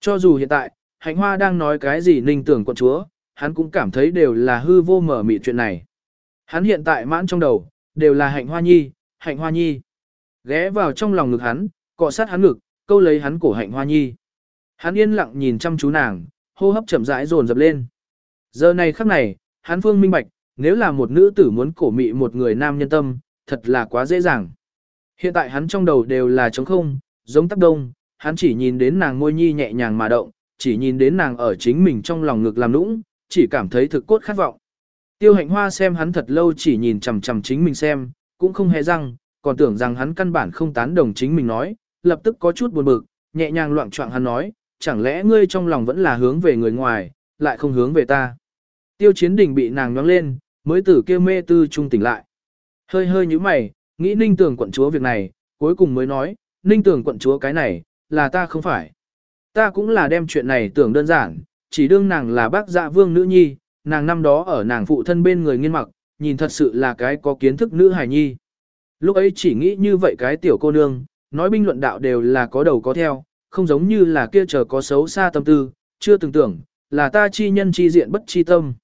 Cho dù hiện tại, hạnh hoa đang nói cái gì ninh tưởng quận chúa, hắn cũng cảm thấy đều là hư vô mở mị chuyện này. Hắn hiện tại mãn trong đầu, đều là hạnh hoa nhi, hạnh hoa nhi. Ghé vào trong lòng ngực hắn, cọ sát hắn ngực, câu lấy hắn cổ hạnh hoa nhi. Hắn yên lặng nhìn chăm chú nàng, hô hấp chậm rãi dồn dập lên. Giờ này khắc này, hắn phương minh bạch, nếu là một nữ tử muốn cổ mị một người nam nhân tâm, thật là quá dễ dàng. Hiện tại hắn trong đầu đều là trống không, giống tắc đông, hắn chỉ nhìn đến nàng môi nhi nhẹ nhàng mà động, chỉ nhìn đến nàng ở chính mình trong lòng ngực làm nũng, chỉ cảm thấy thực cốt khát vọng. Tiêu hạnh hoa xem hắn thật lâu chỉ nhìn chằm chằm chính mình xem, cũng không hề răng, còn tưởng rằng hắn căn bản không tán đồng chính mình nói, lập tức có chút buồn bực, nhẹ nhàng loạn trọng hắn nói, chẳng lẽ ngươi trong lòng vẫn là hướng về người ngoài, lại không hướng về ta. Tiêu chiến đình bị nàng nhóng lên, mới tử kia mê tư trung tỉnh lại. Hơi hơi như mày, nghĩ ninh tưởng quận chúa việc này, cuối cùng mới nói, ninh tưởng quận chúa cái này, là ta không phải. Ta cũng là đem chuyện này tưởng đơn giản, chỉ đương nàng là bác dạ vương nữ nhi, nàng năm đó ở nàng phụ thân bên người nghiên mặc, nhìn thật sự là cái có kiến thức nữ hài nhi. Lúc ấy chỉ nghĩ như vậy cái tiểu cô nương, nói binh luận đạo đều là có đầu có theo, không giống như là kia chờ có xấu xa tâm tư, chưa từng tưởng, là ta chi nhân chi diện bất chi tâm.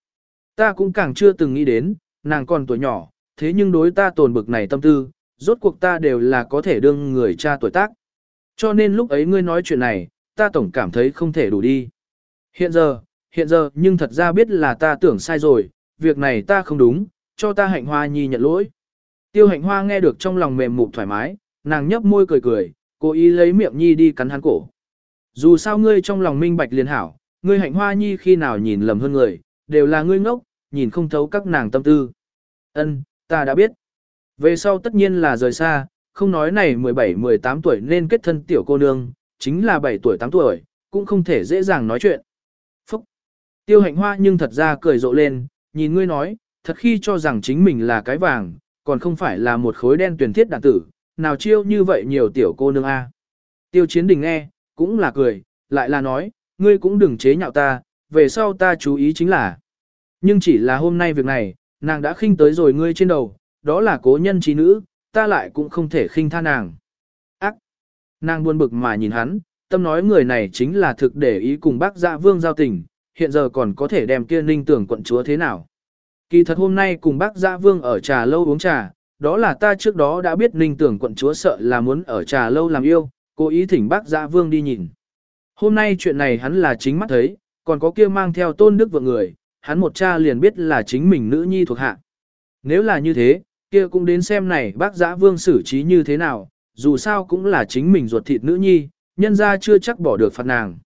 Ta cũng càng chưa từng nghĩ đến, nàng còn tuổi nhỏ, thế nhưng đối ta tồn bực này tâm tư, rốt cuộc ta đều là có thể đương người cha tuổi tác. Cho nên lúc ấy ngươi nói chuyện này, ta tổng cảm thấy không thể đủ đi. Hiện giờ, hiện giờ nhưng thật ra biết là ta tưởng sai rồi, việc này ta không đúng, cho ta hạnh hoa nhi nhận lỗi. Tiêu hạnh hoa nghe được trong lòng mềm mụt thoải mái, nàng nhấp môi cười cười, cố ý lấy miệng nhi đi cắn hắn cổ. Dù sao ngươi trong lòng minh bạch liền hảo, ngươi hạnh hoa nhi khi nào nhìn lầm hơn người, đều là ngươi ngốc, nhìn không thấu các nàng tâm tư. Ân, ta đã biết. Về sau tất nhiên là rời xa, không nói này 17-18 tuổi nên kết thân tiểu cô nương, chính là 7 tuổi 8 tuổi, cũng không thể dễ dàng nói chuyện. Phúc! Tiêu hạnh hoa nhưng thật ra cười rộ lên, nhìn ngươi nói, thật khi cho rằng chính mình là cái vàng, còn không phải là một khối đen tuyển thiết đàn tử, nào chiêu như vậy nhiều tiểu cô nương a. Tiêu chiến đình nghe, cũng là cười, lại là nói, ngươi cũng đừng chế nhạo ta, về sau ta chú ý chính là. Nhưng chỉ là hôm nay việc này, nàng đã khinh tới rồi ngươi trên đầu, đó là cố nhân trí nữ, ta lại cũng không thể khinh tha nàng. Ác! Nàng buồn bực mà nhìn hắn, tâm nói người này chính là thực để ý cùng bác dạ vương giao tình, hiện giờ còn có thể đem kia ninh tưởng quận chúa thế nào. Kỳ thật hôm nay cùng bác dạ vương ở trà lâu uống trà, đó là ta trước đó đã biết ninh tưởng quận chúa sợ là muốn ở trà lâu làm yêu, cố ý thỉnh bác dạ vương đi nhìn. Hôm nay chuyện này hắn là chính mắt thấy, còn có kia mang theo tôn đức vợ người, hắn một cha liền biết là chính mình nữ nhi thuộc hạ. Nếu là như thế, kia cũng đến xem này bác giã vương xử trí như thế nào, dù sao cũng là chính mình ruột thịt nữ nhi, nhân ra chưa chắc bỏ được phạt nàng.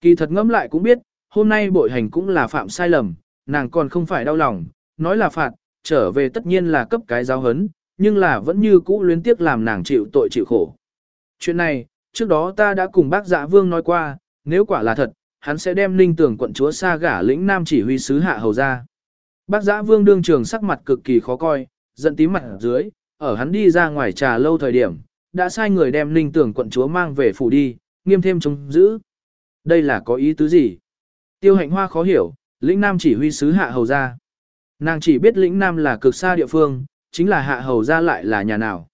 Kỳ thật ngẫm lại cũng biết, hôm nay bội hành cũng là phạm sai lầm, nàng còn không phải đau lòng, nói là phạt, trở về tất nhiên là cấp cái giáo hấn, nhưng là vẫn như cũ luyến tiếc làm nàng chịu tội chịu khổ. Chuyện này, trước đó ta đã cùng bác dạ vương nói qua, nếu quả là thật, hắn sẽ đem ninh tưởng quận chúa xa gả lĩnh nam chỉ huy sứ hạ hầu ra. Bác giã vương đương trường sắc mặt cực kỳ khó coi, giận tím mặt dưới, ở hắn đi ra ngoài trà lâu thời điểm, đã sai người đem ninh tưởng quận chúa mang về phủ đi, nghiêm thêm chống giữ. Đây là có ý tứ gì? Tiêu hạnh hoa khó hiểu, lĩnh nam chỉ huy sứ hạ hầu ra. Nàng chỉ biết lĩnh nam là cực xa địa phương, chính là hạ hầu ra lại là nhà nào.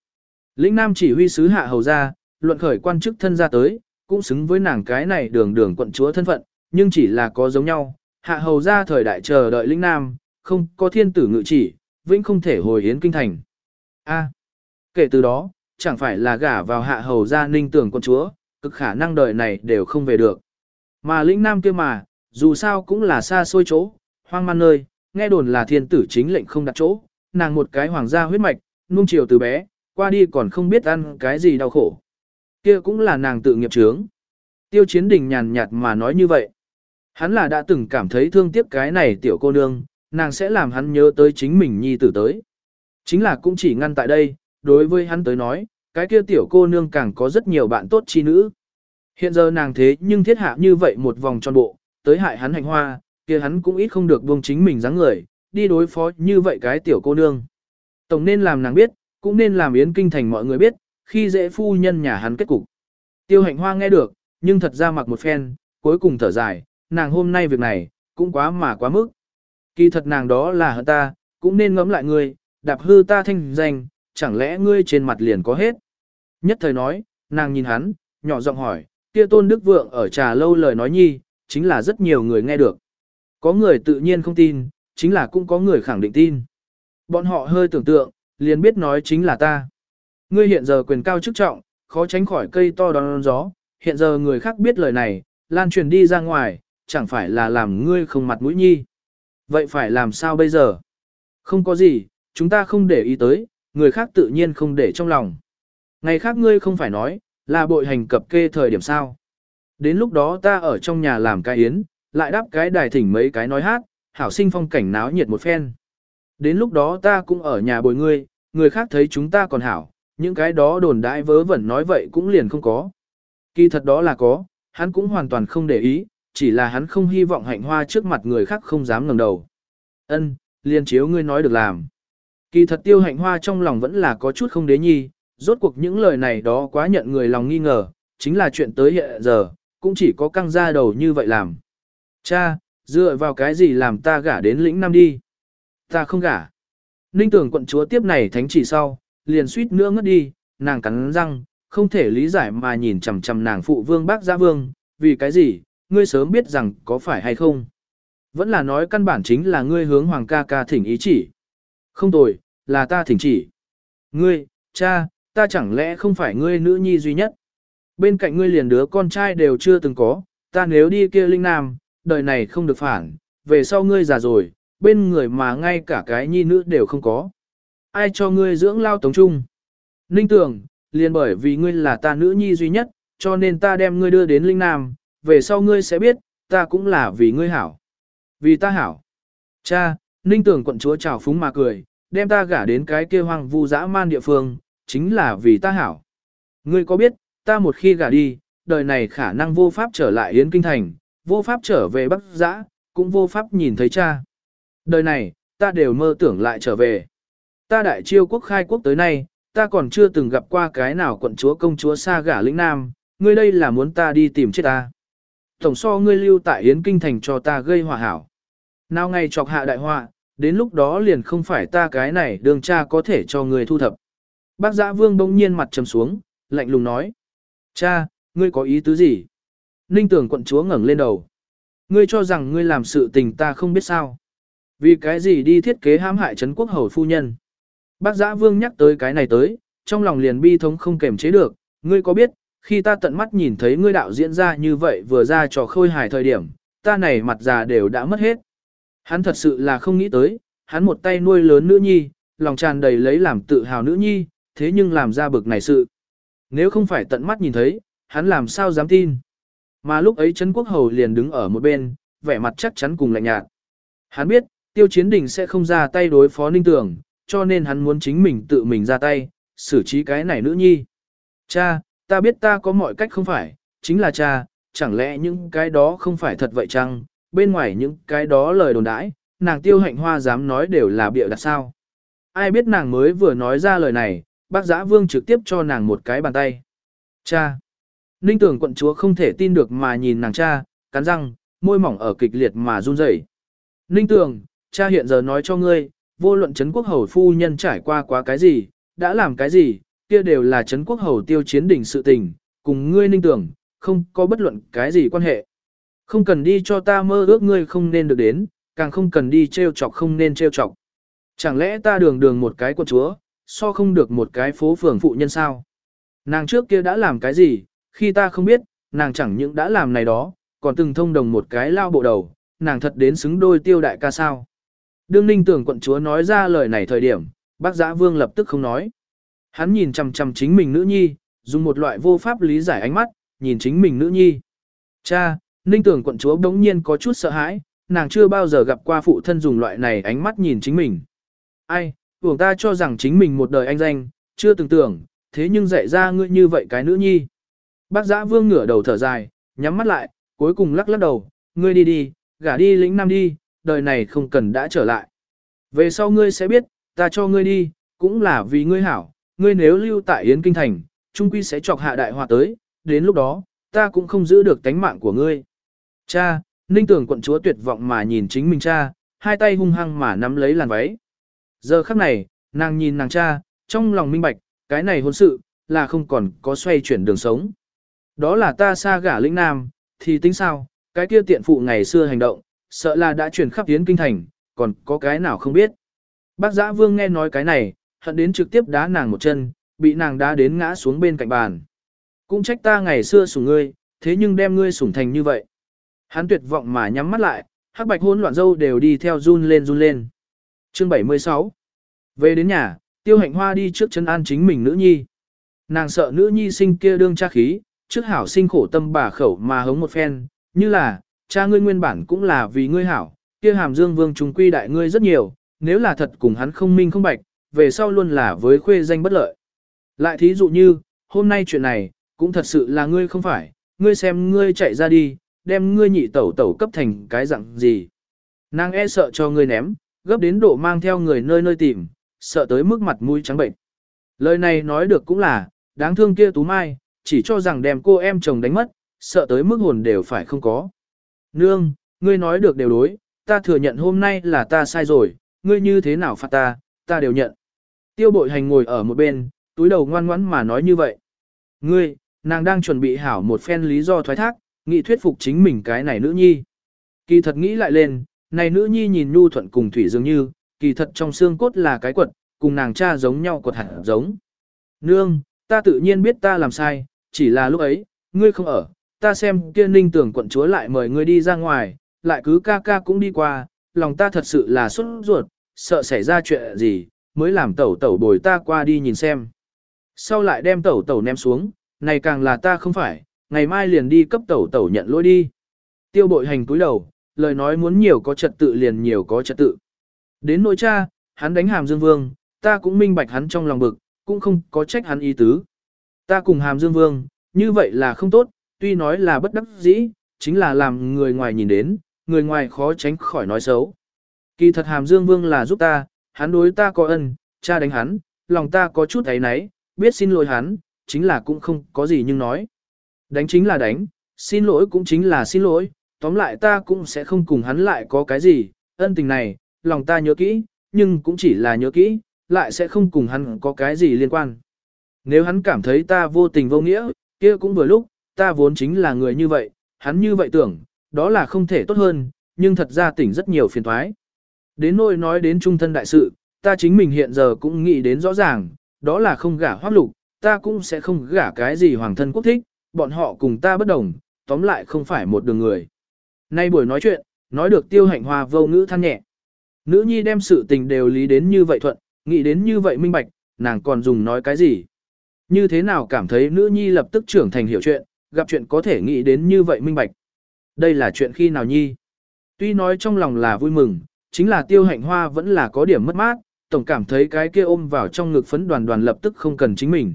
Lĩnh nam chỉ huy sứ hạ hầu ra, luận khởi quan chức thân ra tới, cũng xứng với nàng cái này đường đường quận chúa thân phận, nhưng chỉ là có giống nhau, hạ hầu ra thời đại chờ đợi linh nam, không có thiên tử ngự chỉ, vĩnh không thể hồi hiến kinh thành. A. kể từ đó, chẳng phải là gả vào hạ hầu ra ninh tưởng quận chúa, cực khả năng đời này đều không về được. Mà lĩnh nam kia mà, dù sao cũng là xa xôi chỗ, hoang man nơi, nghe đồn là thiên tử chính lệnh không đặt chỗ, nàng một cái hoàng gia huyết mạch, nuông chiều từ bé, qua đi còn không biết ăn cái gì đau khổ. Kia cũng là nàng tự nghiệp chướng. Tiêu chiến đình nhàn nhạt mà nói như vậy. Hắn là đã từng cảm thấy thương tiếc cái này tiểu cô nương, nàng sẽ làm hắn nhớ tới chính mình nhi tử tới. Chính là cũng chỉ ngăn tại đây, đối với hắn tới nói, cái kia tiểu cô nương càng có rất nhiều bạn tốt chi nữ. Hiện giờ nàng thế nhưng thiết hạ như vậy một vòng tròn bộ, tới hại hắn hành hoa, kia hắn cũng ít không được buông chính mình dáng người, đi đối phó như vậy cái tiểu cô nương. Tổng nên làm nàng biết, cũng nên làm yến kinh thành mọi người biết, khi dễ phu nhân nhà hắn kết cục. Tiêu hạnh hoa nghe được, nhưng thật ra mặc một phen, cuối cùng thở dài, nàng hôm nay việc này, cũng quá mà quá mức. Kỳ thật nàng đó là hận ta, cũng nên ngẫm lại ngươi, đạp hư ta thanh danh, chẳng lẽ ngươi trên mặt liền có hết. Nhất thời nói, nàng nhìn hắn, nhỏ giọng hỏi, kia tôn đức vượng ở trà lâu lời nói nhi, chính là rất nhiều người nghe được. Có người tự nhiên không tin, chính là cũng có người khẳng định tin. Bọn họ hơi tưởng tượng, liền biết nói chính là ta. Ngươi hiện giờ quyền cao chức trọng, khó tránh khỏi cây to đón gió, hiện giờ người khác biết lời này, lan truyền đi ra ngoài, chẳng phải là làm ngươi không mặt mũi nhi. Vậy phải làm sao bây giờ? Không có gì, chúng ta không để ý tới, người khác tự nhiên không để trong lòng. Ngày khác ngươi không phải nói, là bội hành cập kê thời điểm sao. Đến lúc đó ta ở trong nhà làm cái yến, lại đáp cái đài thỉnh mấy cái nói hát, hảo sinh phong cảnh náo nhiệt một phen. Đến lúc đó ta cũng ở nhà bồi ngươi, người khác thấy chúng ta còn hảo, những cái đó đồn đại vớ vẩn nói vậy cũng liền không có. Kỳ thật đó là có, hắn cũng hoàn toàn không để ý, chỉ là hắn không hy vọng hạnh hoa trước mặt người khác không dám ngẩng đầu. Ân, liền chiếu ngươi nói được làm. Kỳ thật tiêu hạnh hoa trong lòng vẫn là có chút không đế nhi, rốt cuộc những lời này đó quá nhận người lòng nghi ngờ, chính là chuyện tới hiện giờ, cũng chỉ có căng ra đầu như vậy làm. Cha, dựa vào cái gì làm ta gả đến lĩnh năm đi? Ta không gả. Ninh tưởng quận chúa tiếp này thánh chỉ sau, liền suýt nữa ngất đi, nàng cắn răng, không thể lý giải mà nhìn chằm chằm nàng phụ vương bác gia vương, vì cái gì, ngươi sớm biết rằng có phải hay không. Vẫn là nói căn bản chính là ngươi hướng hoàng ca ca thỉnh ý chỉ. Không tồi, là ta thỉnh chỉ. Ngươi, cha, ta chẳng lẽ không phải ngươi nữ nhi duy nhất. Bên cạnh ngươi liền đứa con trai đều chưa từng có, ta nếu đi kia linh nam, đời này không được phản, về sau ngươi già rồi, bên người mà ngay cả cái nhi nữ đều không có. Ai cho ngươi dưỡng lao tống trung? Ninh tưởng, liền bởi vì ngươi là ta nữ nhi duy nhất, cho nên ta đem ngươi đưa đến linh nam, về sau ngươi sẽ biết, ta cũng là vì ngươi hảo. Vì ta hảo. Cha, ninh tưởng quận chúa chào phúng mà cười, đem ta gả đến cái kia hoang vu dã man địa phương, chính là vì ta hảo. Ngươi có biết, ta một khi gả đi, đời này khả năng vô pháp trở lại Yến Kinh Thành, vô pháp trở về Bắc Giã, cũng vô pháp nhìn thấy cha. Đời này, ta đều mơ tưởng lại trở về. Ta đại chiêu quốc khai quốc tới nay, ta còn chưa từng gặp qua cái nào quận chúa công chúa xa gả lĩnh nam, ngươi đây là muốn ta đi tìm chết ta. Tổng so ngươi lưu tại Yến Kinh Thành cho ta gây hòa hảo. Nào ngày chọc hạ đại họa, đến lúc đó liền không phải ta cái này đường cha có thể cho ngươi thu thập. Bác giã vương bỗng nhiên mặt trầm xuống, lạnh lùng nói. Cha, ngươi có ý tứ gì? Ninh tưởng quận chúa ngẩng lên đầu. Ngươi cho rằng ngươi làm sự tình ta không biết sao. Vì cái gì đi thiết kế hãm hại Trấn quốc hầu phu nhân? Bác giã vương nhắc tới cái này tới, trong lòng liền bi thống không kềm chế được. Ngươi có biết, khi ta tận mắt nhìn thấy ngươi đạo diễn ra như vậy vừa ra trò khôi hài thời điểm, ta này mặt già đều đã mất hết. Hắn thật sự là không nghĩ tới, hắn một tay nuôi lớn nữ nhi, lòng tràn đầy lấy làm tự hào nữ nhi, thế nhưng làm ra bực này sự. Nếu không phải tận mắt nhìn thấy, hắn làm sao dám tin. Mà lúc ấy Trấn Quốc Hầu liền đứng ở một bên, vẻ mặt chắc chắn cùng lạnh nhạt. Hắn biết, tiêu chiến đình sẽ không ra tay đối phó ninh tưởng, cho nên hắn muốn chính mình tự mình ra tay, xử trí cái này nữ nhi. Cha, ta biết ta có mọi cách không phải, chính là cha, chẳng lẽ những cái đó không phải thật vậy chăng, bên ngoài những cái đó lời đồn đãi, nàng tiêu hạnh hoa dám nói đều là bịa đặt sao. Ai biết nàng mới vừa nói ra lời này, bác giã vương trực tiếp cho nàng một cái bàn tay. Cha! Ninh tưởng quận chúa không thể tin được mà nhìn nàng cha, cắn răng, môi mỏng ở kịch liệt mà run rẩy. Ninh tưởng, cha hiện giờ nói cho ngươi, vô luận Trấn quốc hầu phu nhân trải qua quá cái gì, đã làm cái gì, kia đều là Trấn quốc hầu tiêu chiến đỉnh sự tình, cùng ngươi ninh tưởng, không có bất luận cái gì quan hệ. Không cần đi cho ta mơ ước ngươi không nên được đến, càng không cần đi trêu chọc không nên trêu chọc. Chẳng lẽ ta đường đường một cái quân chúa, so không được một cái phố phường phụ nhân sao? Nàng trước kia đã làm cái gì, khi ta không biết, nàng chẳng những đã làm này đó, còn từng thông đồng một cái lao bộ đầu, nàng thật đến xứng đôi tiêu đại ca sao. Đương ninh tưởng quận chúa nói ra lời này thời điểm, bác giã vương lập tức không nói. Hắn nhìn chằm chằm chính mình nữ nhi, dùng một loại vô pháp lý giải ánh mắt, nhìn chính mình nữ nhi. Cha, Ninh tưởng quận chúa bỗng nhiên có chút sợ hãi, nàng chưa bao giờ gặp qua phụ thân dùng loại này ánh mắt nhìn chính mình. Ai, tưởng ta cho rằng chính mình một đời anh danh, chưa từng tưởng, thế nhưng dạy ra ngươi như vậy cái nữ nhi. Bác giã vương ngửa đầu thở dài, nhắm mắt lại, cuối cùng lắc lắc đầu, ngươi đi đi, gả đi lĩnh nam đi, đời này không cần đã trở lại. Về sau ngươi sẽ biết, ta cho ngươi đi, cũng là vì ngươi hảo, ngươi nếu lưu tại Yến Kinh Thành, trung quy sẽ chọc hạ đại họa tới, đến lúc đó, ta cũng không giữ được tánh mạng của ngươi. Cha, Ninh tưởng quận chúa tuyệt vọng mà nhìn chính mình cha, hai tay hung hăng mà nắm lấy làn váy. Giờ khắc này, nàng nhìn nàng cha, trong lòng minh bạch, cái này hôn sự, là không còn có xoay chuyển đường sống. Đó là ta xa gả lĩnh nam, thì tính sao, cái kia tiện phụ ngày xưa hành động, sợ là đã chuyển khắp tiến kinh thành, còn có cái nào không biết. Bác giã vương nghe nói cái này, hận đến trực tiếp đá nàng một chân, bị nàng đá đến ngã xuống bên cạnh bàn. Cũng trách ta ngày xưa sủng ngươi, thế nhưng đem ngươi sủng thành như vậy. Hắn tuyệt vọng mà nhắm mắt lại, hắc bạch hỗn loạn dâu đều đi theo run lên run lên. Chương 76 Về đến nhà, tiêu hạnh hoa đi trước chân an chính mình nữ nhi. Nàng sợ nữ nhi sinh kia đương tra khí, trước hảo sinh khổ tâm bà khẩu mà hống một phen, như là, cha ngươi nguyên bản cũng là vì ngươi hảo, kia hàm dương vương trùng quy đại ngươi rất nhiều, nếu là thật cùng hắn không minh không bạch, về sau luôn là với khuê danh bất lợi. Lại thí dụ như, hôm nay chuyện này, cũng thật sự là ngươi không phải, ngươi xem ngươi chạy ra đi, đem ngươi nhị tẩu tẩu cấp thành cái dạng gì. Nàng e sợ cho ngươi ném, gấp đến độ mang theo người nơi nơi tìm, sợ tới mức mặt mũi trắng bệnh. Lời này nói được cũng là, đáng thương kia Tú Mai, chỉ cho rằng đem cô em chồng đánh mất, sợ tới mức hồn đều phải không có. Nương, ngươi nói được đều đối, ta thừa nhận hôm nay là ta sai rồi, ngươi như thế nào phạt ta, ta đều nhận. Tiêu bội hành ngồi ở một bên, túi đầu ngoan ngoãn mà nói như vậy. Ngươi, nàng đang chuẩn bị hảo một phen lý do thoái thác, nghị thuyết phục chính mình cái này nữ nhi. Kỳ thật nghĩ lại lên, này nữ nhi nhìn nhu thuận cùng thủy dường như, kỳ thật trong xương cốt là cái quật, cùng nàng cha giống nhau quật hẳn giống. Nương, ta tự nhiên biết ta làm sai, chỉ là lúc ấy, ngươi không ở, ta xem kia ninh tưởng quận chúa lại mời ngươi đi ra ngoài, lại cứ ca ca cũng đi qua, lòng ta thật sự là xuất ruột, sợ xảy ra chuyện gì, mới làm tẩu tẩu bồi ta qua đi nhìn xem. Sau lại đem tẩu tẩu ném xuống, này càng là ta không phải, ngày mai liền đi cấp tẩu tẩu nhận lỗi đi. Tiêu bội hành cúi đầu, lời nói muốn nhiều có trật tự liền nhiều có trật tự. Đến nỗi cha, hắn đánh hàm dương vương, ta cũng minh bạch hắn trong lòng bực, cũng không có trách hắn ý tứ. Ta cùng hàm dương vương, như vậy là không tốt, tuy nói là bất đắc dĩ, chính là làm người ngoài nhìn đến, người ngoài khó tránh khỏi nói xấu. Kỳ thật hàm dương vương là giúp ta, hắn đối ta có ân, cha đánh hắn, lòng ta có chút ấy náy, biết xin lỗi hắn, chính là cũng không có gì nhưng nói. Đánh chính là đánh, xin lỗi cũng chính là xin lỗi, tóm lại ta cũng sẽ không cùng hắn lại có cái gì, ân tình này, lòng ta nhớ kỹ, nhưng cũng chỉ là nhớ kỹ, lại sẽ không cùng hắn có cái gì liên quan. Nếu hắn cảm thấy ta vô tình vô nghĩa, kia cũng vừa lúc, ta vốn chính là người như vậy, hắn như vậy tưởng, đó là không thể tốt hơn, nhưng thật ra tỉnh rất nhiều phiền thoái. Đến nỗi nói đến trung thân đại sự, ta chính mình hiện giờ cũng nghĩ đến rõ ràng, đó là không gả hoác lục, ta cũng sẽ không gả cái gì hoàng thân quốc thích, bọn họ cùng ta bất đồng, tóm lại không phải một đường người. Nay buổi nói chuyện, nói được tiêu hạnh hoa vô ngữ than nhẹ. Nữ nhi đem sự tình đều lý đến như vậy thuận, nghĩ đến như vậy minh bạch, nàng còn dùng nói cái gì. Như thế nào cảm thấy nữ nhi lập tức trưởng thành hiểu chuyện, gặp chuyện có thể nghĩ đến như vậy minh bạch. Đây là chuyện khi nào nhi. Tuy nói trong lòng là vui mừng, chính là tiêu hạnh hoa vẫn là có điểm mất mát, tổng cảm thấy cái kia ôm vào trong ngực phấn đoàn đoàn lập tức không cần chính mình.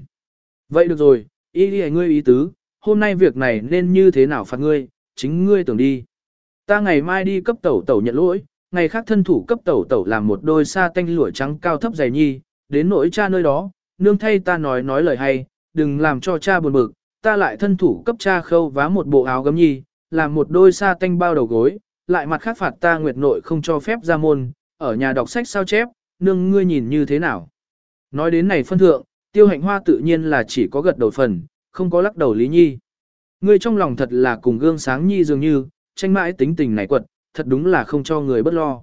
Vậy được rồi, ý đi ngươi ý tứ, hôm nay việc này nên như thế nào phạt ngươi, chính ngươi tưởng đi. Ta ngày mai đi cấp tẩu tẩu nhận lỗi, ngày khác thân thủ cấp tẩu tẩu làm một đôi sa tanh lụa trắng cao thấp dày nhi, đến nỗi cha nơi đó, nương thay ta nói nói lời hay, đừng làm cho cha buồn bực, ta lại thân thủ cấp cha khâu vá một bộ áo gấm nhi, làm một đôi sa tanh bao đầu gối, lại mặt khác phạt ta nguyệt nội không cho phép ra môn, ở nhà đọc sách sao chép, nương ngươi nhìn như thế nào. Nói đến này phân thượng, tiêu hạnh hoa tự nhiên là chỉ có gật đầu phần, không có lắc đầu lý nhi. Ngươi trong lòng thật là cùng gương sáng nhi dường như, tranh mãi tính tình này quật, thật đúng là không cho người bất lo.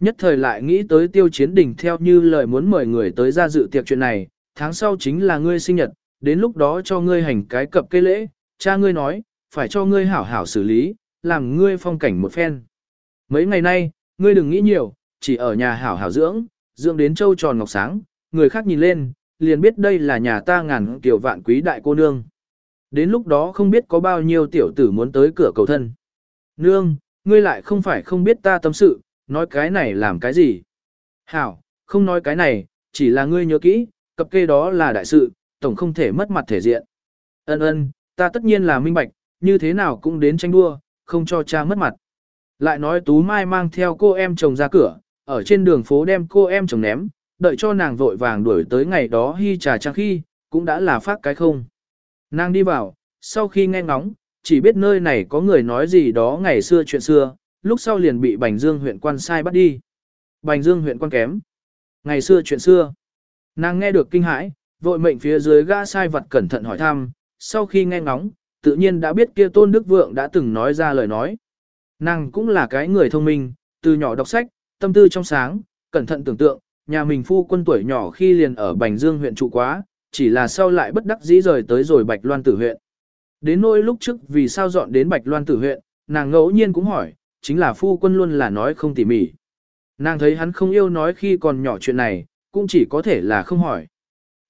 Nhất thời lại nghĩ tới tiêu chiến đỉnh theo như lời muốn mời người tới ra dự tiệc chuyện này, tháng sau chính là ngươi sinh nhật, đến lúc đó cho ngươi hành cái cập cây lễ, cha ngươi nói, phải cho ngươi hảo hảo xử lý, làm ngươi phong cảnh một phen. Mấy ngày nay, ngươi đừng nghĩ nhiều, chỉ ở nhà hảo hảo dưỡng, dưỡng đến châu tròn ngọc sáng, người khác nhìn lên, liền biết đây là nhà ta ngàn kiểu vạn quý đại cô nương. Đến lúc đó không biết có bao nhiêu tiểu tử muốn tới cửa cầu thân. Nương, ngươi lại không phải không biết ta tâm sự, nói cái này làm cái gì. Hảo, không nói cái này, chỉ là ngươi nhớ kỹ, cập kê đó là đại sự, tổng không thể mất mặt thể diện. Ân ân, ta tất nhiên là minh bạch, như thế nào cũng đến tranh đua, không cho cha mất mặt. Lại nói Tú Mai mang theo cô em chồng ra cửa, ở trên đường phố đem cô em chồng ném, đợi cho nàng vội vàng đuổi tới ngày đó hy trà trang khi, cũng đã là phát cái không. Nàng đi vào, sau khi nghe ngóng, chỉ biết nơi này có người nói gì đó ngày xưa chuyện xưa, lúc sau liền bị Bành Dương huyện quan sai bắt đi. Bành Dương huyện quan kém. Ngày xưa chuyện xưa. Nàng nghe được kinh hãi, vội mệnh phía dưới gã sai vật cẩn thận hỏi thăm, sau khi nghe ngóng, tự nhiên đã biết kia Tôn Đức Vượng đã từng nói ra lời nói. Nàng cũng là cái người thông minh, từ nhỏ đọc sách, tâm tư trong sáng, cẩn thận tưởng tượng, nhà mình phu quân tuổi nhỏ khi liền ở Bành Dương huyện trụ quá, chỉ là sau lại bất đắc dĩ rời tới rồi Bạch Loan tử huyện. Đến nỗi lúc trước vì sao dọn đến Bạch Loan tử huyện, nàng ngẫu nhiên cũng hỏi, chính là phu quân luôn là nói không tỉ mỉ. Nàng thấy hắn không yêu nói khi còn nhỏ chuyện này, cũng chỉ có thể là không hỏi.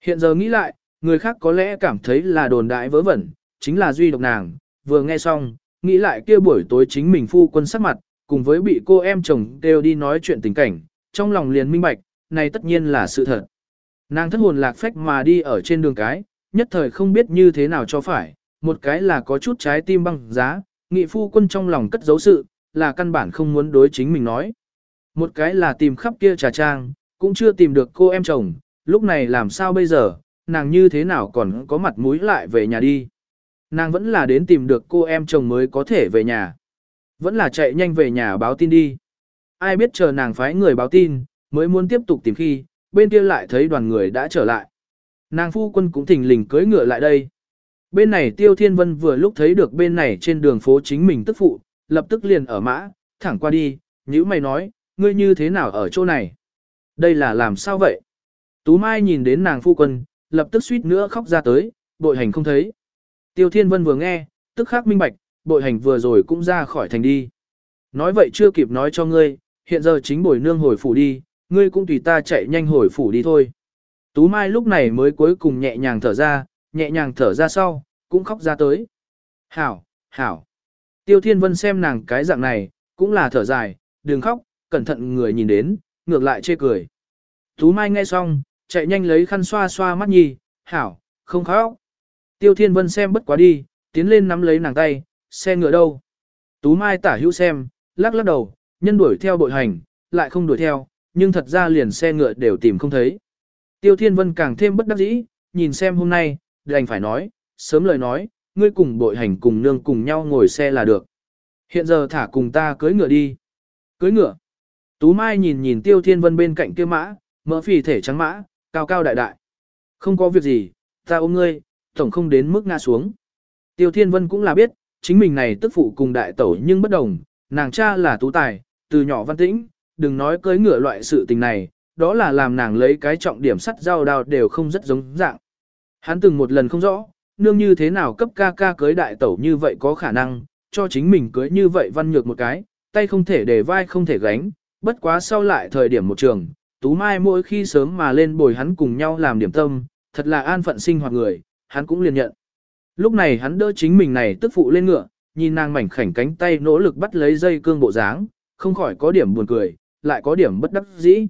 Hiện giờ nghĩ lại, người khác có lẽ cảm thấy là đồn đại vớ vẩn, chính là duy độc nàng, vừa nghe xong, nghĩ lại kia buổi tối chính mình phu quân sắc mặt, cùng với bị cô em chồng đều đi nói chuyện tình cảnh, trong lòng liền minh bạch, này tất nhiên là sự thật. Nàng thất hồn lạc phách mà đi ở trên đường cái, nhất thời không biết như thế nào cho phải, một cái là có chút trái tim băng giá, nghị phu quân trong lòng cất giấu sự, là căn bản không muốn đối chính mình nói. Một cái là tìm khắp kia trà trang, cũng chưa tìm được cô em chồng, lúc này làm sao bây giờ, nàng như thế nào còn có mặt mũi lại về nhà đi. Nàng vẫn là đến tìm được cô em chồng mới có thể về nhà. Vẫn là chạy nhanh về nhà báo tin đi. Ai biết chờ nàng phái người báo tin, mới muốn tiếp tục tìm khi, bên kia lại thấy đoàn người đã trở lại. Nàng phu quân cũng thỉnh lình cưới ngựa lại đây. Bên này Tiêu Thiên Vân vừa lúc thấy được bên này trên đường phố chính mình tức phụ, lập tức liền ở mã, thẳng qua đi, nhữ mày nói, ngươi như thế nào ở chỗ này? Đây là làm sao vậy? Tú Mai nhìn đến nàng phu quân, lập tức suýt nữa khóc ra tới, bội hành không thấy. Tiêu Thiên Vân vừa nghe, tức khắc minh bạch, bội hành vừa rồi cũng ra khỏi thành đi. Nói vậy chưa kịp nói cho ngươi, hiện giờ chính bồi nương hồi phủ đi, ngươi cũng tùy ta chạy nhanh hồi phủ đi thôi. Tú Mai lúc này mới cuối cùng nhẹ nhàng thở ra, nhẹ nhàng thở ra sau, cũng khóc ra tới. Hảo, hảo. Tiêu Thiên Vân xem nàng cái dạng này, cũng là thở dài, đừng khóc, cẩn thận người nhìn đến, ngược lại chê cười. Tú Mai nghe xong, chạy nhanh lấy khăn xoa xoa mắt nhi, hảo, không khóc. Tiêu Thiên Vân xem bất quá đi, tiến lên nắm lấy nàng tay, xe ngựa đâu. Tú Mai tả hữu xem, lắc lắc đầu, nhân đuổi theo bội hành, lại không đuổi theo, nhưng thật ra liền xe ngựa đều tìm không thấy. Tiêu Thiên Vân càng thêm bất đắc dĩ, nhìn xem hôm nay, đành phải nói, sớm lời nói, ngươi cùng bội hành cùng nương cùng nhau ngồi xe là được. Hiện giờ thả cùng ta cưới ngựa đi. Cưới ngựa. Tú Mai nhìn nhìn Tiêu Thiên Vân bên cạnh kia mã, mỡ phì thể trắng mã, cao cao đại đại. Không có việc gì, ta ôm ngươi, tổng không đến mức ngã xuống. Tiêu Thiên Vân cũng là biết, chính mình này tức phụ cùng đại tẩu nhưng bất đồng, nàng cha là tú tài, từ nhỏ văn tĩnh, đừng nói cưới ngựa loại sự tình này, đó là làm nàng lấy cái trọng điểm sắt dao đao đều không rất giống dạng. Hắn từng một lần không rõ, nương như thế nào cấp ca ca cưới đại tẩu như vậy có khả năng, cho chính mình cưới như vậy văn nhược một cái, tay không thể để vai không thể gánh, bất quá sau lại thời điểm một trường, Tú Mai mỗi khi sớm mà lên bồi hắn cùng nhau làm điểm tâm, thật là an phận sinh hoạt người, hắn cũng liền nhận. Lúc này hắn đỡ chính mình này tức phụ lên ngựa, nhìn nàng mảnh khảnh cánh tay nỗ lực bắt lấy dây cương bộ dáng, không khỏi có điểm buồn cười, lại có điểm bất đắc dĩ.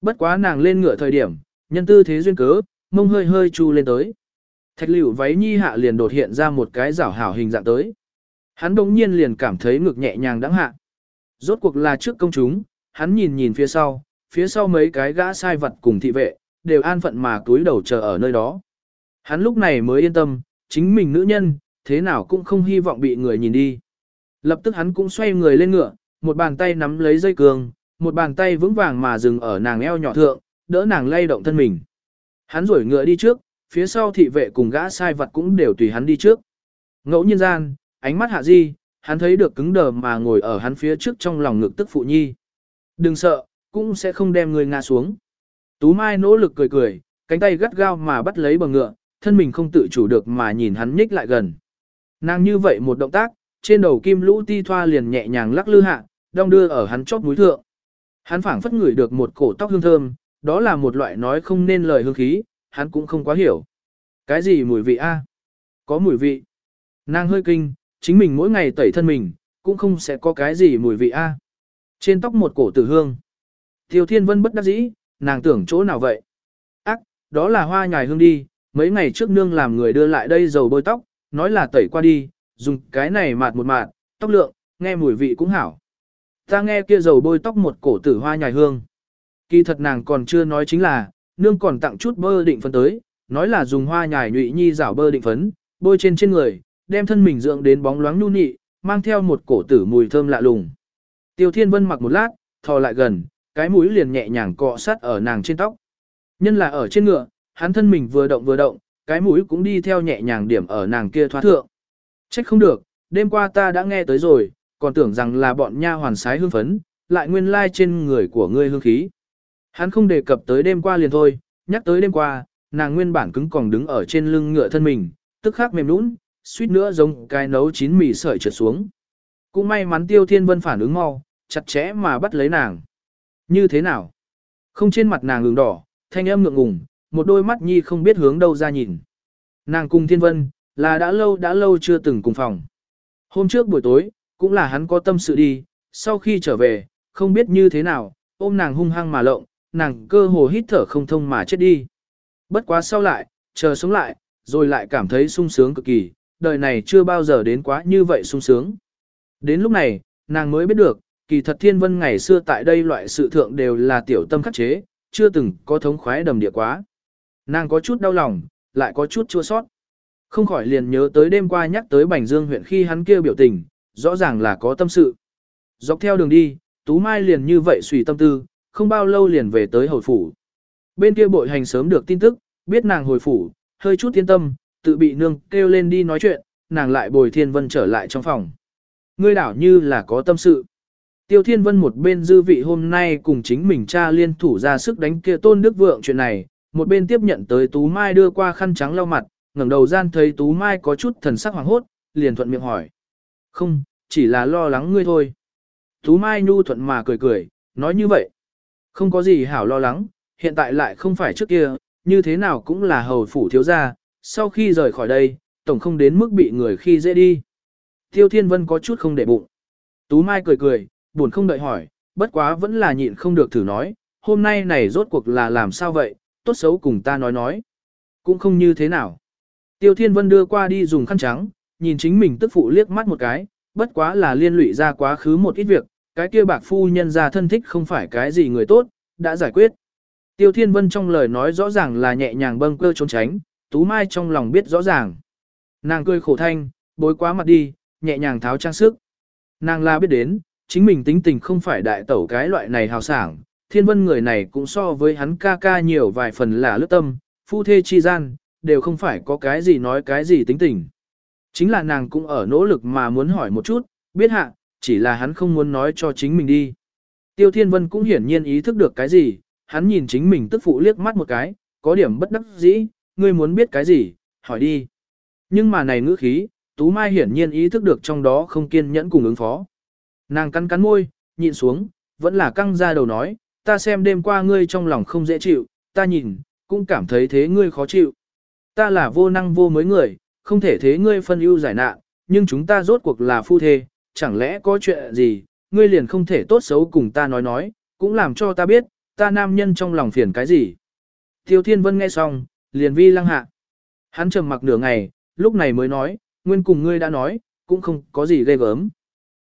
Bất quá nàng lên ngựa thời điểm, nhân tư thế duyên cớ, mông hơi hơi chu lên tới. Thạch liễu váy nhi hạ liền đột hiện ra một cái rảo hảo hình dạng tới. Hắn đống nhiên liền cảm thấy ngực nhẹ nhàng đắng hạ. Rốt cuộc là trước công chúng, hắn nhìn nhìn phía sau, phía sau mấy cái gã sai vật cùng thị vệ, đều an phận mà túi đầu chờ ở nơi đó. Hắn lúc này mới yên tâm, chính mình nữ nhân, thế nào cũng không hy vọng bị người nhìn đi. Lập tức hắn cũng xoay người lên ngựa, một bàn tay nắm lấy dây cường, một bàn tay vững vàng mà dừng ở nàng eo nhỏ thượng, đỡ nàng lay động thân mình. Hắn rủi ngựa đi trước, phía sau thị vệ cùng gã sai vật cũng đều tùy hắn đi trước. Ngẫu nhiên gian, ánh mắt hạ di, hắn thấy được cứng đờ mà ngồi ở hắn phía trước trong lòng ngực tức phụ nhi. Đừng sợ, cũng sẽ không đem người ngã xuống. Tú Mai nỗ lực cười cười, cánh tay gắt gao mà bắt lấy bờ ngựa, thân mình không tự chủ được mà nhìn hắn nhích lại gần. Nàng như vậy một động tác, trên đầu kim lũ ti thoa liền nhẹ nhàng lắc lư hạ, đong đưa ở hắn chóp mũi thượng. Hắn phảng phất ngửi được một cổ tóc hương thơm, đó là một loại nói không nên lời hương khí, hắn cũng không quá hiểu. Cái gì mùi vị a? Có mùi vị. Nàng hơi kinh, chính mình mỗi ngày tẩy thân mình, cũng không sẽ có cái gì mùi vị a. Trên tóc một cổ tử hương. Tiêu Thiên Vân bất đắc dĩ, nàng tưởng chỗ nào vậy? Ác, đó là hoa nhài hương đi, mấy ngày trước nương làm người đưa lại đây dầu bôi tóc, nói là tẩy qua đi, dùng cái này mạt một mạt, tóc lượng, nghe mùi vị cũng hảo. Ta nghe kia dầu bôi tóc một cổ tử hoa nhài hương. Kỳ thật nàng còn chưa nói chính là, nương còn tặng chút bơ định phấn tới, nói là dùng hoa nhài nhụy nhi rảo bơ định phấn, bôi trên trên người, đem thân mình dưỡng đến bóng loáng nhu nhị, mang theo một cổ tử mùi thơm lạ lùng. Tiêu Thiên Vân mặc một lát, thò lại gần, cái mũi liền nhẹ nhàng cọ sát ở nàng trên tóc. Nhân là ở trên ngựa, hắn thân mình vừa động vừa động, cái mũi cũng đi theo nhẹ nhàng điểm ở nàng kia thoát thượng. Trách không được, đêm qua ta đã nghe tới rồi, còn tưởng rằng là bọn nha hoàn sái hương phấn, lại nguyên lai trên người của ngươi hương khí. Hắn không đề cập tới đêm qua liền thôi, nhắc tới đêm qua, nàng nguyên bản cứng còn đứng ở trên lưng ngựa thân mình, tức khắc mềm nũng, suýt nữa giống cái nấu chín mì sợi trượt xuống. Cũng may mắn Tiêu Thiên Vân phản ứng mau, chặt chẽ mà bắt lấy nàng. Như thế nào? Không trên mặt nàng ngừng đỏ, thanh âm ngượng ngùng, một đôi mắt nhi không biết hướng đâu ra nhìn. Nàng cùng Thiên Vân, là đã lâu đã lâu chưa từng cùng phòng. Hôm trước buổi tối, cũng là hắn có tâm sự đi, sau khi trở về, không biết như thế nào, ôm nàng hung hăng mà lộng, nàng cơ hồ hít thở không thông mà chết đi. Bất quá sau lại, chờ sống lại, rồi lại cảm thấy sung sướng cực kỳ, đời này chưa bao giờ đến quá như vậy sung sướng. Đến lúc này, nàng mới biết được, kỳ thật thiên vân ngày xưa tại đây loại sự thượng đều là tiểu tâm khắc chế, chưa từng có thống khoái đầm địa quá. Nàng có chút đau lòng, lại có chút chua sót. Không khỏi liền nhớ tới đêm qua nhắc tới Bành Dương huyện khi hắn kêu biểu tình, rõ ràng là có tâm sự. Dọc theo đường đi, Tú Mai liền như vậy suy tâm tư, không bao lâu liền về tới hồi phủ. Bên kia bội hành sớm được tin tức, biết nàng hồi phủ, hơi chút yên tâm, tự bị nương kêu lên đi nói chuyện, nàng lại bồi Thiên Vân trở lại trong phòng. Ngươi đảo như là có tâm sự. Tiêu Thiên Vân một bên dư vị hôm nay cùng chính mình cha liên thủ ra sức đánh kia tôn đức vượng chuyện này, một bên tiếp nhận tới Tú Mai đưa qua khăn trắng lau mặt, ngẩng đầu gian thấy Tú Mai có chút thần sắc hoàng hốt, liền thuận miệng hỏi. Không, chỉ là lo lắng ngươi thôi. Tú Mai nhu thuận mà cười cười, nói như vậy. Không có gì hảo lo lắng, hiện tại lại không phải trước kia, như thế nào cũng là hầu phủ thiếu gia, sau khi rời khỏi đây, tổng không đến mức bị người khi dễ đi. Tiêu Thiên Vân có chút không để bụng. Tú Mai cười cười, buồn không đợi hỏi, bất quá vẫn là nhịn không được thử nói, hôm nay này rốt cuộc là làm sao vậy, tốt xấu cùng ta nói nói. Cũng không như thế nào. Tiêu Thiên Vân đưa qua đi dùng khăn trắng, nhìn chính mình tức phụ liếc mắt một cái, bất quá là liên lụy ra quá khứ một ít việc, cái kia bạc phu nhân ra thân thích không phải cái gì người tốt, đã giải quyết. Tiêu Thiên Vân trong lời nói rõ ràng là nhẹ nhàng bâng cơ trốn tránh, Tú Mai trong lòng biết rõ ràng. Nàng cười khổ thanh, bối quá mặt đi, nhẹ nhàng tháo trang sức. Nàng la biết đến, chính mình tính tình không phải đại tẩu cái loại này hào sảng, thiên vân người này cũng so với hắn ca ca nhiều vài phần là lướt tâm, phu thê chi gian, đều không phải có cái gì nói cái gì tính tình. Chính là nàng cũng ở nỗ lực mà muốn hỏi một chút, biết hạ, chỉ là hắn không muốn nói cho chính mình đi. Tiêu Thiên Vân cũng hiển nhiên ý thức được cái gì, hắn nhìn chính mình tức phụ liếc mắt một cái, có điểm bất đắc dĩ, ngươi muốn biết cái gì, hỏi đi. Nhưng mà này ngữ khí, Tú Mai hiển nhiên ý thức được trong đó không kiên nhẫn cùng ứng phó. Nàng cắn cắn môi, nhịn xuống, vẫn là căng ra đầu nói, ta xem đêm qua ngươi trong lòng không dễ chịu, ta nhìn, cũng cảm thấy thế ngươi khó chịu. Ta là vô năng vô mới người, không thể thế ngươi phân ưu giải nạn, nhưng chúng ta rốt cuộc là phu thê, chẳng lẽ có chuyện gì, ngươi liền không thể tốt xấu cùng ta nói nói, cũng làm cho ta biết, ta nam nhân trong lòng phiền cái gì. Tiêu Thiên Vân nghe xong, liền vi lăng hạ. Hắn trầm mặc nửa ngày, lúc này mới nói, nguyên cùng ngươi đã nói, cũng không có gì ghê gớm.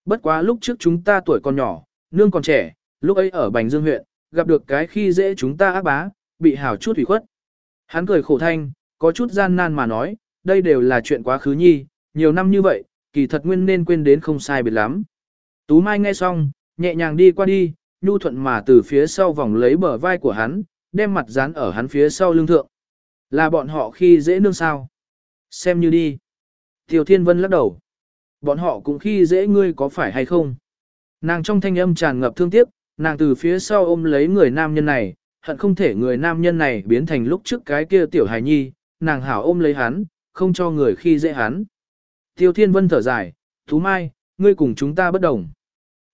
Bất quá lúc trước chúng ta tuổi còn nhỏ, nương còn trẻ, lúc ấy ở Bành Dương huyện, gặp được cái khi dễ chúng ta ác bá, bị hảo chút ủy khuất. Hắn cười khổ thanh, có chút gian nan mà nói, đây đều là chuyện quá khứ nhi, nhiều năm như vậy, kỳ thật nguyên nên quên đến không sai biệt lắm. Tú Mai nghe xong, nhẹ nhàng đi qua đi, nhu thuận mà từ phía sau vòng lấy bờ vai của hắn, đem mặt dán ở hắn phía sau lưng thượng. Là bọn họ khi dễ nương sao? Xem như đi. Tiểu Thiên Vân lắc đầu. Bọn họ cũng khi dễ ngươi có phải hay không? Nàng trong thanh âm tràn ngập thương tiếc, nàng từ phía sau ôm lấy người nam nhân này, hận không thể người nam nhân này biến thành lúc trước cái kia tiểu hài nhi, nàng hảo ôm lấy hắn, không cho người khi dễ hắn. Tiêu Thiên Vân thở dài, Thú Mai, ngươi cùng chúng ta bất đồng.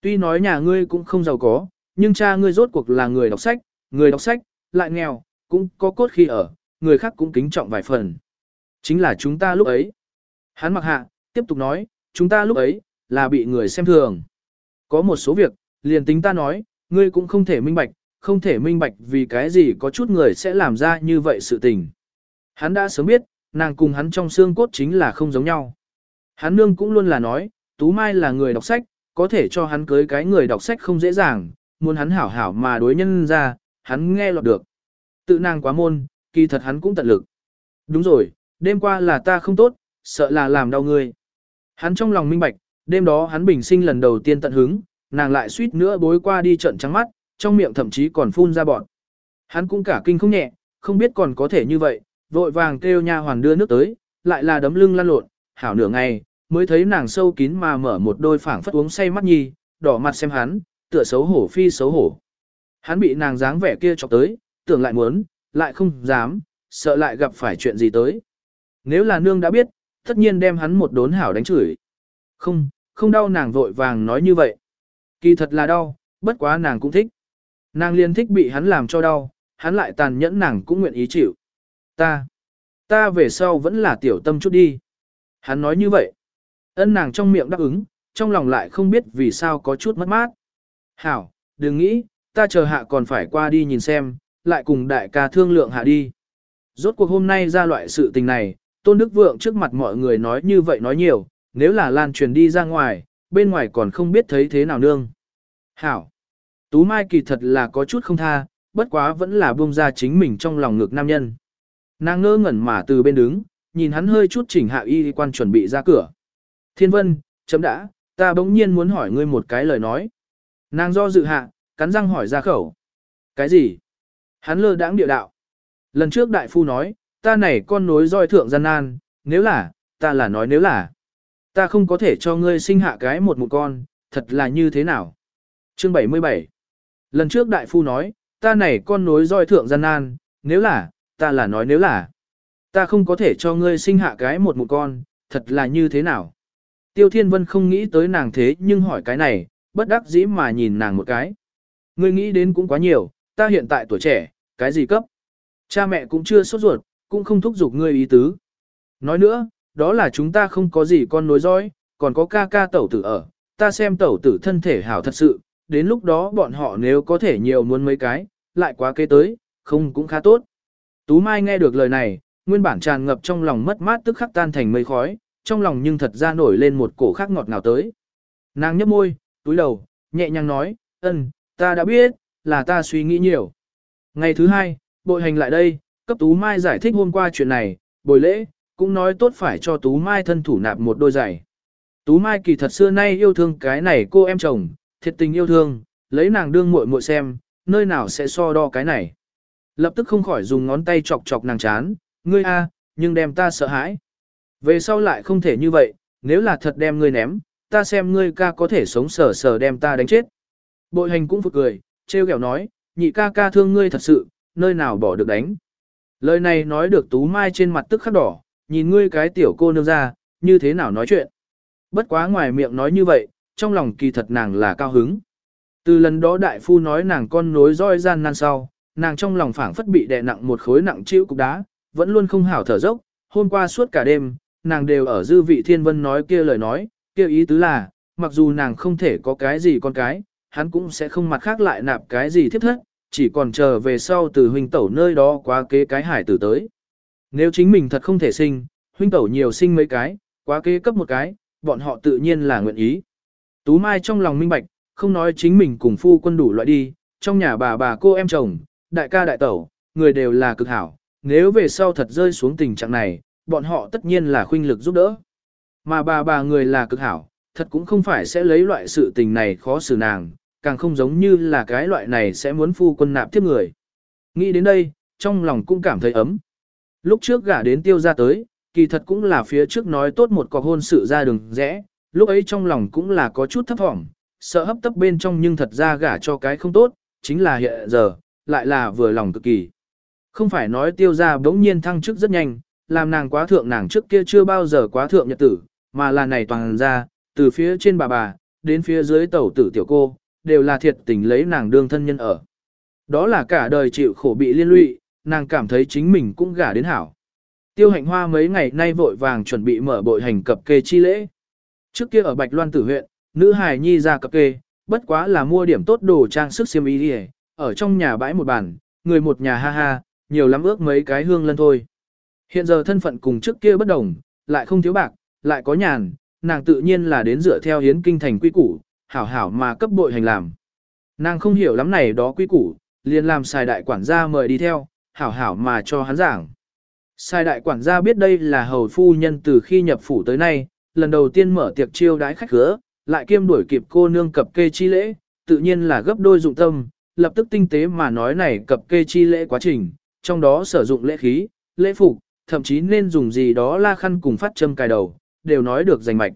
Tuy nói nhà ngươi cũng không giàu có, nhưng cha ngươi rốt cuộc là người đọc sách, người đọc sách, lại nghèo, cũng có cốt khi ở, người khác cũng kính trọng vài phần. Chính là chúng ta lúc ấy. Hắn mặc hạ, tiếp tục nói, chúng ta lúc ấy, là bị người xem thường. Có một số việc, liền tính ta nói, ngươi cũng không thể minh bạch, không thể minh bạch vì cái gì có chút người sẽ làm ra như vậy sự tình. Hắn đã sớm biết, nàng cùng hắn trong xương cốt chính là không giống nhau. Hắn nương cũng luôn là nói, Tú Mai là người đọc sách, có thể cho hắn cưới cái người đọc sách không dễ dàng, muốn hắn hảo hảo mà đối nhân ra, hắn nghe lọt được. Tự nàng quá môn, kỳ thật hắn cũng tận lực. Đúng rồi, đêm qua là ta không tốt, sợ là làm đau ngươi. Hắn trong lòng minh bạch, đêm đó hắn bình sinh lần đầu tiên tận hứng, nàng lại suýt nữa bối qua đi trận trắng mắt, trong miệng thậm chí còn phun ra bọt. Hắn cũng cả kinh không nhẹ, không biết còn có thể như vậy, vội vàng kêu nha hoàn đưa nước tới, lại là đấm lưng lăn lộn, hảo nửa ngày, mới thấy nàng sâu kín mà mở một đôi phảng phất uống say mắt nhi, đỏ mặt xem hắn, tựa xấu hổ phi xấu hổ. Hắn bị nàng dáng vẻ kia chọc tới, tưởng lại muốn, lại không dám, sợ lại gặp phải chuyện gì tới. Nếu là nương đã biết, tất nhiên đem hắn một đốn hảo đánh chửi. Không, không đau nàng vội vàng nói như vậy. Kỳ thật là đau, bất quá nàng cũng thích. Nàng liên thích bị hắn làm cho đau, hắn lại tàn nhẫn nàng cũng nguyện ý chịu. Ta, ta về sau vẫn là tiểu tâm chút đi. Hắn nói như vậy. Ân nàng trong miệng đáp ứng, trong lòng lại không biết vì sao có chút mất mát. Hảo, đừng nghĩ, ta chờ hạ còn phải qua đi nhìn xem, lại cùng đại ca thương lượng hạ đi. Rốt cuộc hôm nay ra loại sự tình này, Tôn Đức Vượng trước mặt mọi người nói như vậy nói nhiều, nếu là lan truyền đi ra ngoài, bên ngoài còn không biết thấy thế nào nương. Hảo. Tú Mai kỳ thật là có chút không tha, bất quá vẫn là buông ra chính mình trong lòng ngược nam nhân. Nàng ngơ ngẩn mà từ bên đứng, nhìn hắn hơi chút chỉnh hạ y quan chuẩn bị ra cửa. Thiên Vân, chấm đã, ta bỗng nhiên muốn hỏi ngươi một cái lời nói. Nàng do dự hạ, cắn răng hỏi ra khẩu. Cái gì? Hắn lơ đãng địa đạo. Lần trước đại phu nói, ta này con nối roi thượng gian nan, nếu là, ta là nói nếu là. Ta không có thể cho ngươi sinh hạ cái một một con, thật là như thế nào? Chương 77 Lần trước đại phu nói, ta này con nối roi thượng gian nan, nếu là, ta là nói nếu là. Ta không có thể cho ngươi sinh hạ cái một một con, thật là như thế nào? Tiêu Thiên Vân không nghĩ tới nàng thế nhưng hỏi cái này, bất đắc dĩ mà nhìn nàng một cái. Ngươi nghĩ đến cũng quá nhiều, ta hiện tại tuổi trẻ, cái gì cấp? Cha mẹ cũng chưa sốt ruột, cũng không thúc giục ngươi ý tứ. Nói nữa, đó là chúng ta không có gì con nối dõi, còn có ca ca tẩu tử ở, ta xem tẩu tử thân thể hảo thật sự, đến lúc đó bọn họ nếu có thể nhiều muốn mấy cái, lại quá kế tới, không cũng khá tốt. Tú Mai nghe được lời này, nguyên bản tràn ngập trong lòng mất mát tức khắc tan thành mây khói, trong lòng nhưng thật ra nổi lên một cổ khác ngọt ngào tới. Nàng nhấp môi, túi đầu, nhẹ nhàng nói, ân, ta đã biết, là ta suy nghĩ nhiều. Ngày thứ hai, bội hành lại đây, cấp Tú Mai giải thích hôm qua chuyện này, bồi lễ, cũng nói tốt phải cho Tú Mai thân thủ nạp một đôi giày. Tú Mai kỳ thật xưa nay yêu thương cái này cô em chồng, thiệt tình yêu thương, lấy nàng đương muội muội xem, nơi nào sẽ so đo cái này. Lập tức không khỏi dùng ngón tay chọc chọc nàng chán, ngươi a, nhưng đem ta sợ hãi. Về sau lại không thể như vậy, nếu là thật đem ngươi ném, ta xem ngươi ca có thể sống sờ sờ đem ta đánh chết. Bội hành cũng phụt cười, trêu ghẹo nói, nhị ca ca thương ngươi thật sự, nơi nào bỏ được đánh. Lời này nói được Tú Mai trên mặt tức khắc đỏ, nhìn ngươi cái tiểu cô nương ra, như thế nào nói chuyện. Bất quá ngoài miệng nói như vậy, trong lòng kỳ thật nàng là cao hứng. Từ lần đó đại phu nói nàng con nối roi gian nan sau, nàng trong lòng phảng phất bị đè nặng một khối nặng chịu cục đá, vẫn luôn không hảo thở dốc, hôm qua suốt cả đêm, nàng đều ở dư vị thiên vân nói kia lời nói, kia ý tứ là, mặc dù nàng không thể có cái gì con cái, hắn cũng sẽ không mặt khác lại nạp cái gì thiết thất, chỉ còn chờ về sau từ huynh tẩu nơi đó quá kế cái hải tử tới. Nếu chính mình thật không thể sinh, huynh tẩu nhiều sinh mấy cái, quá kế cấp một cái, bọn họ tự nhiên là nguyện ý. Tú Mai trong lòng minh bạch, không nói chính mình cùng phu quân đủ loại đi, trong nhà bà bà cô em chồng, đại ca đại tẩu, người đều là cực hảo, nếu về sau thật rơi xuống tình trạng này, bọn họ tất nhiên là khuynh lực giúp đỡ. Mà bà bà người là cực hảo, thật cũng không phải sẽ lấy loại sự tình này khó xử nàng, càng không giống như là cái loại này sẽ muốn phu quân nạp tiếp người. Nghĩ đến đây, trong lòng cũng cảm thấy ấm. Lúc trước gả đến tiêu ra tới, kỳ thật cũng là phía trước nói tốt một cọc hôn sự ra đường rẽ, lúc ấy trong lòng cũng là có chút thấp thỏm, sợ hấp tấp bên trong nhưng thật ra gả cho cái không tốt, chính là hiện giờ, lại là vừa lòng cực kỳ. Không phải nói tiêu ra bỗng nhiên thăng chức rất nhanh, làm nàng quá thượng nàng trước kia chưa bao giờ quá thượng nhật tử, mà là này toàn ra, từ phía trên bà bà, đến phía dưới tẩu tử tiểu cô, đều là thiệt tình lấy nàng đương thân nhân ở. Đó là cả đời chịu khổ bị liên lụy, nàng cảm thấy chính mình cũng gả đến hảo. Tiêu hạnh hoa mấy ngày nay vội vàng chuẩn bị mở bội hành cập kê chi lễ. Trước kia ở Bạch Loan Tử huyện, nữ hài nhi ra cập kê, bất quá là mua điểm tốt đồ trang sức xiêm y đi ở trong nhà bãi một bàn, người một nhà ha ha, nhiều lắm ước mấy cái hương lân thôi. Hiện giờ thân phận cùng trước kia bất đồng, lại không thiếu bạc, lại có nhàn, nàng tự nhiên là đến dựa theo hiến kinh thành quy củ, hảo hảo mà cấp bội hành làm. Nàng không hiểu lắm này đó quy củ, liền làm xài đại quản gia mời đi theo, hảo hảo mà cho hắn giảng. Sai đại quản gia biết đây là hầu phu nhân từ khi nhập phủ tới nay, lần đầu tiên mở tiệc chiêu đái khách khứa, lại kiêm đuổi kịp cô nương cập kê chi lễ, tự nhiên là gấp đôi dụng tâm, lập tức tinh tế mà nói này cập kê chi lễ quá trình, trong đó sử dụng lễ khí, lễ phục, thậm chí nên dùng gì đó la khăn cùng phát châm cài đầu, đều nói được rành mạch.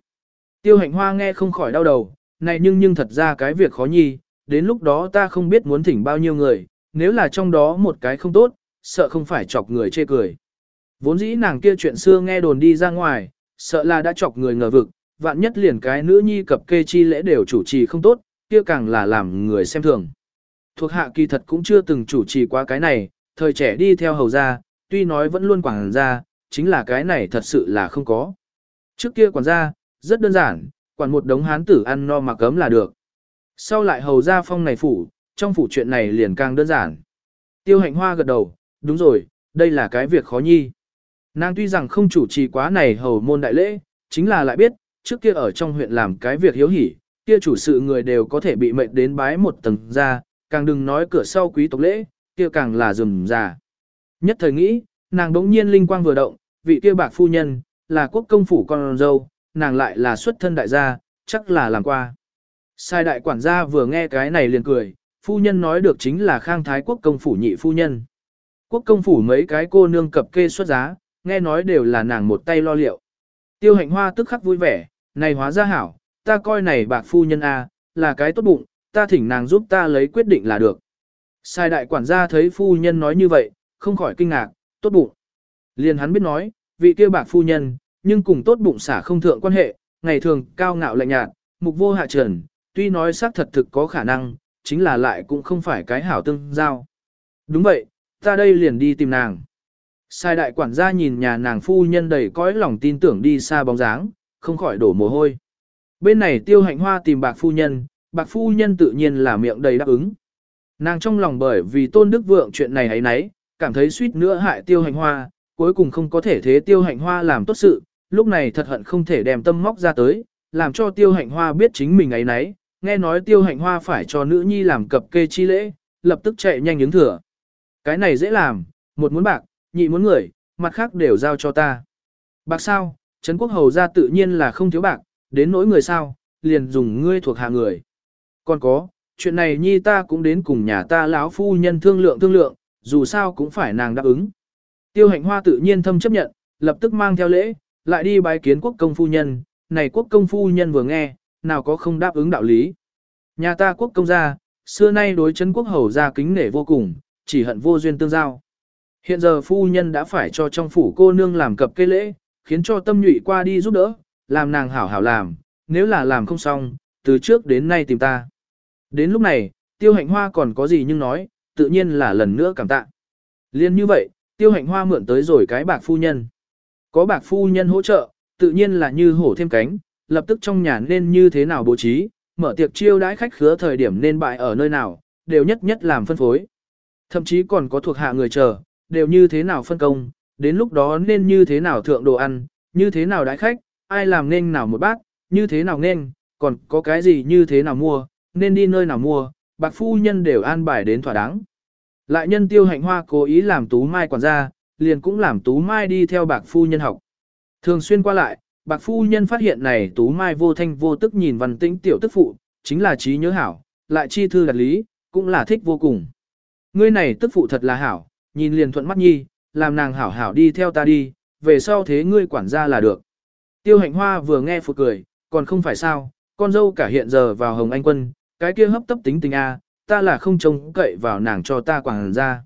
Tiêu hạnh hoa nghe không khỏi đau đầu, này nhưng nhưng thật ra cái việc khó nhi, đến lúc đó ta không biết muốn thỉnh bao nhiêu người, nếu là trong đó một cái không tốt, sợ không phải chọc người chê cười. Vốn dĩ nàng kia chuyện xưa nghe đồn đi ra ngoài, sợ là đã chọc người ngờ vực, vạn nhất liền cái nữ nhi cập kê chi lễ đều chủ trì không tốt, kia càng là làm người xem thường. Thuộc hạ kỳ thật cũng chưa từng chủ trì qua cái này, thời trẻ đi theo hầu gia, tuy nói vẫn luôn quảng gia, chính là cái này thật sự là không có. Trước kia quản gia, rất đơn giản, quản một đống hán tử ăn no mà cấm là được. Sau lại hầu gia phong này phủ, trong phủ chuyện này liền càng đơn giản. Tiêu hạnh hoa gật đầu, đúng rồi, đây là cái việc khó nhi. Nàng tuy rằng không chủ trì quá này hầu môn đại lễ, chính là lại biết, trước kia ở trong huyện làm cái việc hiếu hỉ, kia chủ sự người đều có thể bị mệnh đến bái một tầng ra, càng đừng nói cửa sau quý tộc lễ, kia càng là rừng già. Nhất thời nghĩ, nàng đống nhiên linh quang vừa động, vị kia bạc phu nhân, là quốc công phủ con dâu, nàng lại là xuất thân đại gia, chắc là làm qua. Sai đại quản gia vừa nghe cái này liền cười, phu nhân nói được chính là khang thái quốc công phủ nhị phu nhân. Quốc công phủ mấy cái cô nương cập kê xuất giá, nghe nói đều là nàng một tay lo liệu. Tiêu hạnh hoa tức khắc vui vẻ, này hóa ra hảo, ta coi này bạc phu nhân A, là cái tốt bụng, ta thỉnh nàng giúp ta lấy quyết định là được. Sai đại quản gia thấy phu nhân nói như vậy, không khỏi kinh ngạc, tốt bụng. Liền hắn biết nói, vị kia bạc phu nhân, nhưng cùng tốt bụng xả không thượng quan hệ, ngày thường cao ngạo lạnh nhạt, mục vô hạ trần, tuy nói xác thật thực có khả năng, chính là lại cũng không phải cái hảo tương giao. Đúng vậy, ta đây liền đi tìm nàng. Sai đại quản gia nhìn nhà nàng phu nhân đầy cõi lòng tin tưởng đi xa bóng dáng, không khỏi đổ mồ hôi. Bên này tiêu hạnh hoa tìm bạc phu nhân, bạc phu nhân tự nhiên là miệng đầy đáp ứng. Nàng trong lòng bởi vì tôn đức vượng chuyện này ấy nấy, cảm thấy suýt nữa hại tiêu hạnh hoa, cuối cùng không có thể thế tiêu hạnh hoa làm tốt sự, lúc này thật hận không thể đem tâm móc ra tới, làm cho tiêu hạnh hoa biết chính mình ấy nấy, nghe nói tiêu hạnh hoa phải cho nữ nhi làm cập kê chi lễ, lập tức chạy nhanh ứng thừa. Cái này dễ làm, một muốn bạc, nhị muốn người, mặt khác đều giao cho ta. Bạc sao, Trấn Quốc Hầu ra tự nhiên là không thiếu bạc, đến nỗi người sao, liền dùng ngươi thuộc hạ người. Còn có, chuyện này nhi ta cũng đến cùng nhà ta lão phu nhân thương lượng thương lượng, dù sao cũng phải nàng đáp ứng. Tiêu hạnh hoa tự nhiên thâm chấp nhận, lập tức mang theo lễ, lại đi bái kiến quốc công phu nhân, này quốc công phu nhân vừa nghe, nào có không đáp ứng đạo lý. Nhà ta quốc công gia, xưa nay đối chân quốc hầu gia kính nể vô cùng, chỉ hận vô duyên tương giao. Hiện giờ phu nhân đã phải cho trong phủ cô nương làm cập cây lễ, khiến cho tâm nhụy qua đi giúp đỡ, làm nàng hảo hảo làm, nếu là làm không xong, từ trước đến nay tìm ta. Đến lúc này, tiêu hạnh hoa còn có gì nhưng nói, tự nhiên là lần nữa cảm tạ. Liên như vậy, tiêu hạnh hoa mượn tới rồi cái bạc phu nhân. Có bạc phu nhân hỗ trợ, tự nhiên là như hổ thêm cánh, lập tức trong nhà nên như thế nào bố trí, mở tiệc chiêu đãi khách khứa thời điểm nên bại ở nơi nào, đều nhất nhất làm phân phối. Thậm chí còn có thuộc hạ người chờ, đều như thế nào phân công, đến lúc đó nên như thế nào thượng đồ ăn, như thế nào đãi khách, ai làm nên nào một bát, như thế nào nên, còn có cái gì như thế nào mua, nên đi nơi nào mua, bạc phu nhân đều an bài đến thỏa đáng. Lại nhân tiêu hạnh hoa cố ý làm tú mai quản gia, liền cũng làm tú mai đi theo bạc phu nhân học. Thường xuyên qua lại, bạc phu nhân phát hiện này tú mai vô thanh vô tức nhìn văn tĩnh tiểu tức phụ, chính là trí nhớ hảo, lại chi thư đặt lý, cũng là thích vô cùng. Ngươi này tức phụ thật là hảo, nhìn liền thuận mắt nhi, làm nàng hảo hảo đi theo ta đi, về sau thế ngươi quản gia là được. Tiêu hạnh hoa vừa nghe phụ cười, còn không phải sao, con dâu cả hiện giờ vào Hồng Anh Quân, cái kia hấp tấp tính tình A, ta là không trông cậy vào nàng cho ta quảng ra.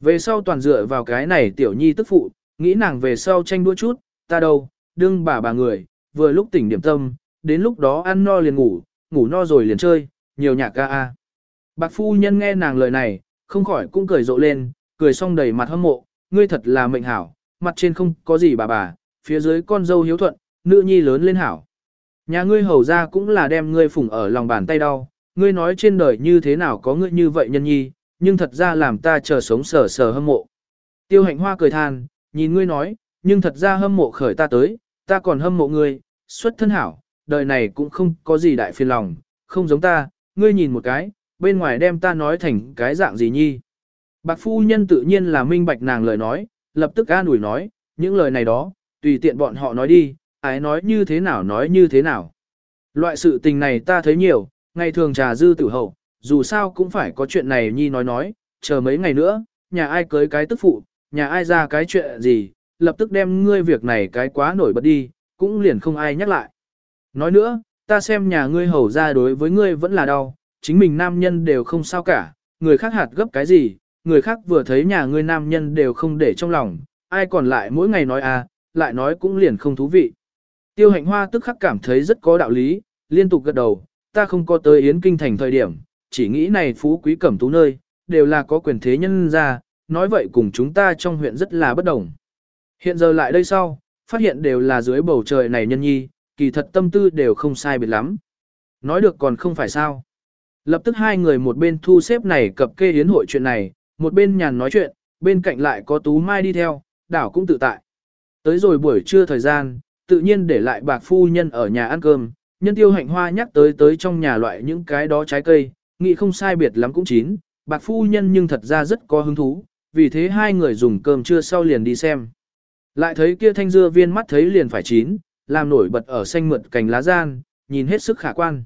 Về sau toàn dựa vào cái này tiểu nhi tức phụ, nghĩ nàng về sau tranh đua chút, ta đâu, đương bà bà người, vừa lúc tỉnh điểm tâm, đến lúc đó ăn no liền ngủ, ngủ no rồi liền chơi, nhiều nhạc ca a. Bạc phu nhân nghe nàng lời này, không khỏi cũng cười rộ lên, cười xong đầy mặt hâm mộ, ngươi thật là mệnh hảo, mặt trên không có gì bà bà, phía dưới con dâu hiếu thuận, nữ nhi lớn lên hảo. Nhà ngươi hầu ra cũng là đem ngươi phụng ở lòng bàn tay đau, ngươi nói trên đời như thế nào có ngươi như vậy nhân nhi, nhưng thật ra làm ta chờ sống sờ sờ hâm mộ. Tiêu hạnh hoa cười than, nhìn ngươi nói, nhưng thật ra hâm mộ khởi ta tới, ta còn hâm mộ ngươi, xuất thân hảo, đời này cũng không có gì đại phiền lòng, không giống ta, ngươi nhìn một cái, bên ngoài đem ta nói thành cái dạng gì nhi. Bạc phu nhân tự nhiên là minh bạch nàng lời nói, lập tức an ủi nói, những lời này đó, tùy tiện bọn họ nói đi, ai nói như thế nào nói như thế nào. Loại sự tình này ta thấy nhiều, ngày thường trà dư tử hậu, dù sao cũng phải có chuyện này nhi nói nói, chờ mấy ngày nữa, nhà ai cưới cái tức phụ, nhà ai ra cái chuyện gì, lập tức đem ngươi việc này cái quá nổi bật đi, cũng liền không ai nhắc lại. Nói nữa, ta xem nhà ngươi hầu ra đối với ngươi vẫn là đau, chính mình nam nhân đều không sao cả, người khác hạt gấp cái gì, người khác vừa thấy nhà ngươi nam nhân đều không để trong lòng, ai còn lại mỗi ngày nói à, lại nói cũng liền không thú vị. Tiêu hạnh hoa tức khắc cảm thấy rất có đạo lý, liên tục gật đầu, ta không có tới Yến Kinh thành thời điểm, chỉ nghĩ này phú quý cẩm tú nơi, đều là có quyền thế nhân ra, nói vậy cùng chúng ta trong huyện rất là bất đồng. Hiện giờ lại đây sau, phát hiện đều là dưới bầu trời này nhân nhi, kỳ thật tâm tư đều không sai biệt lắm. Nói được còn không phải sao. Lập tức hai người một bên thu xếp này cập kê hiến hội chuyện này, một bên nhàn nói chuyện, bên cạnh lại có Tú Mai đi theo, đảo cũng tự tại. Tới rồi buổi trưa thời gian, tự nhiên để lại bạc phu nhân ở nhà ăn cơm, nhân tiêu hạnh hoa nhắc tới tới trong nhà loại những cái đó trái cây, nghĩ không sai biệt lắm cũng chín, bạc phu nhân nhưng thật ra rất có hứng thú, vì thế hai người dùng cơm trưa sau liền đi xem. Lại thấy kia thanh dưa viên mắt thấy liền phải chín, làm nổi bật ở xanh mượt cành lá gian, nhìn hết sức khả quan.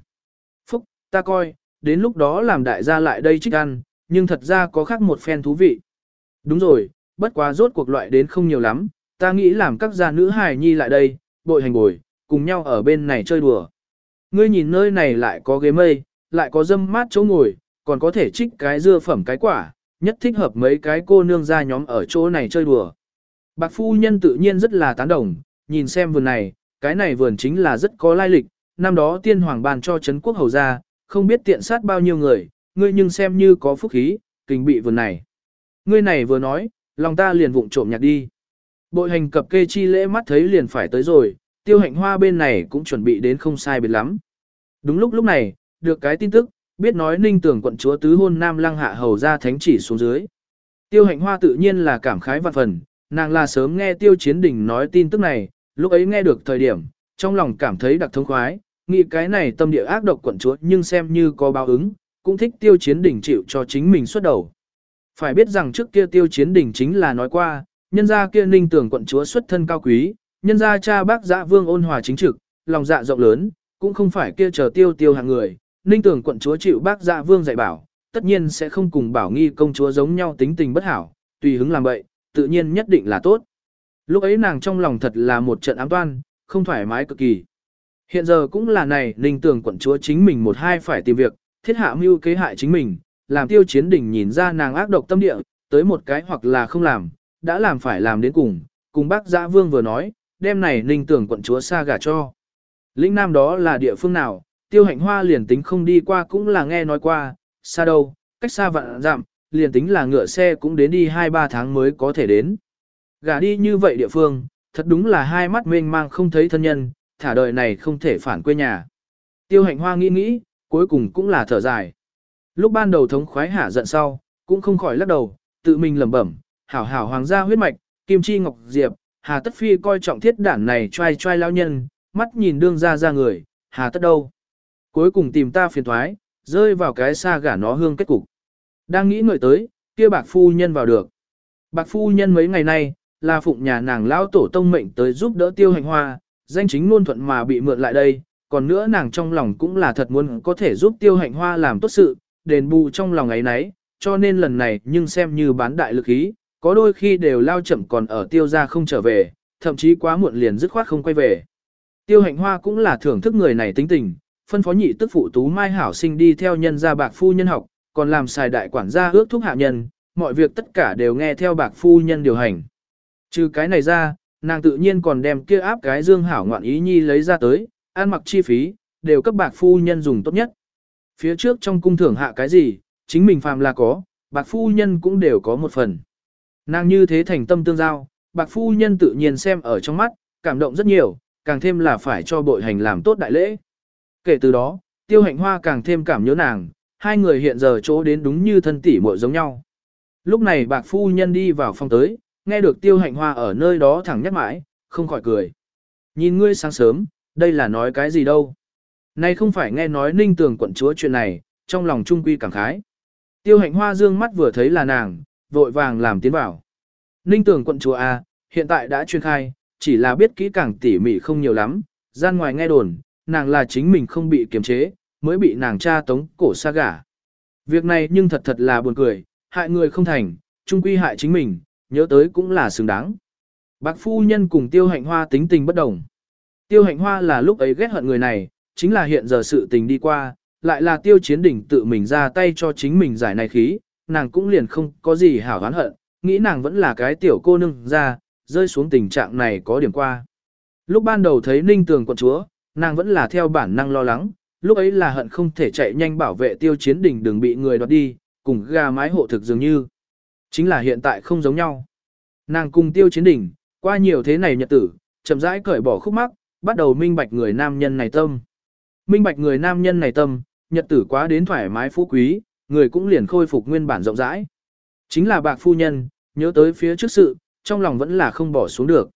Phúc, ta coi, đến lúc đó làm đại gia lại đây trích ăn, nhưng thật ra có khác một phen thú vị. Đúng rồi, bất quá rốt cuộc loại đến không nhiều lắm, ta nghĩ làm các gia nữ hài nhi lại đây, bội hành bồi, cùng nhau ở bên này chơi đùa. Ngươi nhìn nơi này lại có ghế mây, lại có dâm mát chỗ ngồi, còn có thể trích cái dưa phẩm cái quả, nhất thích hợp mấy cái cô nương ra nhóm ở chỗ này chơi đùa. Bạc phu nhân tự nhiên rất là tán đồng, nhìn xem vườn này, cái này vườn chính là rất có lai lịch, năm đó tiên hoàng bàn cho Trấn quốc hầu ra, không biết tiện sát bao nhiêu người, ngươi nhưng xem như có phúc khí, kinh bị vườn này. Ngươi này vừa nói, lòng ta liền vụng trộm nhạc đi. Bội hành cập kê chi lễ mắt thấy liền phải tới rồi, tiêu hạnh hoa bên này cũng chuẩn bị đến không sai biệt lắm. Đúng lúc lúc này, được cái tin tức, biết nói ninh tưởng quận chúa tứ hôn nam lăng hạ hầu ra thánh chỉ xuống dưới. Tiêu hạnh hoa tự nhiên là cảm khái vạn phần, nàng là sớm nghe tiêu chiến đình nói tin tức này, lúc ấy nghe được thời điểm, trong lòng cảm thấy đặc thông khoái, nghĩ cái này tâm địa ác độc quận chúa nhưng xem như có báo ứng, cũng thích tiêu chiến đỉnh chịu cho chính mình xuất đầu. Phải biết rằng trước kia tiêu chiến đỉnh chính là nói qua, nhân gia kia ninh tưởng quận chúa xuất thân cao quý, nhân gia cha bác dạ vương ôn hòa chính trực, lòng dạ rộng lớn, cũng không phải kia chờ tiêu tiêu hàng người, ninh tưởng quận chúa chịu bác dạ vương dạy bảo, tất nhiên sẽ không cùng bảo nghi công chúa giống nhau tính tình bất hảo, tùy hứng làm vậy, tự nhiên nhất định là tốt. Lúc ấy nàng trong lòng thật là một trận ám toan, không thoải mái cực kỳ. Hiện giờ cũng là này, ninh tưởng quận chúa chính mình một hai phải tìm việc, thiết hạ mưu kế hại chính mình, làm tiêu chiến đỉnh nhìn ra nàng ác độc tâm địa, tới một cái hoặc là không làm, đã làm phải làm đến cùng, cùng bác giã vương vừa nói, đêm này ninh tưởng quận chúa xa gả cho. Lĩnh Nam đó là địa phương nào, tiêu hạnh hoa liền tính không đi qua cũng là nghe nói qua, xa đâu, cách xa vạn dặm, liền tính là ngựa xe cũng đến đi 2-3 tháng mới có thể đến. Gả đi như vậy địa phương, thật đúng là hai mắt mênh mang không thấy thân nhân, thả đời này không thể phản quê nhà. Tiêu hạnh hoa nghĩ nghĩ, cuối cùng cũng là thở dài. Lúc ban đầu thống khoái hả giận sau, cũng không khỏi lắc đầu, tự mình lẩm bẩm, hảo hảo hoàng gia huyết mạch, kim chi ngọc diệp, hà tất phi coi trọng thiết đản này trai trai lao nhân, mắt nhìn đương ra ra người, hà tất đâu. Cuối cùng tìm ta phiền thoái, rơi vào cái xa gả nó hương kết cục. Đang nghĩ ngợi tới, kia bạc phu nhân vào được. Bạc phu nhân mấy ngày nay, là phụng nhà nàng lão tổ tông mệnh tới giúp đỡ tiêu hành hoa, danh chính luôn thuận mà bị mượn lại đây, còn nữa nàng trong lòng cũng là thật muốn có thể giúp tiêu hạnh hoa làm tốt sự, đền bù trong lòng ấy nấy, cho nên lần này nhưng xem như bán đại lực ý, có đôi khi đều lao chậm còn ở tiêu ra không trở về, thậm chí quá muộn liền dứt khoát không quay về. Tiêu hạnh hoa cũng là thưởng thức người này tính tình, phân phó nhị tức phụ tú mai hảo sinh đi theo nhân gia bạc phu nhân học, còn làm xài đại quản gia ước thúc hạ nhân, mọi việc tất cả đều nghe theo bạc phu nhân điều hành. Trừ cái này ra, nàng tự nhiên còn đem kia áp cái dương hảo ngoạn ý nhi lấy ra tới, ăn mặc chi phí, đều cấp bạc phu nhân dùng tốt nhất. Phía trước trong cung thưởng hạ cái gì, chính mình phàm là có, bạc phu nhân cũng đều có một phần. Nàng như thế thành tâm tương giao, bạc phu nhân tự nhiên xem ở trong mắt, cảm động rất nhiều, càng thêm là phải cho bội hành làm tốt đại lễ. Kể từ đó, tiêu hạnh hoa càng thêm cảm nhớ nàng, hai người hiện giờ chỗ đến đúng như thân tỷ muội giống nhau. Lúc này bạc phu nhân đi vào phòng tới, nghe được tiêu hạnh hoa ở nơi đó thẳng nhắc mãi, không khỏi cười. Nhìn ngươi sáng sớm, đây là nói cái gì đâu. Nay không phải nghe nói ninh tường quận chúa chuyện này, trong lòng trung quy cảm khái. Tiêu hạnh hoa dương mắt vừa thấy là nàng, vội vàng làm tiến vào. Ninh Tưởng quận chúa A, hiện tại đã chuyên khai, chỉ là biết kỹ càng tỉ mỉ không nhiều lắm, gian ngoài nghe đồn, nàng là chính mình không bị kiềm chế, mới bị nàng cha tống cổ xa gả. Việc này nhưng thật thật là buồn cười, hại người không thành, trung quy hại chính mình, nhớ tới cũng là xứng đáng. Bạc phu nhân cùng tiêu hạnh hoa tính tình bất đồng. Tiêu hạnh hoa là lúc ấy ghét hận người này, chính là hiện giờ sự tình đi qua, lại là tiêu chiến đỉnh tự mình ra tay cho chính mình giải này khí, nàng cũng liền không có gì hảo oán hận, nghĩ nàng vẫn là cái tiểu cô nương ra, rơi xuống tình trạng này có điểm qua. Lúc ban đầu thấy ninh tường quận chúa, nàng vẫn là theo bản năng lo lắng, lúc ấy là hận không thể chạy nhanh bảo vệ tiêu chiến đỉnh đừng bị người đoạt đi, cùng gà mái hộ thực dường như. Chính là hiện tại không giống nhau. Nàng cùng tiêu chiến đỉnh, qua nhiều thế này nhật tử, chậm rãi cởi bỏ khúc mắc, bắt đầu minh bạch người nam nhân này tâm. Minh bạch người nam nhân này tâm, nhật tử quá đến thoải mái phú quý, người cũng liền khôi phục nguyên bản rộng rãi. Chính là bạc phu nhân, nhớ tới phía trước sự, trong lòng vẫn là không bỏ xuống được.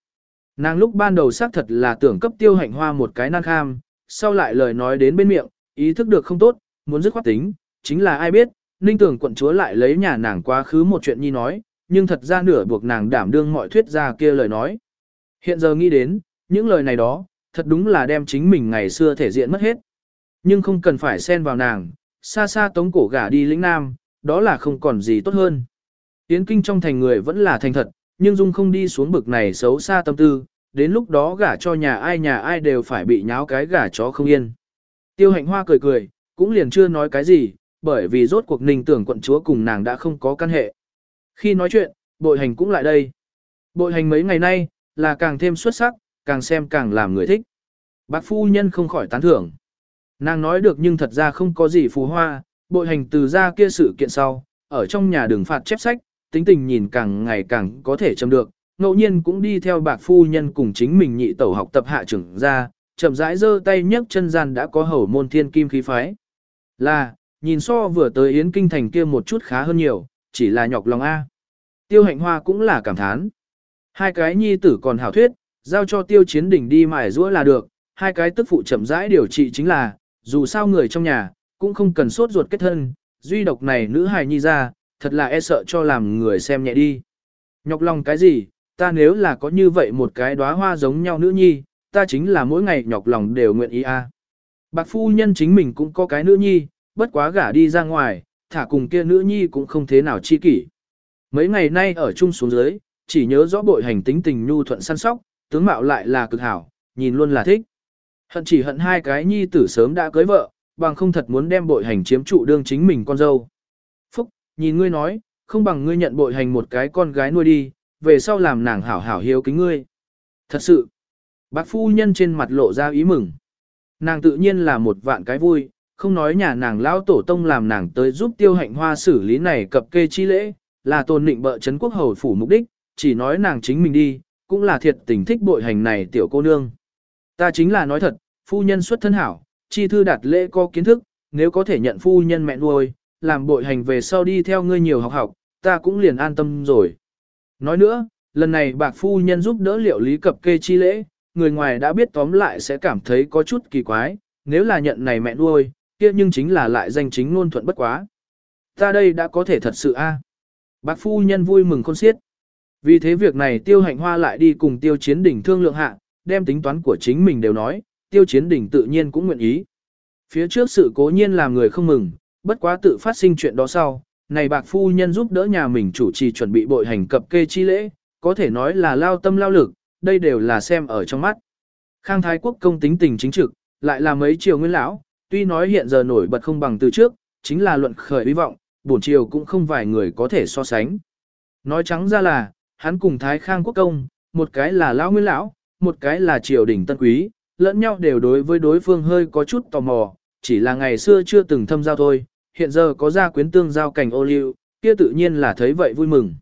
Nàng lúc ban đầu xác thật là tưởng cấp tiêu hạnh hoa một cái nan kham, sau lại lời nói đến bên miệng, ý thức được không tốt, muốn dứt khoát tính, chính là ai biết, ninh tưởng quận chúa lại lấy nhà nàng quá khứ một chuyện nhi nói, nhưng thật ra nửa buộc nàng đảm đương mọi thuyết ra kia lời nói. Hiện giờ nghĩ đến, những lời này đó, thật đúng là đem chính mình ngày xưa thể diện mất hết. Nhưng không cần phải xen vào nàng, xa xa tống cổ gả đi lĩnh nam, đó là không còn gì tốt hơn. Yến kinh trong thành người vẫn là thành thật, nhưng Dung không đi xuống bực này xấu xa tâm tư, đến lúc đó gả cho nhà ai nhà ai đều phải bị nháo cái gả chó không yên. Tiêu hạnh hoa cười cười, cũng liền chưa nói cái gì, bởi vì rốt cuộc ninh tưởng quận chúa cùng nàng đã không có căn hệ. Khi nói chuyện, bội hành cũng lại đây. Bội hành mấy ngày nay, là càng thêm xuất sắc, càng xem càng làm người thích. Bác phu nhân không khỏi tán thưởng. Nàng nói được nhưng thật ra không có gì phù hoa, bội hành từ ra kia sự kiện sau, ở trong nhà đường phạt chép sách, tính tình nhìn càng ngày càng có thể châm được, ngẫu nhiên cũng đi theo bạc phu nhân cùng chính mình nhị tẩu học tập hạ trưởng ra, chậm rãi giơ tay nhấc chân gian đã có hầu môn thiên kim khí phái. Là, nhìn so vừa tới Yến Kinh Thành kia một chút khá hơn nhiều, chỉ là nhọc lòng A. Tiêu hạnh hoa cũng là cảm thán. Hai cái nhi tử còn hảo thuyết, giao cho tiêu chiến đỉnh đi mải rũa là được, hai cái tức phụ chậm rãi điều trị chính là, dù sao người trong nhà, cũng không cần sốt ruột kết thân, duy độc này nữ hài nhi ra, thật là e sợ cho làm người xem nhẹ đi. Nhọc lòng cái gì, ta nếu là có như vậy một cái đóa hoa giống nhau nữ nhi, ta chính là mỗi ngày nhọc lòng đều nguyện ý a. Bạc phu nhân chính mình cũng có cái nữ nhi, bất quá gả đi ra ngoài, thả cùng kia nữ nhi cũng không thế nào chi kỷ. Mấy ngày nay ở chung xuống dưới, chỉ nhớ rõ bội hành tính tình nhu thuận săn sóc, tướng mạo lại là cực hảo, nhìn luôn là thích. Hận chỉ hận hai cái nhi tử sớm đã cưới vợ, bằng không thật muốn đem bội hành chiếm trụ đương chính mình con dâu. Phúc, nhìn ngươi nói, không bằng ngươi nhận bội hành một cái con gái nuôi đi, về sau làm nàng hảo hảo hiếu kính ngươi. Thật sự, bác phu nhân trên mặt lộ ra ý mừng. Nàng tự nhiên là một vạn cái vui, không nói nhà nàng lão tổ tông làm nàng tới giúp tiêu hạnh hoa xử lý này cập kê chi lễ, là tôn định bợ chấn quốc hầu phủ mục đích, chỉ nói nàng chính mình đi, cũng là thiệt tình thích bội hành này tiểu cô nương. Ta chính là nói thật, phu nhân xuất thân hảo, chi thư đạt lễ có kiến thức, nếu có thể nhận phu nhân mẹ nuôi, làm bội hành về sau đi theo ngươi nhiều học học, ta cũng liền an tâm rồi. Nói nữa, lần này bạc phu nhân giúp đỡ liệu lý cập kê chi lễ, người ngoài đã biết tóm lại sẽ cảm thấy có chút kỳ quái, nếu là nhận này mẹ nuôi, kia nhưng chính là lại danh chính ngôn thuận bất quá. Ta đây đã có thể thật sự a. Bạc phu nhân vui mừng khôn xiết. Vì thế việc này tiêu hạnh hoa lại đi cùng tiêu chiến đỉnh thương lượng hạ, đem tính toán của chính mình đều nói, tiêu chiến đỉnh tự nhiên cũng nguyện ý. Phía trước sự cố nhiên làm người không mừng, bất quá tự phát sinh chuyện đó sau, này bạc phu nhân giúp đỡ nhà mình chủ trì chuẩn bị bội hành cập kê chi lễ, có thể nói là lao tâm lao lực, đây đều là xem ở trong mắt. Khang Thái Quốc công tính tình chính trực, lại là mấy triều nguyên lão, tuy nói hiện giờ nổi bật không bằng từ trước, chính là luận khởi hy vọng, bổn triều cũng không vài người có thể so sánh. Nói trắng ra là, hắn cùng Thái Khang Quốc công, một cái là lão nguyên lão, một cái là triều đình tân quý, lẫn nhau đều đối với đối phương hơi có chút tò mò, chỉ là ngày xưa chưa từng thâm giao thôi, hiện giờ có gia quyến tương giao cảnh ô liu, kia tự nhiên là thấy vậy vui mừng.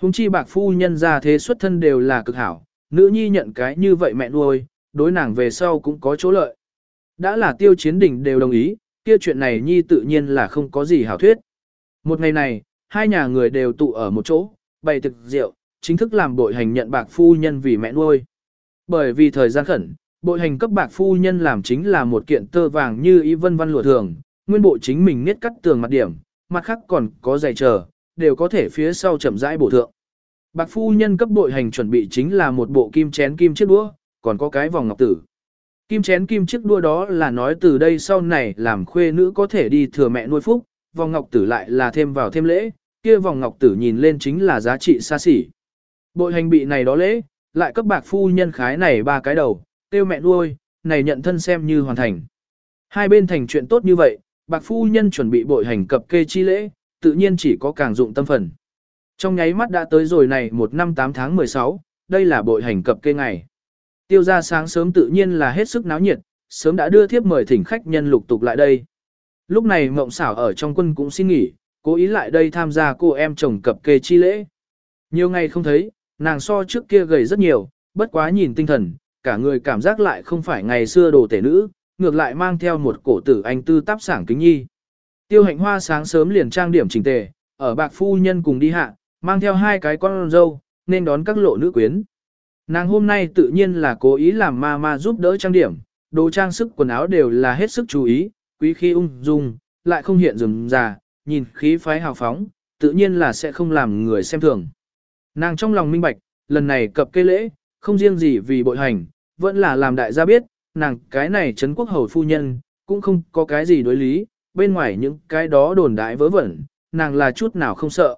Hùng chi bạc phu nhân ra thế xuất thân đều là cực hảo, nữ nhi nhận cái như vậy mẹ nuôi, đối nàng về sau cũng có chỗ lợi. Đã là tiêu chiến đỉnh đều đồng ý, kia chuyện này nhi tự nhiên là không có gì hảo thuyết. Một ngày này, hai nhà người đều tụ ở một chỗ, bày thực rượu, chính thức làm bội hành nhận bạc phu nhân vì mẹ nuôi. Bởi vì thời gian khẩn, bội hành cấp bạc phu nhân làm chính là một kiện tơ vàng như y vân văn lụa thường, nguyên bộ chính mình niết cắt tường mặt điểm, mặt khác còn có giày chờ, đều có thể phía sau chậm rãi bổ thượng. Bạc phu nhân cấp bội hành chuẩn bị chính là một bộ kim chén kim chiếc đũa, còn có cái vòng ngọc tử. Kim chén kim chiếc đua đó là nói từ đây sau này làm khuê nữ có thể đi thừa mẹ nuôi phúc, vòng ngọc tử lại là thêm vào thêm lễ, kia vòng ngọc tử nhìn lên chính là giá trị xa xỉ. Bội hành bị này đó lễ, lại cấp bạc phu nhân khái này ba cái đầu, tiêu mẹ nuôi, này nhận thân xem như hoàn thành. Hai bên thành chuyện tốt như vậy, bạc phu nhân chuẩn bị bội hành cập kê chi lễ, tự nhiên chỉ có càng dụng tâm phần. Trong nháy mắt đã tới rồi này một năm 8 tháng 16, đây là bội hành cập kê ngày. Tiêu ra sáng sớm tự nhiên là hết sức náo nhiệt, sớm đã đưa thiếp mời thỉnh khách nhân lục tục lại đây. Lúc này mộng xảo ở trong quân cũng xin nghỉ, cố ý lại đây tham gia cô em chồng cập kê chi lễ. Nhiều ngày không thấy, nàng so trước kia gầy rất nhiều, bất quá nhìn tinh thần, cả người cảm giác lại không phải ngày xưa đồ tể nữ, ngược lại mang theo một cổ tử anh tư táp sảng kính nhi. Tiêu hạnh hoa sáng sớm liền trang điểm chỉnh tề, ở bạc phu nhân cùng đi hạ, mang theo hai cái con dâu, nên đón các lộ nữ quyến. Nàng hôm nay tự nhiên là cố ý làm ma ma giúp đỡ trang điểm, đồ trang sức quần áo đều là hết sức chú ý, quý khí ung dung, lại không hiện rườm già, nhìn khí phái hào phóng, tự nhiên là sẽ không làm người xem thường. Nàng trong lòng minh bạch, lần này cập cây lễ, không riêng gì vì bội hành, vẫn là làm đại gia biết, nàng cái này trấn quốc hầu phu nhân, cũng không có cái gì đối lý, bên ngoài những cái đó đồn đại vớ vẩn, nàng là chút nào không sợ.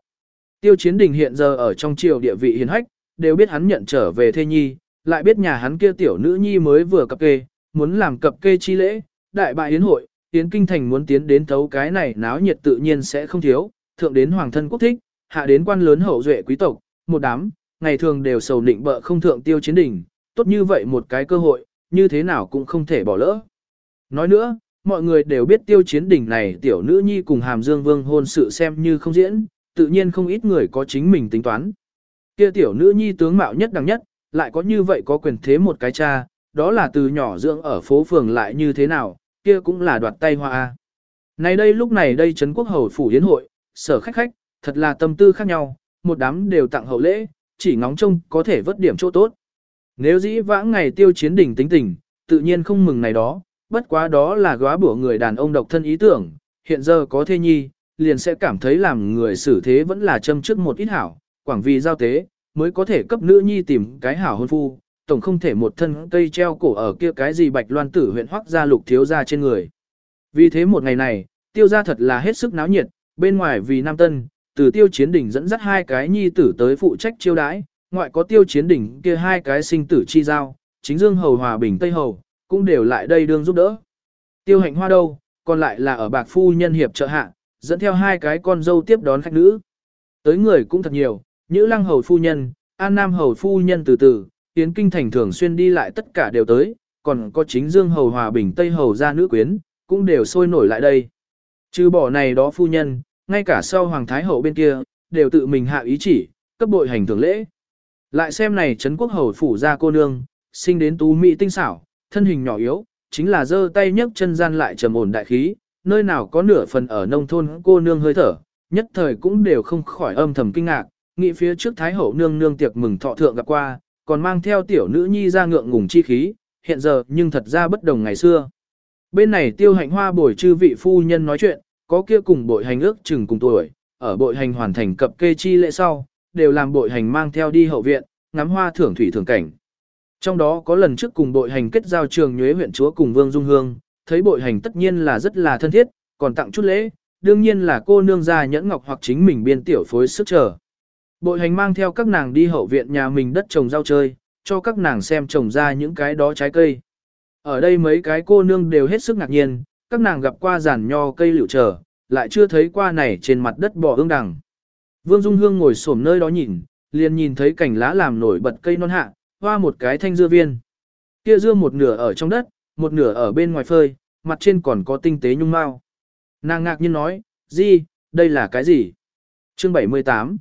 Tiêu chiến đình hiện giờ ở trong triều địa vị hiền hách, đều biết hắn nhận trở về thê nhi, lại biết nhà hắn kia tiểu nữ nhi mới vừa cập kê, muốn làm cập kê chi lễ, đại bại yến hội, yến kinh thành muốn tiến đến thấu cái này náo nhiệt tự nhiên sẽ không thiếu, thượng đến hoàng thân quốc thích, hạ đến quan lớn hậu duệ quý tộc, một đám, ngày thường đều sầu nịnh bợ không thượng tiêu chiến đỉnh, tốt như vậy một cái cơ hội, như thế nào cũng không thể bỏ lỡ. Nói nữa, mọi người đều biết tiêu chiến đỉnh này tiểu nữ nhi cùng hàm dương vương hôn sự xem như không diễn, tự nhiên không ít người có chính mình tính toán. Kia tiểu nữ nhi tướng mạo nhất đẳng nhất, lại có như vậy có quyền thế một cái cha, đó là từ nhỏ dưỡng ở phố phường lại như thế nào, kia cũng là đoạt tay hoa. Này đây lúc này đây Trấn Quốc Hầu Phủ Yến Hội, sở khách khách, thật là tâm tư khác nhau, một đám đều tặng hậu lễ, chỉ ngóng trông có thể vớt điểm chỗ tốt. Nếu dĩ vãng ngày tiêu chiến đỉnh tính tình, tự nhiên không mừng này đó, bất quá đó là góa bủa người đàn ông độc thân ý tưởng, hiện giờ có thê nhi, liền sẽ cảm thấy làm người xử thế vẫn là châm trước một ít hảo, quảng vì giao tế, mới có thể cấp nữ nhi tìm cái hảo hôn phu, tổng không thể một thân cây treo cổ ở kia cái gì bạch loan tử huyện hoắc gia lục thiếu gia trên người. Vì thế một ngày này, tiêu gia thật là hết sức náo nhiệt, bên ngoài vì nam tân, từ tiêu chiến đỉnh dẫn dắt hai cái nhi tử tới phụ trách chiêu đãi, ngoại có tiêu chiến đỉnh kia hai cái sinh tử chi giao, chính dương hầu hòa bình tây hầu, cũng đều lại đây đương giúp đỡ. Tiêu hạnh hoa đâu, còn lại là ở bạc phu nhân hiệp trợ hạ, dẫn theo hai cái con dâu tiếp đón khách nữ. Tới người cũng thật nhiều, Nhữ lăng hầu phu nhân, an nam hầu phu nhân từ từ, tiến kinh thành thường xuyên đi lại tất cả đều tới, còn có chính dương hầu hòa bình tây hầu gia nữ quyến, cũng đều sôi nổi lại đây. Trừ bỏ này đó phu nhân, ngay cả sau hoàng thái hậu bên kia, đều tự mình hạ ý chỉ, cấp bội hành thường lễ. Lại xem này Trấn quốc hầu phủ ra cô nương, sinh đến tú mỹ tinh xảo, thân hình nhỏ yếu, chính là giơ tay nhấc chân gian lại trầm ổn đại khí, nơi nào có nửa phần ở nông thôn cô nương hơi thở, nhất thời cũng đều không khỏi âm thầm kinh ngạc, nghĩ phía trước Thái Hậu nương nương tiệc mừng thọ thượng gặp qua, còn mang theo tiểu nữ nhi ra ngượng ngùng chi khí, hiện giờ nhưng thật ra bất đồng ngày xưa. Bên này tiêu hạnh hoa bồi chư vị phu nhân nói chuyện, có kia cùng bội hành ước chừng cùng tuổi, ở bội hành hoàn thành cập kê chi lễ sau, đều làm bội hành mang theo đi hậu viện, ngắm hoa thưởng thủy thưởng cảnh. Trong đó có lần trước cùng bội hành kết giao trường nhuế huyện chúa cùng Vương Dung Hương, thấy bội hành tất nhiên là rất là thân thiết, còn tặng chút lễ, đương nhiên là cô nương gia nhẫn ngọc hoặc chính mình biên tiểu phối sức chờ. Bội hành mang theo các nàng đi hậu viện nhà mình đất trồng rau chơi, cho các nàng xem trồng ra những cái đó trái cây. Ở đây mấy cái cô nương đều hết sức ngạc nhiên, các nàng gặp qua giàn nho cây liệu trở, lại chưa thấy qua này trên mặt đất bò ương đằng. Vương Dung Hương ngồi xổm nơi đó nhìn, liền nhìn thấy cảnh lá làm nổi bật cây non hạ, hoa một cái thanh dưa viên. Kia dưa một nửa ở trong đất, một nửa ở bên ngoài phơi, mặt trên còn có tinh tế nhung mao. Nàng ngạc nhiên nói, gì, đây là cái gì? Chương 78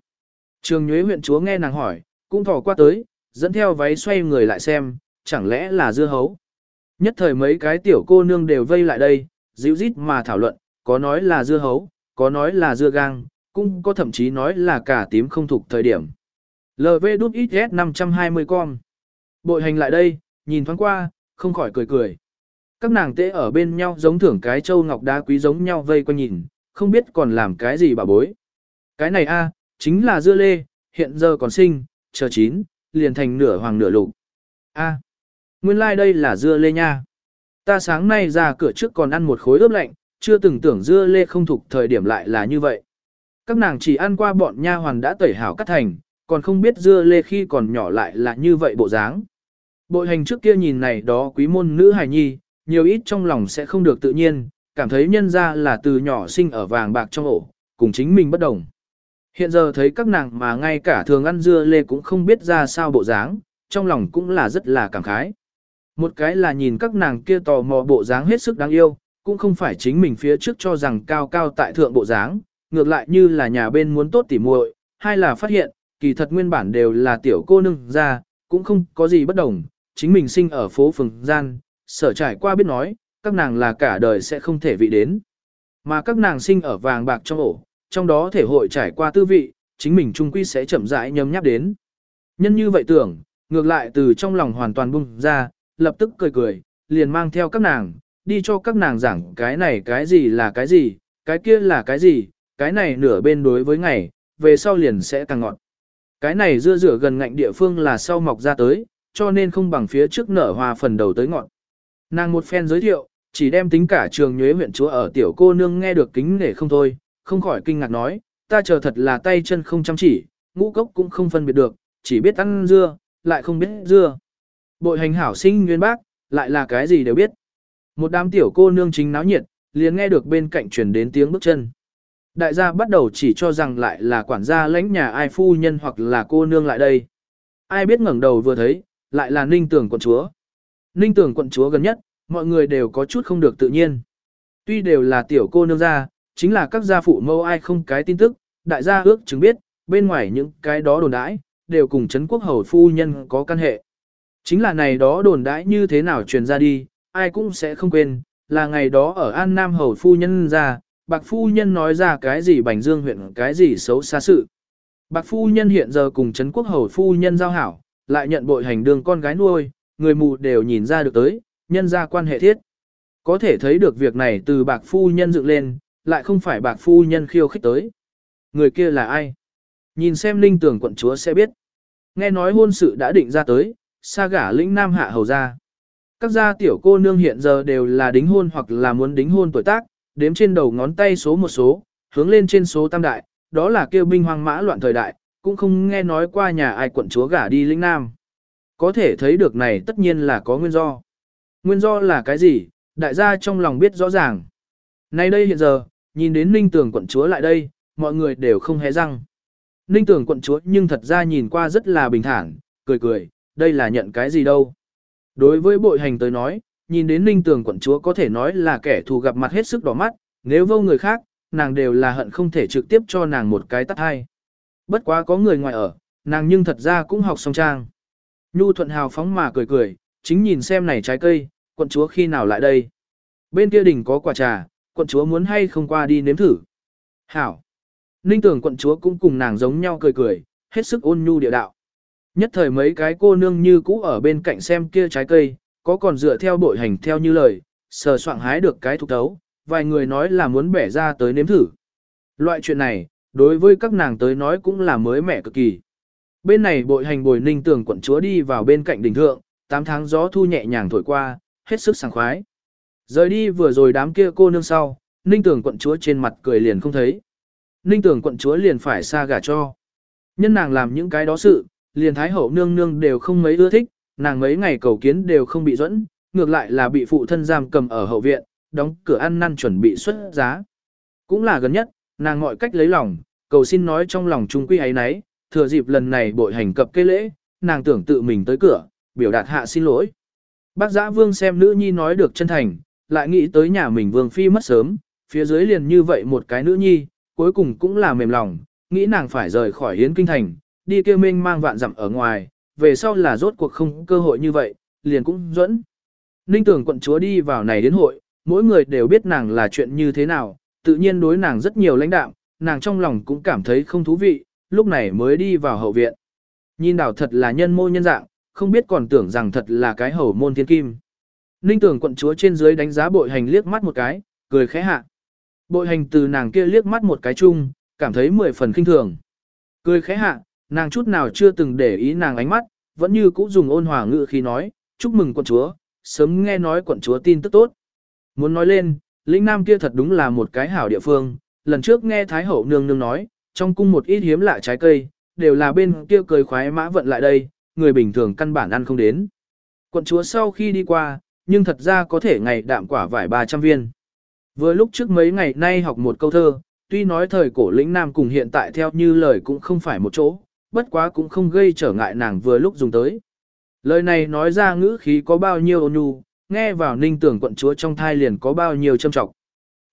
Trường Nhuế huyện chúa nghe nàng hỏi, cũng thò qua tới, dẫn theo váy xoay người lại xem, chẳng lẽ là dưa hấu. Nhất thời mấy cái tiểu cô nương đều vây lại đây, dịu rít mà thảo luận, có nói là dưa hấu, có nói là dưa gang, cũng có thậm chí nói là cả tím không thuộc thời điểm. LV đút XS 520 con. Bội hành lại đây, nhìn thoáng qua, không khỏi cười cười. Các nàng tễ ở bên nhau giống thưởng cái châu ngọc đá quý giống nhau vây quanh nhìn, không biết còn làm cái gì bà bối. Cái này a chính là dưa lê, hiện giờ còn sinh, chờ chín, liền thành nửa hoàng nửa lục. A, nguyên lai like đây là dưa lê nha. Ta sáng nay ra cửa trước còn ăn một khối ướp lạnh, chưa từng tưởng dưa lê không thuộc thời điểm lại là như vậy. Các nàng chỉ ăn qua bọn nha hoàn đã tẩy hảo cắt thành, còn không biết dưa lê khi còn nhỏ lại là như vậy bộ dáng. Bội hành trước kia nhìn này đó quý môn nữ hài nhi, nhiều ít trong lòng sẽ không được tự nhiên, cảm thấy nhân ra là từ nhỏ sinh ở vàng bạc trong ổ, cùng chính mình bất đồng. Hiện giờ thấy các nàng mà ngay cả thường ăn dưa lê cũng không biết ra sao bộ dáng, trong lòng cũng là rất là cảm khái. Một cái là nhìn các nàng kia tò mò bộ dáng hết sức đáng yêu, cũng không phải chính mình phía trước cho rằng cao cao tại thượng bộ dáng, ngược lại như là nhà bên muốn tốt tỉ muội, hai là phát hiện, kỳ thật nguyên bản đều là tiểu cô nương ra, cũng không có gì bất đồng, chính mình sinh ở phố phường gian, sở trải qua biết nói, các nàng là cả đời sẽ không thể vị đến. Mà các nàng sinh ở vàng bạc trong ổ, trong đó thể hội trải qua tư vị, chính mình trung quy sẽ chậm rãi nhấm nháp đến. Nhân như vậy tưởng, ngược lại từ trong lòng hoàn toàn bung ra, lập tức cười cười, liền mang theo các nàng, đi cho các nàng giảng cái này cái gì là cái gì, cái kia là cái gì, cái này nửa bên đối với ngày, về sau liền sẽ càng ngọt. Cái này dưa rửa gần ngạnh địa phương là sau mọc ra tới, cho nên không bằng phía trước nở hoa phần đầu tới ngọn. Nàng một phen giới thiệu, chỉ đem tính cả trường nhuế huyện chúa ở tiểu cô nương nghe được kính để không thôi, không khỏi kinh ngạc nói, ta chờ thật là tay chân không chăm chỉ, ngũ cốc cũng không phân biệt được, chỉ biết ăn dưa, lại không biết dưa. Bội hành hảo sinh nguyên bác, lại là cái gì đều biết. Một đám tiểu cô nương chính náo nhiệt, liền nghe được bên cạnh truyền đến tiếng bước chân. Đại gia bắt đầu chỉ cho rằng lại là quản gia lãnh nhà ai phu nhân hoặc là cô nương lại đây. Ai biết ngẩng đầu vừa thấy, lại là ninh tưởng quận chúa. Ninh tưởng quận chúa gần nhất, mọi người đều có chút không được tự nhiên. Tuy đều là tiểu cô nương gia, chính là các gia phụ mâu ai không cái tin tức, đại gia ước chứng biết, bên ngoài những cái đó đồn đãi, đều cùng Trấn quốc hầu phu nhân có căn hệ. Chính là này đó đồn đãi như thế nào truyền ra đi, ai cũng sẽ không quên, là ngày đó ở An Nam hầu phu nhân ra, bạc phu nhân nói ra cái gì bành dương huyện cái gì xấu xa sự. Bạc phu nhân hiện giờ cùng Trấn quốc hầu phu nhân giao hảo, lại nhận bội hành đường con gái nuôi, người mù đều nhìn ra được tới, nhân ra quan hệ thiết. Có thể thấy được việc này từ bạc phu nhân dựng lên, lại không phải bạc phu nhân khiêu khích tới. Người kia là ai? Nhìn xem linh tưởng quận chúa sẽ biết. Nghe nói hôn sự đã định ra tới, xa gả lĩnh nam hạ hầu ra. Các gia tiểu cô nương hiện giờ đều là đính hôn hoặc là muốn đính hôn tuổi tác, đếm trên đầu ngón tay số một số, hướng lên trên số tam đại, đó là kêu binh hoang mã loạn thời đại, cũng không nghe nói qua nhà ai quận chúa gả đi lĩnh nam. Có thể thấy được này tất nhiên là có nguyên do. Nguyên do là cái gì, đại gia trong lòng biết rõ ràng. Nay đây hiện giờ, nhìn đến ninh tường quận chúa lại đây, mọi người đều không hé răng. Ninh tường quận chúa nhưng thật ra nhìn qua rất là bình thản, cười cười, đây là nhận cái gì đâu. Đối với bội hành tới nói, nhìn đến ninh tường quận chúa có thể nói là kẻ thù gặp mặt hết sức đỏ mắt, nếu vô người khác, nàng đều là hận không thể trực tiếp cho nàng một cái tắt hai. Bất quá có người ngoài ở, nàng nhưng thật ra cũng học song trang. Nhu thuận hào phóng mà cười cười, chính nhìn xem này trái cây, quận chúa khi nào lại đây. Bên kia đỉnh có quả trà, quận chúa muốn hay không qua đi nếm thử. Hảo. Ninh tưởng quận chúa cũng cùng nàng giống nhau cười cười, hết sức ôn nhu địa đạo. Nhất thời mấy cái cô nương như cũ ở bên cạnh xem kia trái cây, có còn dựa theo bội hành theo như lời, sờ soạn hái được cái thục tấu, vài người nói là muốn bẻ ra tới nếm thử. Loại chuyện này, đối với các nàng tới nói cũng là mới mẻ cực kỳ. Bên này bội hành bồi ninh Tường quận chúa đi vào bên cạnh đỉnh thượng, 8 tháng gió thu nhẹ nhàng thổi qua, hết sức sảng khoái. Rời đi vừa rồi đám kia cô nương sau, ninh Tường quận chúa trên mặt cười liền không thấy. Ninh Tường quận chúa liền phải xa gả cho. Nhân nàng làm những cái đó sự, liền thái hậu nương nương đều không mấy ưa thích, nàng mấy ngày cầu kiến đều không bị dẫn, ngược lại là bị phụ thân giam cầm ở hậu viện, đóng cửa ăn năn chuẩn bị xuất giá. Cũng là gần nhất, nàng mọi cách lấy lòng, cầu xin nói trong lòng trung quy ấy nấy, thừa dịp lần này bội hành cập cây lễ, nàng tưởng tự mình tới cửa, biểu đạt hạ xin lỗi. Bác giã vương xem nữ nhi nói được chân thành, lại nghĩ tới nhà mình vương phi mất sớm, phía dưới liền như vậy một cái nữ nhi, cuối cùng cũng là mềm lòng, nghĩ nàng phải rời khỏi hiến kinh thành, đi kêu minh mang vạn dặm ở ngoài, về sau là rốt cuộc không cơ hội như vậy, liền cũng dẫn. Ninh tưởng quận chúa đi vào này đến hội, mỗi người đều biết nàng là chuyện như thế nào, tự nhiên đối nàng rất nhiều lãnh đạo, nàng trong lòng cũng cảm thấy không thú vị, lúc này mới đi vào hậu viện. Nhìn đảo thật là nhân mô nhân dạng, không biết còn tưởng rằng thật là cái hầu môn thiên kim. Ninh tưởng quận chúa trên dưới đánh giá bội hành liếc mắt một cái, cười khẽ hạ. Bội hành từ nàng kia liếc mắt một cái chung, cảm thấy mười phần kinh thường. Cười khẽ hạ, nàng chút nào chưa từng để ý nàng ánh mắt, vẫn như cũ dùng ôn hòa ngữ khi nói, chúc mừng quận chúa, sớm nghe nói quận chúa tin tức tốt. Muốn nói lên, lĩnh nam kia thật đúng là một cái hảo địa phương, lần trước nghe Thái Hậu nương nương nói, trong cung một ít hiếm lạ trái cây, đều là bên kia cười khoái mã vận lại đây, người bình thường căn bản ăn không đến. Quận chúa sau khi đi qua, nhưng thật ra có thể ngày đạm quả vải 300 viên. Vừa lúc trước mấy ngày nay học một câu thơ, tuy nói thời cổ lĩnh nam cùng hiện tại theo như lời cũng không phải một chỗ, bất quá cũng không gây trở ngại nàng vừa lúc dùng tới. Lời này nói ra ngữ khí có bao nhiêu ôn nhu, nghe vào ninh tưởng quận chúa trong thai liền có bao nhiêu châm trọng.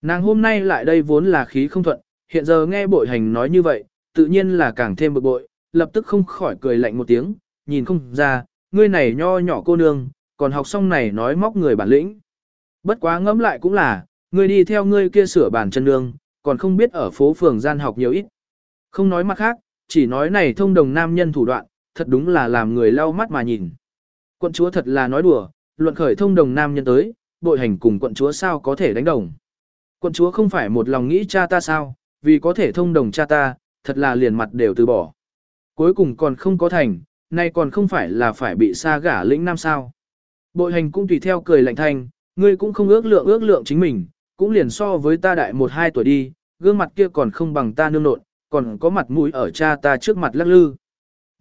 Nàng hôm nay lại đây vốn là khí không thuận, hiện giờ nghe bội hành nói như vậy, tự nhiên là càng thêm bực bội, lập tức không khỏi cười lạnh một tiếng, nhìn không ra, ngươi này nho nhỏ cô nương, còn học xong này nói móc người bản lĩnh. Bất quá ngẫm lại cũng là, ngươi đi theo ngươi kia sửa bản chân nương, còn không biết ở phố phường gian học nhiều ít. Không nói mặt khác, chỉ nói này thông đồng nam nhân thủ đoạn, thật đúng là làm người lau mắt mà nhìn. Quận chúa thật là nói đùa, luận khởi thông đồng nam nhân tới, bội hành cùng quận chúa sao có thể đánh đồng. Quận chúa không phải một lòng nghĩ cha ta sao, vì có thể thông đồng cha ta, thật là liền mặt đều từ bỏ. Cuối cùng còn không có thành, nay còn không phải là phải bị xa gả lĩnh nam sao. Bội hành cũng tùy theo cười lạnh thanh, ngươi cũng không ước lượng ước lượng chính mình, cũng liền so với ta đại một hai tuổi đi, gương mặt kia còn không bằng ta nương nộn, còn có mặt mũi ở cha ta trước mặt lắc lư.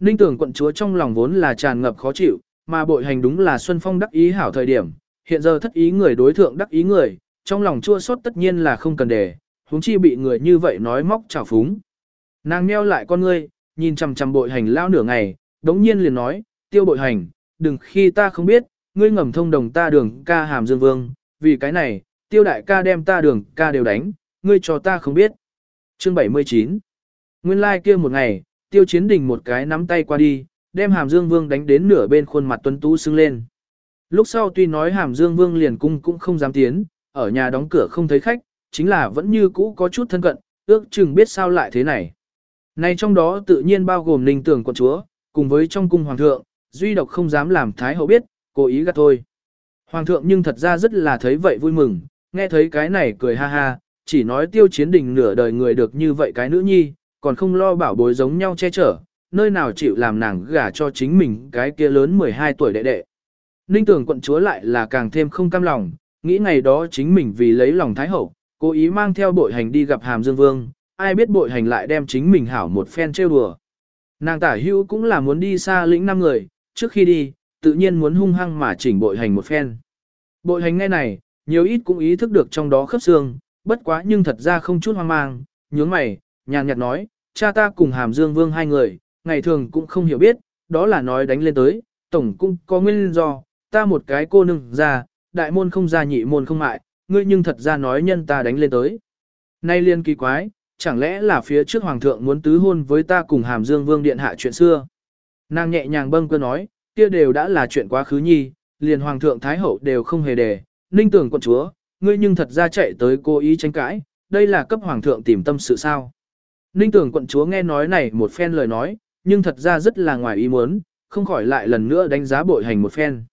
Ninh tưởng quận chúa trong lòng vốn là tràn ngập khó chịu, mà bội hành đúng là Xuân Phong đắc ý hảo thời điểm, hiện giờ thất ý người đối thượng đắc ý người, trong lòng chua xót tất nhiên là không cần để, huống chi bị người như vậy nói móc trào phúng. Nàng meo lại con ngươi, nhìn chằm chằm bội hành lao nửa ngày, đống nhiên liền nói, tiêu bội hành, đừng khi ta không biết, ngươi ngầm thông đồng ta đường ca hàm dương vương, vì cái này, tiêu đại ca đem ta đường ca đều đánh, ngươi cho ta không biết. Chương 79 Nguyên lai like kia một ngày, tiêu chiến đình một cái nắm tay qua đi, đem hàm dương vương đánh đến nửa bên khuôn mặt tuấn tú sưng lên. Lúc sau tuy nói hàm dương vương liền cung cũng không dám tiến, ở nhà đóng cửa không thấy khách, chính là vẫn như cũ có chút thân cận, ước chừng biết sao lại thế này. Này trong đó tự nhiên bao gồm ninh tưởng quận chúa, cùng với trong cung hoàng thượng, duy độc không dám làm thái hậu biết, cố ý gạt thôi. Hoàng thượng nhưng thật ra rất là thấy vậy vui mừng, nghe thấy cái này cười ha ha, chỉ nói tiêu chiến đình nửa đời người được như vậy cái nữ nhi, còn không lo bảo bối giống nhau che chở, nơi nào chịu làm nàng gả cho chính mình cái kia lớn 12 tuổi đệ đệ. Ninh tưởng quận chúa lại là càng thêm không cam lòng, nghĩ ngày đó chính mình vì lấy lòng thái hậu, cố ý mang theo bội hành đi gặp hàm dương vương, ai biết bội hành lại đem chính mình hảo một phen trêu đùa. Nàng tả hữu cũng là muốn đi xa lĩnh năm người, trước khi đi, tự nhiên muốn hung hăng mà chỉnh bội hành một phen. Bội hành ngay này, nhiều ít cũng ý thức được trong đó khớp xương, bất quá nhưng thật ra không chút hoang mang, nhướng mày, nhàn nhạt nói, cha ta cùng hàm dương vương hai người, ngày thường cũng không hiểu biết, đó là nói đánh lên tới, tổng cũng có nguyên do, ta một cái cô nương ra, đại môn không ra nhị môn không mại, ngươi nhưng thật ra nói nhân ta đánh lên tới. Nay liên kỳ quái, chẳng lẽ là phía trước hoàng thượng muốn tứ hôn với ta cùng hàm dương vương điện hạ chuyện xưa. Nàng nhẹ nhàng bâng cơ nói, kia đều đã là chuyện quá khứ nhi, liền hoàng thượng thái hậu đều không hề đề, ninh tưởng quận chúa, ngươi nhưng thật ra chạy tới cố ý tranh cãi, đây là cấp hoàng thượng tìm tâm sự sao. Ninh tưởng quận chúa nghe nói này một phen lời nói, nhưng thật ra rất là ngoài ý muốn, không khỏi lại lần nữa đánh giá bội hành một phen.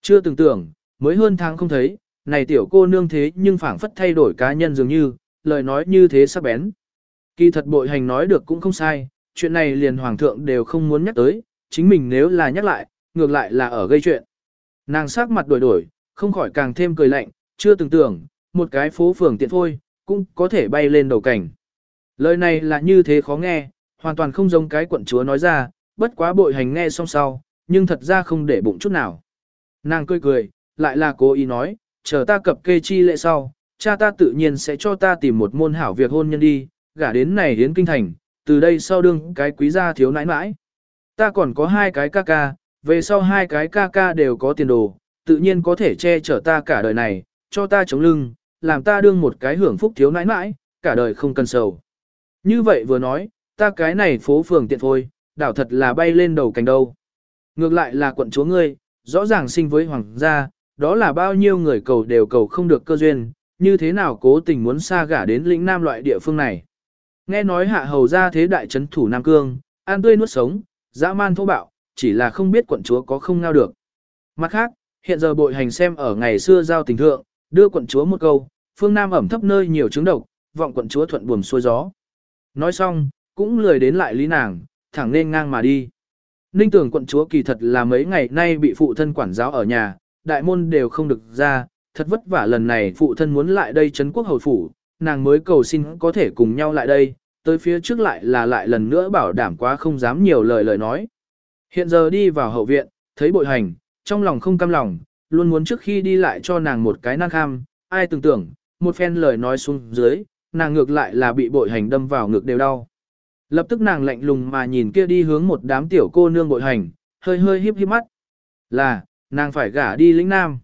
Chưa từng tưởng, mới hơn tháng không thấy, này tiểu cô nương thế nhưng phảng phất thay đổi cá nhân dường như, lời nói như thế sắc bén. Kỳ thật bội hành nói được cũng không sai, chuyện này liền hoàng thượng đều không muốn nhắc tới, chính mình nếu là nhắc lại, ngược lại là ở gây chuyện. Nàng sắc mặt đổi đổi, không khỏi càng thêm cười lạnh, chưa từng tưởng, một cái phố phường tiện thôi, cũng có thể bay lên đầu cảnh. Lời này là như thế khó nghe, hoàn toàn không giống cái quận chúa nói ra, bất quá bội hành nghe xong sau, nhưng thật ra không để bụng chút nào. Nàng cười cười, lại là cố ý nói, chờ ta cập kê chi lệ sau, cha ta tự nhiên sẽ cho ta tìm một môn hảo việc hôn nhân đi, gả đến này đến kinh thành, từ đây sau đương cái quý gia thiếu nãi nãi. Ta còn có hai cái ca ca, về sau hai cái ca ca đều có tiền đồ, tự nhiên có thể che chở ta cả đời này, cho ta chống lưng, làm ta đương một cái hưởng phúc thiếu nãi nãi, cả đời không cần sầu. Như vậy vừa nói, ta cái này phố phường tiện thôi, đảo thật là bay lên đầu cành đâu. Ngược lại là quận chúa ngươi, rõ ràng sinh với hoàng gia, đó là bao nhiêu người cầu đều cầu không được cơ duyên, như thế nào cố tình muốn xa gả đến lĩnh nam loại địa phương này. Nghe nói hạ hầu ra thế đại trấn thủ Nam Cương, an tươi nuốt sống, dã man thô bạo, chỉ là không biết quận chúa có không ngao được. Mặt khác, hiện giờ bội hành xem ở ngày xưa giao tình thượng, đưa quận chúa một câu, phương Nam ẩm thấp nơi nhiều chứng độc, vọng quận chúa thuận buồm xuôi gió. Nói xong, cũng lười đến lại lý nàng, thẳng nên ngang mà đi. Ninh tưởng quận chúa kỳ thật là mấy ngày nay bị phụ thân quản giáo ở nhà, đại môn đều không được ra, thật vất vả lần này phụ thân muốn lại đây chấn quốc hầu phủ, nàng mới cầu xin có thể cùng nhau lại đây, tới phía trước lại là lại lần nữa bảo đảm quá không dám nhiều lời lời nói. Hiện giờ đi vào hậu viện, thấy bội hành, trong lòng không cam lòng, luôn muốn trước khi đi lại cho nàng một cái năng kham, ai tưởng tưởng, một phen lời nói xuống dưới, nàng ngược lại là bị bội hành đâm vào ngực đều đau. Lập tức nàng lạnh lùng mà nhìn kia đi hướng một đám tiểu cô nương bội hành, hơi hơi hiếp hiếp mắt. Là, nàng phải gả đi lĩnh nam.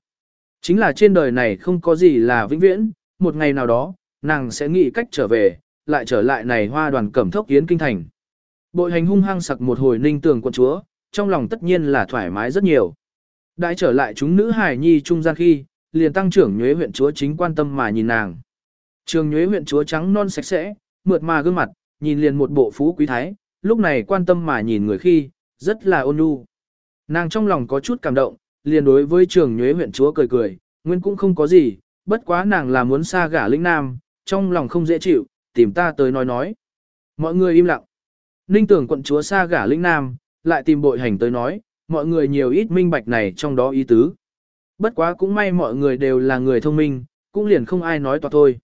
Chính là trên đời này không có gì là vĩnh viễn, một ngày nào đó, nàng sẽ nghĩ cách trở về, lại trở lại này hoa đoàn cẩm thốc yến kinh thành. Bội hành hung hăng sặc một hồi ninh tường quận chúa, trong lòng tất nhiên là thoải mái rất nhiều. Đại trở lại chúng nữ hài nhi trung gian khi, liền tăng trưởng nhuế huyện chúa chính quan tâm mà nhìn nàng. Trường nhuế huyện chúa trắng non sạch sẽ, mượt mà gương mặt, nhìn liền một bộ phú quý thái, lúc này quan tâm mà nhìn người khi, rất là ôn nhu. Nàng trong lòng có chút cảm động, liền đối với trường nhuế huyện chúa cười cười, nguyên cũng không có gì, bất quá nàng là muốn xa gả lĩnh nam, trong lòng không dễ chịu, tìm ta tới nói nói. Mọi người im lặng. Ninh tưởng quận chúa xa gả lĩnh nam, lại tìm bội hành tới nói, mọi người nhiều ít minh bạch này trong đó ý tứ. Bất quá cũng may mọi người đều là người thông minh, cũng liền không ai nói toạc thôi.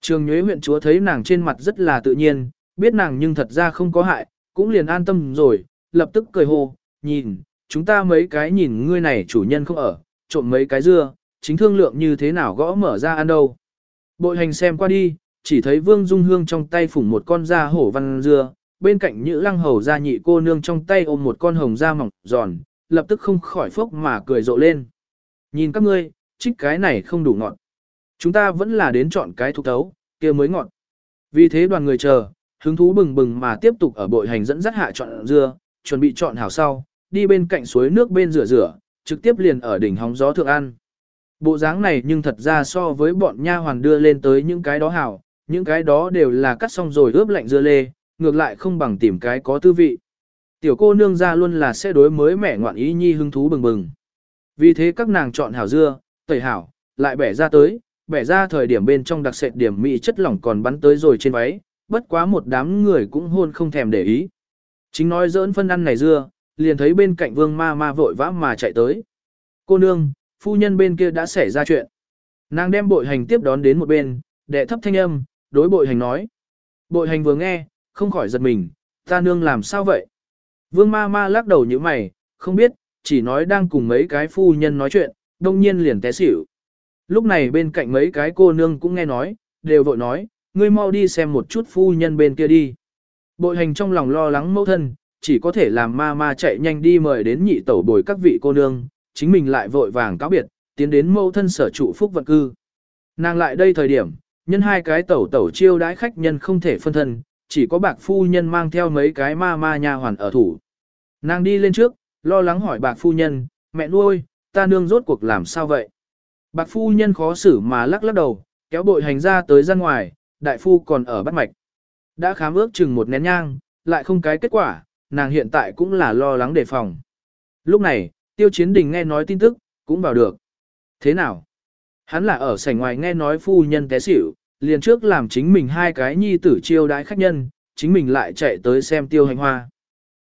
Trường nhuế huyện chúa thấy nàng trên mặt rất là tự nhiên, biết nàng nhưng thật ra không có hại, cũng liền an tâm rồi, lập tức cười hô, nhìn, chúng ta mấy cái nhìn ngươi này chủ nhân không ở, trộm mấy cái dưa, chính thương lượng như thế nào gõ mở ra ăn đâu. Bội hành xem qua đi, chỉ thấy Vương Dung Hương trong tay phủng một con da hổ văn dưa, bên cạnh Nhữ Lăng Hầu gia nhị cô nương trong tay ôm một con hồng da mỏng giòn, lập tức không khỏi phốc mà cười rộ lên. Nhìn các ngươi, trích cái này không đủ ngọt. Chúng ta vẫn là đến chọn cái thuộc tấu, kia mới ngọn. Vì thế đoàn người chờ, hứng thú bừng bừng mà tiếp tục ở bội hành dẫn dắt hạ chọn dưa, chuẩn bị chọn hảo sau, đi bên cạnh suối nước bên rửa rửa, trực tiếp liền ở đỉnh hóng gió thượng ăn. Bộ dáng này nhưng thật ra so với bọn nha hoàn đưa lên tới những cái đó hảo, những cái đó đều là cắt xong rồi ướp lạnh dưa lê, ngược lại không bằng tìm cái có tư vị. Tiểu cô nương ra luôn là sẽ đối mới mẻ ngoạn ý nhi hứng thú bừng bừng. Vì thế các nàng chọn hảo dưa, tẩy hảo, lại bẻ ra tới, bẻ ra thời điểm bên trong đặc sệt điểm mỹ chất lỏng còn bắn tới rồi trên váy, bất quá một đám người cũng hôn không thèm để ý. Chính nói dỡn phân ăn này dưa, liền thấy bên cạnh vương ma ma vội vã mà chạy tới. Cô nương, phu nhân bên kia đã xảy ra chuyện. Nàng đem bội hành tiếp đón đến một bên, đệ thấp thanh âm, đối bội hành nói. Bội hành vừa nghe, không khỏi giật mình, ta nương làm sao vậy? Vương ma ma lắc đầu như mày, không biết, chỉ nói đang cùng mấy cái phu nhân nói chuyện, đông nhiên liền té xỉu. Lúc này bên cạnh mấy cái cô nương cũng nghe nói, đều vội nói, ngươi mau đi xem một chút phu nhân bên kia đi. Bội hành trong lòng lo lắng mẫu thân, chỉ có thể làm ma ma chạy nhanh đi mời đến nhị tẩu bồi các vị cô nương, chính mình lại vội vàng cáo biệt, tiến đến mẫu thân sở trụ phúc vận cư. Nàng lại đây thời điểm, nhân hai cái tẩu tẩu chiêu đãi khách nhân không thể phân thân, chỉ có bạc phu nhân mang theo mấy cái ma ma nhà hoàn ở thủ. Nàng đi lên trước, lo lắng hỏi bạc phu nhân, mẹ nuôi, ta nương rốt cuộc làm sao vậy? Bạc phu nhân khó xử mà lắc lắc đầu, kéo bội hành ra tới ra ngoài, đại phu còn ở bắt mạch. Đã khám ước chừng một nén nhang, lại không cái kết quả, nàng hiện tại cũng là lo lắng đề phòng. Lúc này, tiêu chiến đình nghe nói tin tức, cũng vào được. Thế nào? Hắn là ở sảnh ngoài nghe nói phu nhân té xỉu, liền trước làm chính mình hai cái nhi tử chiêu đãi khách nhân, chính mình lại chạy tới xem tiêu hành hoa.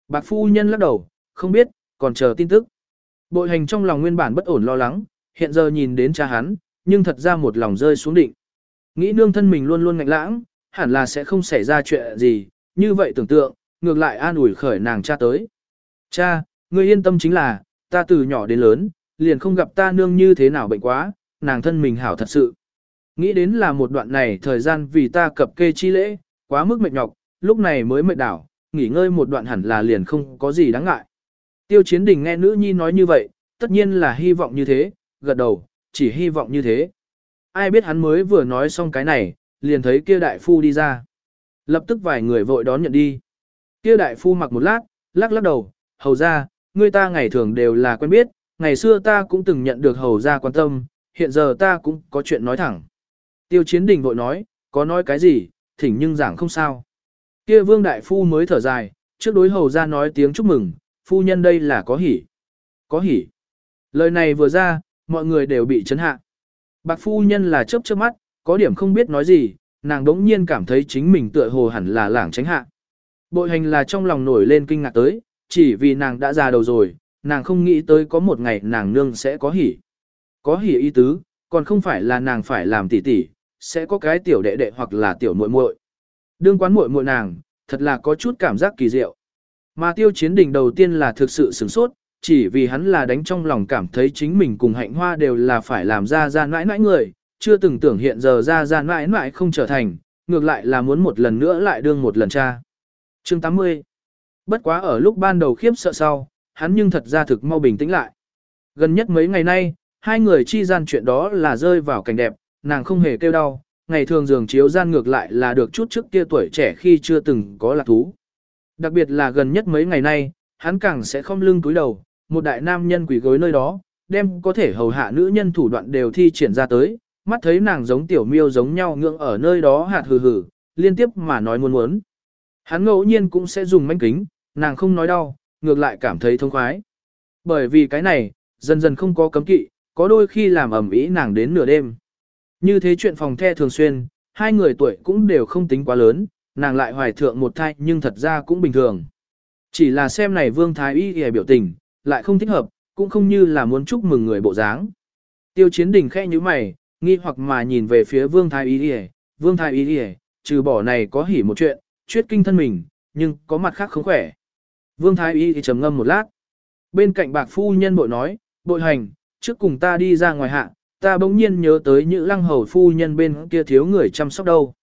Bạc phu nhân lắc đầu, không biết, còn chờ tin tức. Bội hành trong lòng nguyên bản bất ổn lo lắng, hiện giờ nhìn đến cha hắn, nhưng thật ra một lòng rơi xuống định. Nghĩ nương thân mình luôn luôn ngạnh lãng, hẳn là sẽ không xảy ra chuyện gì, như vậy tưởng tượng, ngược lại an ủi khởi nàng cha tới. Cha, ngươi yên tâm chính là, ta từ nhỏ đến lớn, liền không gặp ta nương như thế nào bệnh quá, nàng thân mình hảo thật sự. Nghĩ đến là một đoạn này thời gian vì ta cập kê chi lễ, quá mức mệt nhọc, lúc này mới mệt đảo, nghỉ ngơi một đoạn hẳn là liền không có gì đáng ngại. Tiêu chiến đình nghe nữ nhi nói như vậy, tất nhiên là hy vọng như thế, gật đầu, chỉ hy vọng như thế. Ai biết hắn mới vừa nói xong cái này, liền thấy kia đại phu đi ra. Lập tức vài người vội đón nhận đi. Kia đại phu mặc một lát, lắc lắc đầu, hầu ra, người ta ngày thường đều là quen biết, ngày xưa ta cũng từng nhận được hầu ra quan tâm, hiện giờ ta cũng có chuyện nói thẳng. Tiêu chiến đình vội nói, có nói cái gì, thỉnh nhưng giảng không sao. Kia vương đại phu mới thở dài, trước đối hầu ra nói tiếng chúc mừng, phu nhân đây là có hỉ. Có hỉ. Lời này vừa ra, mọi người đều bị chấn hạ. Bạc phu nhân là chớp chớp mắt, có điểm không biết nói gì, nàng đống nhiên cảm thấy chính mình tựa hồ hẳn là lảng tránh hạ. Bội hành là trong lòng nổi lên kinh ngạc tới, chỉ vì nàng đã già đầu rồi, nàng không nghĩ tới có một ngày nàng nương sẽ có hỉ. Có hỉ ý tứ, còn không phải là nàng phải làm tỷ tỷ, sẽ có cái tiểu đệ đệ hoặc là tiểu muội muội. Đương quán muội muội nàng, thật là có chút cảm giác kỳ diệu. Mà tiêu chiến đỉnh đầu tiên là thực sự sửng sốt, chỉ vì hắn là đánh trong lòng cảm thấy chính mình cùng hạnh hoa đều là phải làm ra ra nãi nãi người, chưa từng tưởng hiện giờ ra ra nãi nãi không trở thành, ngược lại là muốn một lần nữa lại đương một lần cha. Chương 80 Bất quá ở lúc ban đầu khiếp sợ sau, hắn nhưng thật ra thực mau bình tĩnh lại. Gần nhất mấy ngày nay, hai người chi gian chuyện đó là rơi vào cảnh đẹp, nàng không hề kêu đau, ngày thường giường chiếu gian ngược lại là được chút trước kia tuổi trẻ khi chưa từng có lạc thú. Đặc biệt là gần nhất mấy ngày nay, hắn càng sẽ không lưng túi đầu, một đại nam nhân quỷ gối nơi đó, đem có thể hầu hạ nữ nhân thủ đoạn đều thi triển ra tới, mắt thấy nàng giống tiểu miêu giống nhau ngưỡng ở nơi đó hạt hừ hừ, liên tiếp mà nói muốn muốn. Hắn ngẫu nhiên cũng sẽ dùng manh kính, nàng không nói đau, ngược lại cảm thấy thông khoái. Bởi vì cái này, dần dần không có cấm kỵ, có đôi khi làm ẩm ý nàng đến nửa đêm. Như thế chuyện phòng the thường xuyên, hai người tuổi cũng đều không tính quá lớn, nàng lại hoài thượng một thai nhưng thật ra cũng bình thường. Chỉ là xem này Vương Thái Y hề biểu tình, lại không thích hợp, cũng không như là muốn chúc mừng người bộ dáng. Tiêu chiến đình khẽ như mày, nghi hoặc mà nhìn về phía Vương Thái Y hề, Vương Thái Y hề, trừ bỏ này có hỉ một chuyện, chuyết kinh thân mình, nhưng có mặt khác không khỏe. Vương Thái Y thì trầm ngâm một lát. Bên cạnh bạc phu nhân bội nói, bội hành, trước cùng ta đi ra ngoài hạ, ta bỗng nhiên nhớ tới những lăng hầu phu nhân bên kia thiếu người chăm sóc đâu.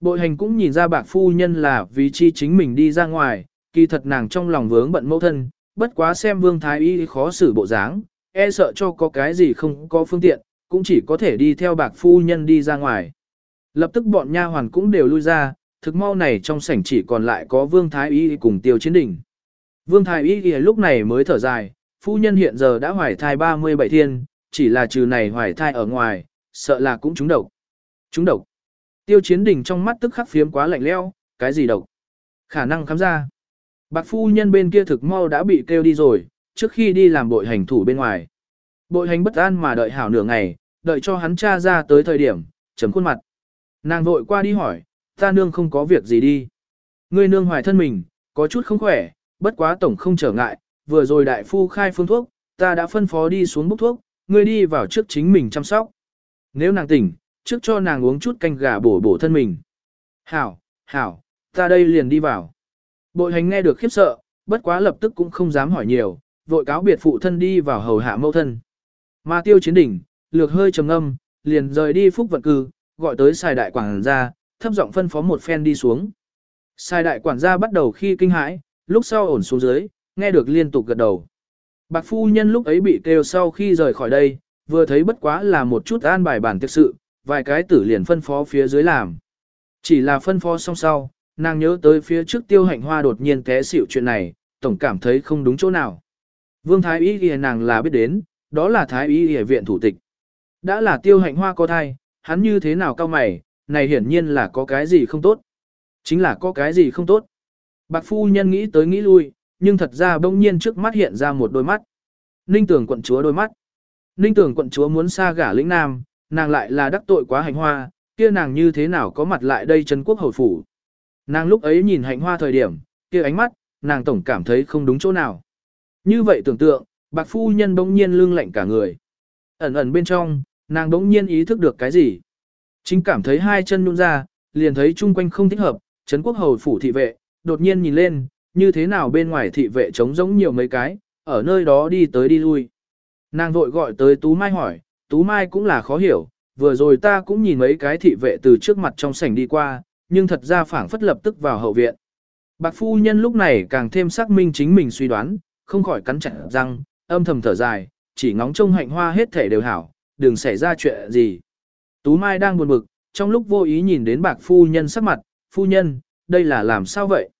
Bội hành cũng nhìn ra bạc phu nhân là vì chi chính mình đi ra ngoài, kỳ thật nàng trong lòng vướng bận mẫu thân, bất quá xem vương thái y khó xử bộ dáng, e sợ cho có cái gì không có phương tiện, cũng chỉ có thể đi theo bạc phu nhân đi ra ngoài. Lập tức bọn nha hoàn cũng đều lui ra, thực mau này trong sảnh chỉ còn lại có vương thái y cùng tiêu chiến đỉnh. Vương thái y lúc này mới thở dài, phu nhân hiện giờ đã hoài thai 37 thiên, chỉ là trừ này hoài thai ở ngoài, sợ là cũng trúng độc. Trúng độc. Tiêu chiến đỉnh trong mắt tức khắc phiếm quá lạnh leo, cái gì độc? Khả năng khám ra. Bạc phu nhân bên kia thực mau đã bị kêu đi rồi, trước khi đi làm bội hành thủ bên ngoài. Bội hành bất an mà đợi hảo nửa ngày, đợi cho hắn cha ra tới thời điểm, chấm khuôn mặt. Nàng vội qua đi hỏi, ta nương không có việc gì đi. Ngươi nương hoài thân mình, có chút không khỏe, bất quá tổng không trở ngại, vừa rồi đại phu khai phương thuốc, ta đã phân phó đi xuống bốc thuốc, ngươi đi vào trước chính mình chăm sóc. Nếu nàng tỉnh, trước cho nàng uống chút canh gà bổ bổ thân mình. Hảo, hảo, ta đây liền đi vào. Bội hành nghe được khiếp sợ, bất quá lập tức cũng không dám hỏi nhiều, vội cáo biệt phụ thân đi vào hầu hạ mẫu thân. Mà tiêu chiến đỉnh, lược hơi trầm âm, liền rời đi phúc vận cư, gọi tới xài đại quản gia, thấp giọng phân phó một phen đi xuống. Sai đại quản gia bắt đầu khi kinh hãi, lúc sau ổn xuống dưới, nghe được liên tục gật đầu. Bạc phu nhân lúc ấy bị kêu sau khi rời khỏi đây, vừa thấy bất quá là một chút an bài bản thực sự, vài cái tử liền phân phó phía dưới làm. Chỉ là phân phó xong sau, nàng nhớ tới phía trước tiêu hạnh hoa đột nhiên té xỉu chuyện này, tổng cảm thấy không đúng chỗ nào. Vương Thái Y ghi nàng là biết đến, đó là Thái Y ghi viện thủ tịch. Đã là tiêu hạnh hoa có thai, hắn như thế nào cao mày, này hiển nhiên là có cái gì không tốt. Chính là có cái gì không tốt. Bạc phu nhân nghĩ tới nghĩ lui, nhưng thật ra bỗng nhiên trước mắt hiện ra một đôi mắt. Ninh tưởng quận chúa đôi mắt. Ninh tưởng quận chúa muốn xa gả lĩnh nam, nàng lại là đắc tội quá hành hoa, kia nàng như thế nào có mặt lại đây Trấn quốc hầu phủ. Nàng lúc ấy nhìn hạnh hoa thời điểm, kia ánh mắt, nàng tổng cảm thấy không đúng chỗ nào. Như vậy tưởng tượng, bạc phu nhân bỗng nhiên lương lạnh cả người. Ẩn ẩn bên trong, nàng bỗng nhiên ý thức được cái gì. Chính cảm thấy hai chân nhún ra, liền thấy chung quanh không thích hợp, Trấn quốc hầu phủ thị vệ, đột nhiên nhìn lên, như thế nào bên ngoài thị vệ trống giống nhiều mấy cái, ở nơi đó đi tới đi lui. Nàng vội gọi tới Tú Mai hỏi, Tú Mai cũng là khó hiểu, vừa rồi ta cũng nhìn mấy cái thị vệ từ trước mặt trong sảnh đi qua, nhưng thật ra phảng phất lập tức vào hậu viện. Bạc phu nhân lúc này càng thêm xác minh chính mình suy đoán, không khỏi cắn chặt răng, âm thầm thở dài, chỉ ngóng trông hạnh hoa hết thể đều hảo, đừng xảy ra chuyện gì. Tú Mai đang buồn bực, trong lúc vô ý nhìn đến bạc phu nhân sắc mặt, phu nhân, đây là làm sao vậy?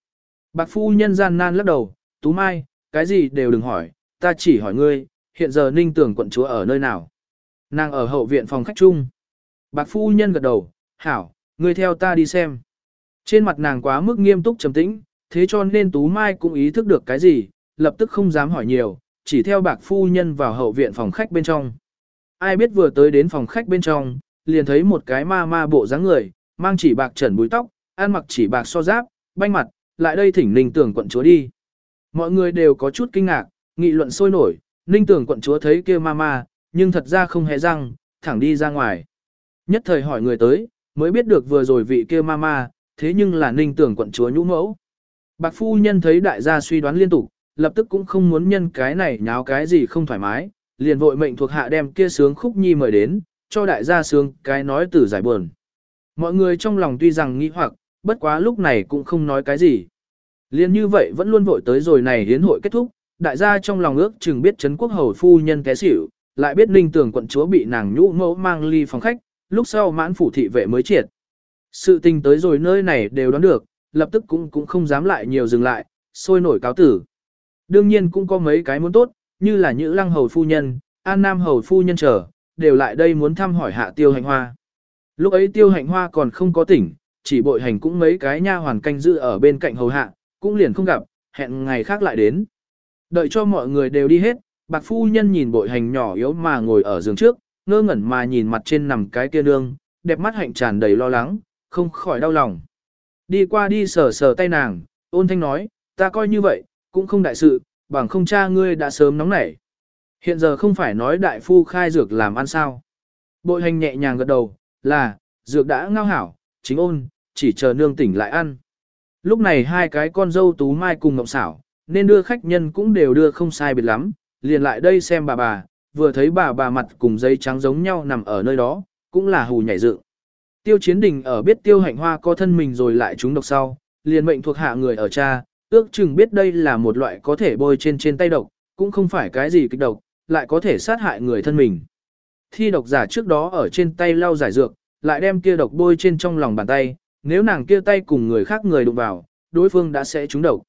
Bạc phu nhân gian nan lắc đầu, Tú Mai, cái gì đều đừng hỏi, ta chỉ hỏi ngươi, hiện giờ ninh tưởng quận chúa ở nơi nào? Nàng ở hậu viện phòng khách chung. Bạc phu nhân gật đầu, hảo, ngươi theo ta đi xem. Trên mặt nàng quá mức nghiêm túc trầm tĩnh, thế cho nên Tú Mai cũng ý thức được cái gì, lập tức không dám hỏi nhiều, chỉ theo bạc phu nhân vào hậu viện phòng khách bên trong. Ai biết vừa tới đến phòng khách bên trong, liền thấy một cái ma ma bộ dáng người, mang chỉ bạc trần búi tóc, ăn mặc chỉ bạc so giáp, banh mặt, lại đây thỉnh ninh tưởng quận chúa đi. Mọi người đều có chút kinh ngạc, nghị luận sôi nổi, ninh tưởng quận chúa thấy kia ma ma, nhưng thật ra không hề răng, thẳng đi ra ngoài. Nhất thời hỏi người tới, mới biết được vừa rồi vị kia ma ma, thế nhưng là ninh tưởng quận chúa nhũ mẫu. Bạc phu nhân thấy đại gia suy đoán liên tục, lập tức cũng không muốn nhân cái này nháo cái gì không thoải mái, liền vội mệnh thuộc hạ đem kia sướng khúc nhi mời đến, cho đại gia sướng cái nói từ giải buồn. Mọi người trong lòng tuy rằng nghi hoặc, bất quá lúc này cũng không nói cái gì. Liên như vậy vẫn luôn vội tới rồi này hiến hội kết thúc, đại gia trong lòng ước chừng biết Trấn Quốc Hầu Phu Nhân té xỉu, lại biết Ninh tưởng quận chúa bị nàng nhũ mẫu mang ly phòng khách, lúc sau mãn phủ thị vệ mới triệt. Sự tình tới rồi nơi này đều đoán được, lập tức cũng cũng không dám lại nhiều dừng lại, sôi nổi cáo tử. Đương nhiên cũng có mấy cái muốn tốt, như là Nhữ Lăng Hầu Phu Nhân, An Nam Hầu Phu Nhân trở, đều lại đây muốn thăm hỏi hạ tiêu hành hoa. Lúc ấy tiêu hành hoa còn không có tỉnh, chỉ bội hành cũng mấy cái nha hoàn canh giữ ở bên cạnh hầu hạ, cũng liền không gặp, hẹn ngày khác lại đến. Đợi cho mọi người đều đi hết, bạc phu nhân nhìn bội hành nhỏ yếu mà ngồi ở giường trước, ngơ ngẩn mà nhìn mặt trên nằm cái kia nương, đẹp mắt hạnh tràn đầy lo lắng, không khỏi đau lòng. Đi qua đi sờ sờ tay nàng, ôn thanh nói, ta coi như vậy, cũng không đại sự, bằng không cha ngươi đã sớm nóng nảy. Hiện giờ không phải nói đại phu khai dược làm ăn sao. Bội hành nhẹ nhàng gật đầu, là, dược đã ngao hảo, chính ôn, chỉ chờ nương tỉnh lại ăn. Lúc này hai cái con dâu tú mai cùng ngọc xảo, nên đưa khách nhân cũng đều đưa không sai biệt lắm, liền lại đây xem bà bà, vừa thấy bà bà mặt cùng giấy trắng giống nhau nằm ở nơi đó, cũng là hù nhảy dựng. Tiêu chiến đình ở biết tiêu hạnh hoa có thân mình rồi lại trúng độc sau, liền mệnh thuộc hạ người ở cha, ước chừng biết đây là một loại có thể bôi trên trên tay độc, cũng không phải cái gì kịch độc, lại có thể sát hại người thân mình. Thi độc giả trước đó ở trên tay lau giải dược, lại đem kia độc bôi trên trong lòng bàn tay, nếu nàng kia tay cùng người khác người đụng vào, đối phương đã sẽ trúng độc.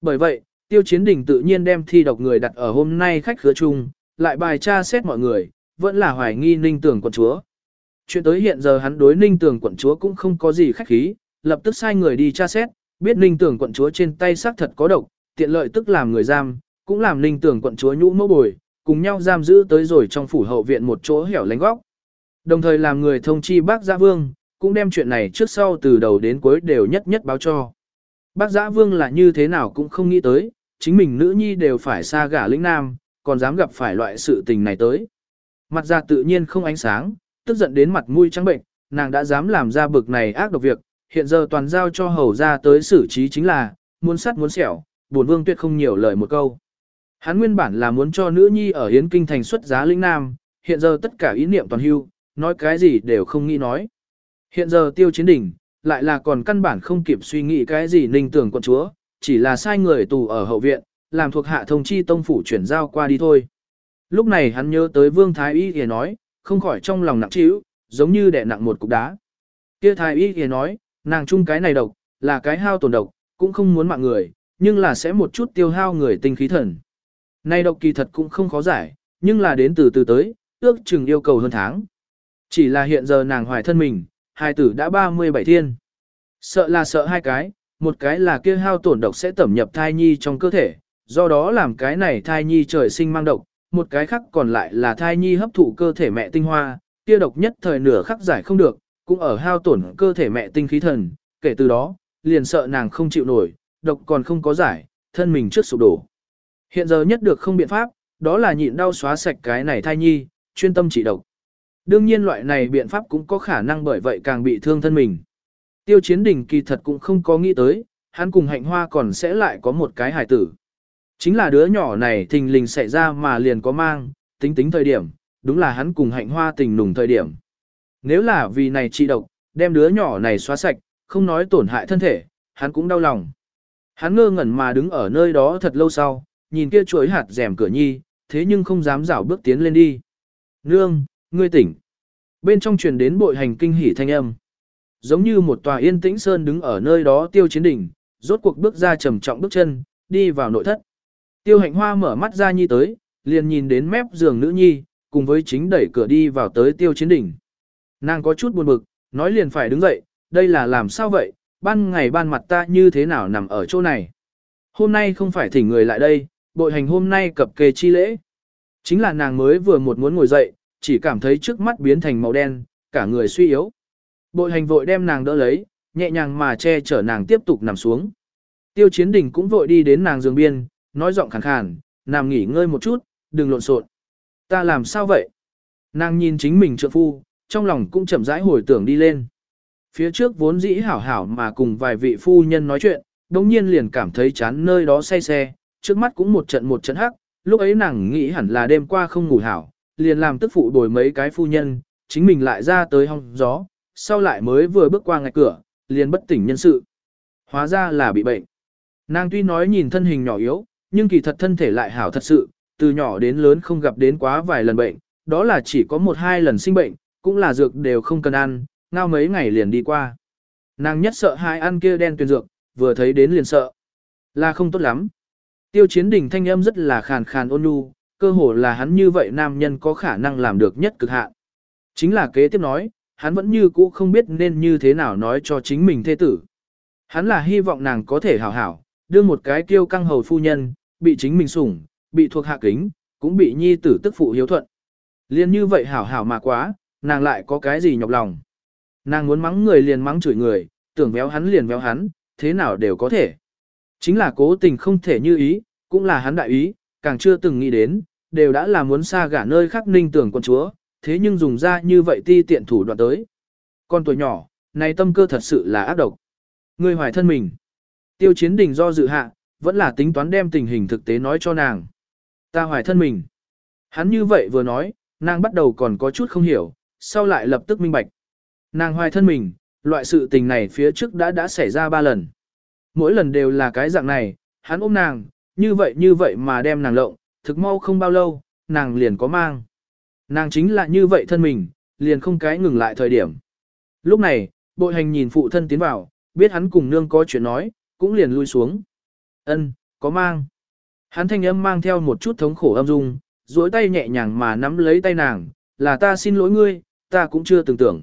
Bởi vậy, tiêu chiến đình tự nhiên đem thi độc người đặt ở hôm nay khách khứa chung, lại bài tra xét mọi người, vẫn là hoài nghi ninh tưởng quận chúa. Chuyện tới hiện giờ hắn đối ninh tưởng quận chúa cũng không có gì khách khí, lập tức sai người đi tra xét, biết ninh tưởng quận chúa trên tay xác thật có độc, tiện lợi tức làm người giam, cũng làm ninh tưởng quận chúa nhũ mẫu bồi, cùng nhau giam giữ tới rồi trong phủ hậu viện một chỗ hẻo lánh góc. Đồng thời làm người thông chi bác gia vương, cũng đem chuyện này trước sau từ đầu đến cuối đều nhất nhất báo cho. Bác giã vương là như thế nào cũng không nghĩ tới, chính mình nữ nhi đều phải xa gả lĩnh nam, còn dám gặp phải loại sự tình này tới. Mặt ra tự nhiên không ánh sáng, tức giận đến mặt mũi trắng bệnh, nàng đã dám làm ra bực này ác độc việc, hiện giờ toàn giao cho hầu ra tới xử trí chính là, muốn sắt muốn sẹo, buồn vương tuyệt không nhiều lời một câu. Hắn nguyên bản là muốn cho nữ nhi ở Hiến Kinh thành xuất giá lĩnh nam, hiện giờ tất cả ý niệm toàn hưu, nói cái gì đều không nghĩ nói. Hiện giờ tiêu chiến đỉnh, lại là còn căn bản không kịp suy nghĩ cái gì ninh tưởng quận chúa, chỉ là sai người tù ở hậu viện, làm thuộc hạ thông chi tông phủ chuyển giao qua đi thôi. Lúc này hắn nhớ tới vương thái y thì nói, không khỏi trong lòng nặng trĩu, giống như đè nặng một cục đá. Kia thái y thì nói, nàng chung cái này độc, là cái hao tổn độc, cũng không muốn mạng người, nhưng là sẽ một chút tiêu hao người tinh khí thần. Này độc kỳ thật cũng không khó giải, nhưng là đến từ từ tới, ước chừng yêu cầu hơn tháng. Chỉ là hiện giờ nàng hoài thân mình, hai tử đã 37 thiên. Sợ là sợ hai cái, một cái là kia hao tổn độc sẽ tẩm nhập thai nhi trong cơ thể, do đó làm cái này thai nhi trời sinh mang độc, một cái khác còn lại là thai nhi hấp thụ cơ thể mẹ tinh hoa, kia độc nhất thời nửa khắc giải không được, cũng ở hao tổn cơ thể mẹ tinh khí thần, kể từ đó, liền sợ nàng không chịu nổi, độc còn không có giải, thân mình trước sụp đổ. Hiện giờ nhất được không biện pháp, đó là nhịn đau xóa sạch cái này thai nhi, chuyên tâm trị độc. Đương nhiên loại này biện pháp cũng có khả năng bởi vậy càng bị thương thân mình. Tiêu chiến đình kỳ thật cũng không có nghĩ tới, hắn cùng hạnh hoa còn sẽ lại có một cái hài tử. Chính là đứa nhỏ này thình lình xảy ra mà liền có mang, tính tính thời điểm, đúng là hắn cùng hạnh hoa tình nùng thời điểm. Nếu là vì này trị độc, đem đứa nhỏ này xóa sạch, không nói tổn hại thân thể, hắn cũng đau lòng. Hắn ngơ ngẩn mà đứng ở nơi đó thật lâu sau, nhìn kia chuối hạt rèm cửa nhi, thế nhưng không dám dảo bước tiến lên đi. Nương, ngươi tỉnh. Bên trong truyền đến bội hành kinh hỉ thanh âm. Giống như một tòa yên tĩnh sơn đứng ở nơi đó tiêu chiến đỉnh, rốt cuộc bước ra trầm trọng bước chân, đi vào nội thất. Tiêu hạnh hoa mở mắt ra nhi tới, liền nhìn đến mép giường nữ nhi, cùng với chính đẩy cửa đi vào tới tiêu chiến đỉnh. Nàng có chút buồn bực, nói liền phải đứng dậy, đây là làm sao vậy, ban ngày ban mặt ta như thế nào nằm ở chỗ này. Hôm nay không phải thỉnh người lại đây, bội hành hôm nay cập kê chi lễ. Chính là nàng mới vừa một muốn ngồi dậy, chỉ cảm thấy trước mắt biến thành màu đen, cả người suy yếu. Bội hành vội đem nàng đỡ lấy, nhẹ nhàng mà che chở nàng tiếp tục nằm xuống. Tiêu chiến đình cũng vội đi đến nàng giường biên, nói giọng khàn khàn, nằm nghỉ ngơi một chút, đừng lộn xộn. Ta làm sao vậy? Nàng nhìn chính mình trượng phu, trong lòng cũng chậm rãi hồi tưởng đi lên. Phía trước vốn dĩ hảo hảo mà cùng vài vị phu nhân nói chuyện, đồng nhiên liền cảm thấy chán nơi đó say xe, trước mắt cũng một trận một trận hắc, lúc ấy nàng nghĩ hẳn là đêm qua không ngủ hảo, liền làm tức phụ đổi mấy cái phu nhân, chính mình lại ra tới hong gió, sau lại mới vừa bước qua ngạch cửa, liền bất tỉnh nhân sự. Hóa ra là bị bệnh. Nàng tuy nói nhìn thân hình nhỏ yếu, nhưng kỳ thật thân thể lại hảo thật sự, từ nhỏ đến lớn không gặp đến quá vài lần bệnh, đó là chỉ có một hai lần sinh bệnh, cũng là dược đều không cần ăn, ngao mấy ngày liền đi qua. Nàng nhất sợ hai ăn kia đen tuyền dược, vừa thấy đến liền sợ. Là không tốt lắm. Tiêu chiến đỉnh thanh âm rất là khàn khàn ôn nhu, cơ hồ là hắn như vậy nam nhân có khả năng làm được nhất cực hạn. Chính là kế tiếp nói, hắn vẫn như cũ không biết nên như thế nào nói cho chính mình thê tử. Hắn là hy vọng nàng có thể hảo hảo, đưa một cái tiêu căng hầu phu nhân, bị chính mình sủng, bị thuộc hạ kính, cũng bị nhi tử tức phụ hiếu thuận. Liên như vậy hảo hảo mà quá, nàng lại có cái gì nhọc lòng. Nàng muốn mắng người liền mắng chửi người, tưởng véo hắn liền véo hắn, thế nào đều có thể. Chính là cố tình không thể như ý, cũng là hắn đại ý, càng chưa từng nghĩ đến, đều đã là muốn xa gả nơi khác ninh tưởng con chúa, thế nhưng dùng ra như vậy ti tiện thủ đoạn tới. Con tuổi nhỏ, này tâm cơ thật sự là ác độc. Người hoài thân mình. Tiêu chiến đình do dự hạ, vẫn là tính toán đem tình hình thực tế nói cho nàng. Ta hoài thân mình. Hắn như vậy vừa nói, nàng bắt đầu còn có chút không hiểu, sau lại lập tức minh bạch. Nàng hoài thân mình, loại sự tình này phía trước đã đã xảy ra ba lần. Mỗi lần đều là cái dạng này, hắn ôm nàng, như vậy như vậy mà đem nàng lộng, thực mau không bao lâu, nàng liền có mang. Nàng chính là như vậy thân mình, liền không cái ngừng lại thời điểm. Lúc này, bội hành nhìn phụ thân tiến vào, biết hắn cùng nương có chuyện nói, cũng liền lui xuống. Ân, có mang. Hắn thanh âm mang theo một chút thống khổ âm dung, duỗi tay nhẹ nhàng mà nắm lấy tay nàng, là ta xin lỗi ngươi, ta cũng chưa từng tưởng.